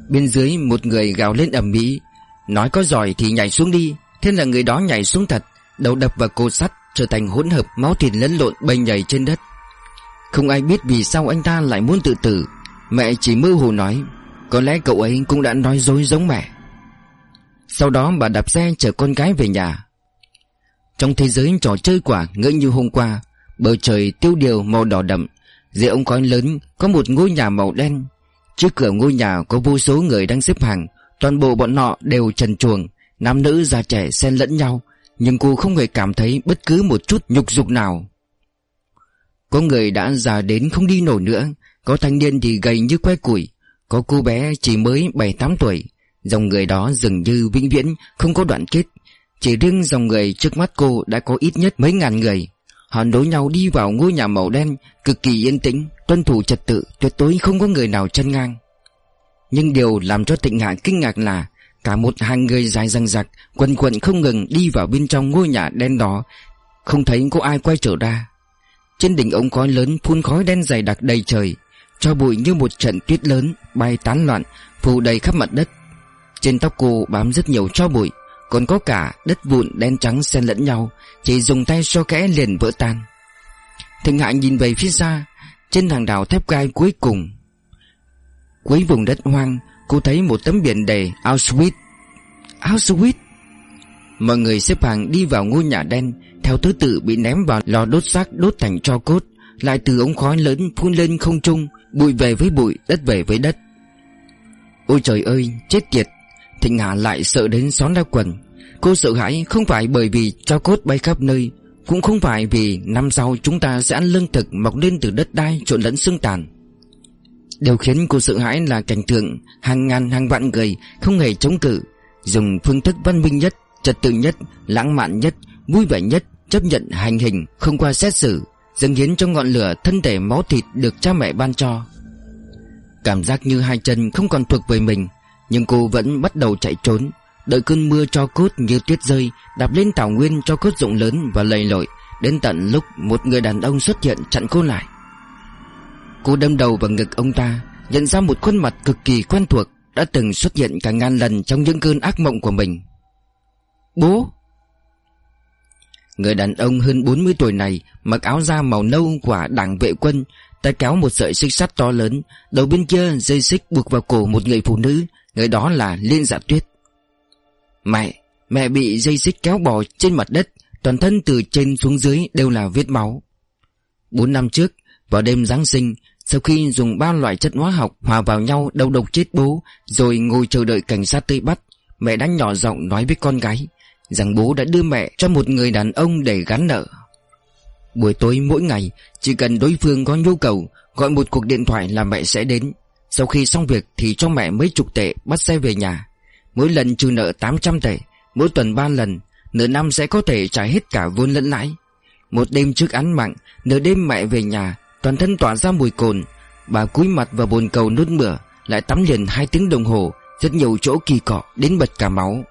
Bên dưới, một người gào lên ầm ĩ, Nói có giỏi thì nhảy xuống đi, Thế là người đó nhảy xuống thật, Đầu đập vào cột sắt, Trở thành hỗn hợp máu thịt lẫn lộn bay nhảy trên đất. Không ai biết vì sao anh ta lại muốn tự tử. Mẹ chỉ mơ hồ nói, Có lẽ cậu ấy cũng đã nói dối giống mẹ. Sau đó bà đạp xe chở con gái về nhà. Trong thế giới trò chơi quả ngỡ như hôm qua, Bầu trời tiêu điều màu đỏ đậm, Dưới ống khói lớn có một ngôi nhà màu đen. Trước cửa ngôi nhà có vô số người đang xếp hàng, Toàn bộ bọn họ đều trần chuồng Nam nữ già trẻ xen lẫn nhau, Nhưng cô không hề cảm thấy bất cứ một chút nhục dục nào. Có người đã già đến không đi nổi nữa. Có thanh niên thì gầy như que củi. Có cô bé chỉ mới 7-8 tuổi. Dòng người đó dường như vĩnh viễn, Không có đoạn kết. Chỉ riêng dòng người trước mắt cô đã có ít nhất mấy ngàn người. Họ nối nhau đi vào ngôi nhà màu đen, Cực kỳ yên tĩnh, Tuân thủ trật tự, Tuyệt đối không có người nào chân ngang. Nhưng điều làm cho Tịnh Hạ kinh ngạc là Cả một hàng người dài răng rạc Quần quần không ngừng đi vào bên trong ngôi nhà đen đó. Không thấy có ai quay trở ra. Trên đỉnh ống khói lớn phun khói đen dày đặc đầy trời, Cho bụi như một trận tuyết lớn Bay tán loạn, Phủ đầy khắp mặt đất. Trên tóc cô bám rất nhiều cho bụi, Còn có cả đất vụn đen trắng xen lẫn nhau, Chỉ dùng tay so kẽ liền vỡ tan. Thịnh Hạ nhìn về phía xa, Trên hàng đảo thép gai cuối cùng. Cuối vùng đất hoang, Cô thấy một tấm biển đầy Auschwitz. Auschwitz? Mọi người xếp hàng đi vào ngôi nhà đen theo thứ tự bị ném vào lò đốt xác đốt thành tro cốt Lại từ ống khói lớn phun lên không trung Bụi về với bụi, đất về với đất. Ôi trời ơi, chết tiệt! Thịnh Hà lại sợ đến xón ra quần. Cô sợ hãi không phải bởi vì cho cốt bay khắp nơi Cũng không phải vì năm sau chúng ta sẽ ăn lương thực mọc lên từ đất đai trộn lẫn xương tàn. Điều khiến cô sợ hãi là cảnh tượng hàng ngàn hàng vạn người không hề chống cự Dùng phương thức văn minh nhất, trật tự nhất, lãng mạn nhất, vui vẻ nhất Chấp nhận hành hình, không qua xét xử Dâng hiến trong ngọn lửa thân thể máu thịt được cha mẹ ban cho. Cảm giác như hai chân không còn thuộc về mình Nhưng cô vẫn bắt đầu chạy trốn Đợi cơn mưa cho cốt như tuyết rơi Đạp lên tảo nguyên cho cốt rộng lớn và lầy lội Đến tận lúc một người đàn ông xuất hiện chặn cô lại. Cô đâm đầu vào ngực ông ta Nhận ra một khuôn mặt cực kỳ quen thuộc Đã từng xuất hiện cả ngàn lần trong những cơn ác mộng của mình. Bố Người đàn ông hơn 40 tuổi này Mặc áo da màu nâu của đảng vệ quân, Tay kéo một sợi xích sắt to lớn, Đầu bên kia dây xích buộc vào cổ một người phụ nữ, Người đó là Liên Dạ Tuyết. Mẹ Mẹ bị dây xích kéo bò trên mặt đất, Toàn thân từ trên xuống dưới đều là vết máu. Bốn năm trước, Vào đêm Giáng sinh, sau khi dùng ba loại chất hóa học hòa vào nhau đầu độc chết bố Rồi ngồi chờ đợi cảnh sát tới bắt Mẹ đã nhỏ giọng nói với con gái Rằng bố đã đưa mẹ cho một người đàn ông để gắn nợ. Buổi tối mỗi ngày, Chỉ cần đối phương có nhu cầu, Gọi một cuộc điện thoại là mẹ sẽ đến. Sau khi xong việc thì cho mẹ mấy chục tệ Bắt xe về nhà. Mỗi lần trừ nợ 800 tệ, Mỗi tuần 3 lần Nửa năm sẽ có thể trả hết cả vốn lẫn lãi. Một đêm trước án mạng, Nửa đêm mẹ về nhà, Toàn thân tỏa ra mùi cồn. Bà cúi mặt vào bồn cầu nốt mửa, Lại tắm liền hai tiếng đồng hồ, Rất nhiều chỗ kỳ cọ đến bật cả máu.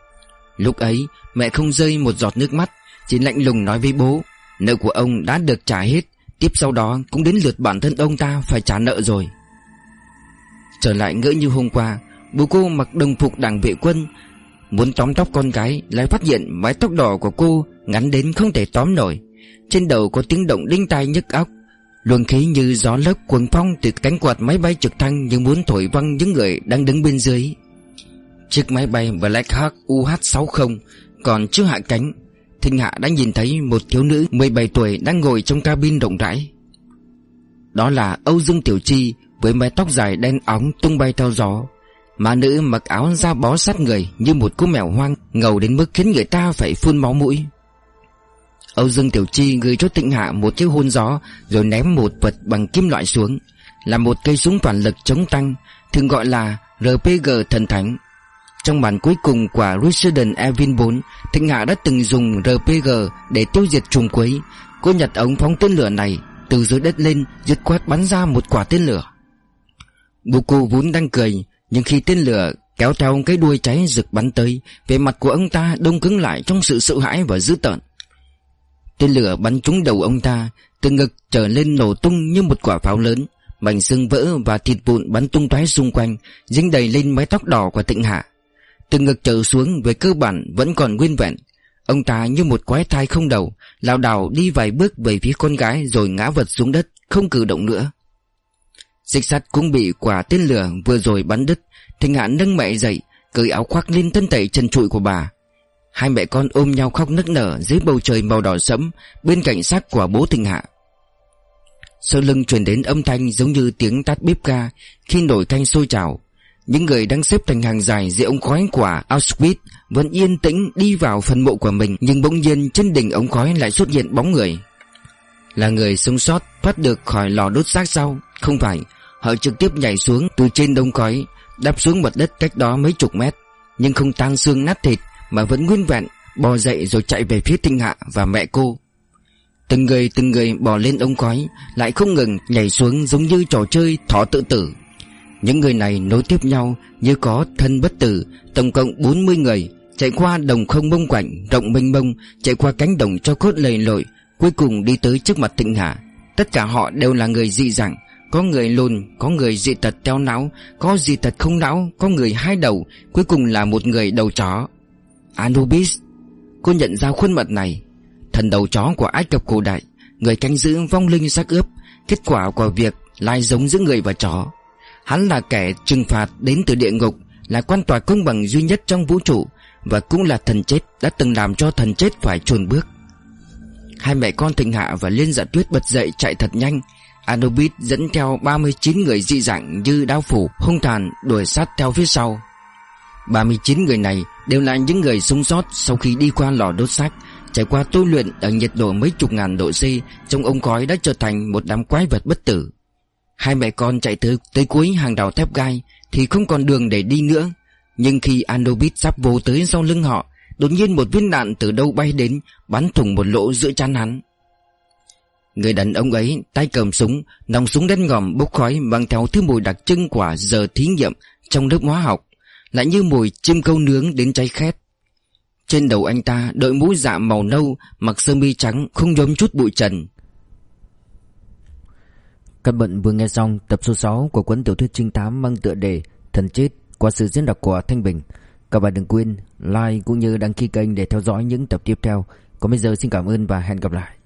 Lúc ấy, mẹ không rơi một giọt nước mắt, Chỉ lạnh lùng nói với bố, Nợ của ông đã được trả hết, Tiếp sau đó cũng đến lượt bản thân ông ta phải trả nợ rồi Trở lại ngỡ như hôm qua, Bố cô mặc đồng phục đảng vệ quân, Muốn tóm tóc con gái, Lại phát hiện mái tóc đỏ của cô Ngắn đến không thể tóm nổi Trên đầu có tiếng động đinh tai nhức óc, Luồng khí như gió lốc cuồng phong từ cánh quạt máy bay trực thăng như muốn thổi văng những người đang đứng bên dưới. Chiếc máy bay Black Hawk UH-60 còn chưa hạ cánh. Thinh Hạ đã nhìn thấy một thiếu nữ 17 tuổi đang ngồi trong cabin rộng rãi. Đó là Âu Dương Tiểu Chi với mái tóc dài đen óng tung bay theo gió. Mà nữ mặc áo da bó sát người như một cô mèo hoang, ngầu đến mức khiến người ta phải phun máu mũi. Âu Dương Tiểu Chi gửi cho Tịnh Hạ một chiếc hôn gió Rồi ném một vật bằng kim loại xuống, Là một cây súng toàn lực chống tăng, Thường gọi là RPG thần thánh trong bản cuối cùng của Resident Evil 4 thịnh Hạ đã từng dùng RPG để tiêu diệt trùng quấy. Cô nhặt ống phóng tên lửa này, Từ dưới đất lên, dứt quát bắn ra một quả tên lửa. Buku vốn đang cười, Nhưng khi tên lửa kéo theo cái đuôi cháy rực bắn tới Về mặt của ông ta đông cứng lại trong sự sợ hãi và dữ tợn. Tên lửa bắn trúng đầu ông ta, Từ ngực trở lên nổ tung như một quả pháo lớn, Mảnh xương vỡ và thịt vụn bắn tung tóe xung quanh, Dính đầy lên mái tóc đỏ của tịnh hạ. Từ ngực trở xuống về cơ bản vẫn còn nguyên vẹn. Ông ta như một quái thai không đầu, lảo đảo đi vài bước về phía con gái Rồi ngã vật xuống đất, Không cử động nữa. Xích sắt cũng bị quả tên lửa vừa rồi bắn đứt, Thịnh hạ nâng mẹ dậy, Cởi áo khoác lên thân tẩy chân trụi của bà. Hai mẹ con ôm nhau khóc nức nở Dưới bầu trời màu đỏ sẫm Bên cạnh xác của bố Thịnh Hạ. Sau lưng truyền đến âm thanh giống như tiếng tắt bếp ga Khi nổi thanh sôi trào. Những người đang xếp thành hàng dài dưới ống khói quả Auschwitz Vẫn yên tĩnh đi vào phần mộ của mình, Nhưng bỗng nhiên trên đỉnh ống khói lại xuất hiện bóng người. Là người sống sót, thoát được khỏi lò đốt xác sau. Không phải, Họ trực tiếp nhảy xuống từ trên đông khói, Đáp xuống mặt đất cách đó mấy chục mét. Nhưng không tan xương nát thịt, Mà vẫn nguyên vẹn, Bò dậy rồi chạy về phía tinh hạ và mẹ cô. Từng người từng người bò lên ống khói, Lại không ngừng nhảy xuống giống như trò chơi thỏ tự tử. Những người này nối tiếp nhau Như có thân bất tử Tổng cộng 40 người Chạy qua đồng không mông quạnh Rộng mênh mông Chạy qua cánh đồng cho cốt lầy lội Cuối cùng đi tới trước mặt Tịnh Hạ Tất cả họ đều là người dị dạng có người lùn, có người dị tật teo não Có dị tật không não Có người hai đầu Cuối cùng là một người đầu chó. Anubis Cô nhận ra khuôn mặt này. Thần đầu chó của Ai Cập cổ đại Người canh giữ vong linh xác ướp Kết quả của việc lai giống giữa người và chó. Hắn là kẻ trừng phạt đến từ địa ngục, Là quan tòa công bằng duy nhất trong vũ trụ, Và cũng là thần chết Đã từng làm cho thần chết phải chuồn bước. Hai mẹ con Thịnh Hạ và Liên Dạ Tuyết bật dậy chạy thật nhanh. Anubis dẫn theo 39 người dị dạng như đao phủ, hung tàn, đuổi sát theo phía sau. 39 người này đều là những người sống sót sau khi đi qua lò đốt xác. Trải qua tu luyện ở nhiệt độ mấy chục ngàn độ C Trong ống khói đã trở thành một đám quái vật bất tử. Hai mẹ con chạy tới, tới cuối hàng rào thép gai Thì không còn đường để đi nữa. Nhưng khi Andobit sắp vô tới sau lưng họ Đột nhiên một viên đạn từ đâu bay đến Bắn thủng một lỗ giữa chán hắn. Người đàn ông ấy tay cầm súng Nòng súng đen ngòm bốc khói Mang theo thứ mùi đặc trưng của giờ thí nghiệm Trong lớp hóa học Lại như mùi chim câu nướng đến cháy khét. Trên đầu anh ta đội mũ dạ màu nâu Mặc sơ mi trắng Không nhóm chút bụi trần.
Các bạn vừa nghe xong tập số 6 của cuốn tiểu thuyết trinh thám mang tựa đề Thần chết qua sự diễn đọc của Thanh Bình. Các bạn đừng quên like cũng như đăng ký kênh để theo dõi những tập tiếp theo. Còn bây giờ xin cảm ơn và hẹn gặp lại.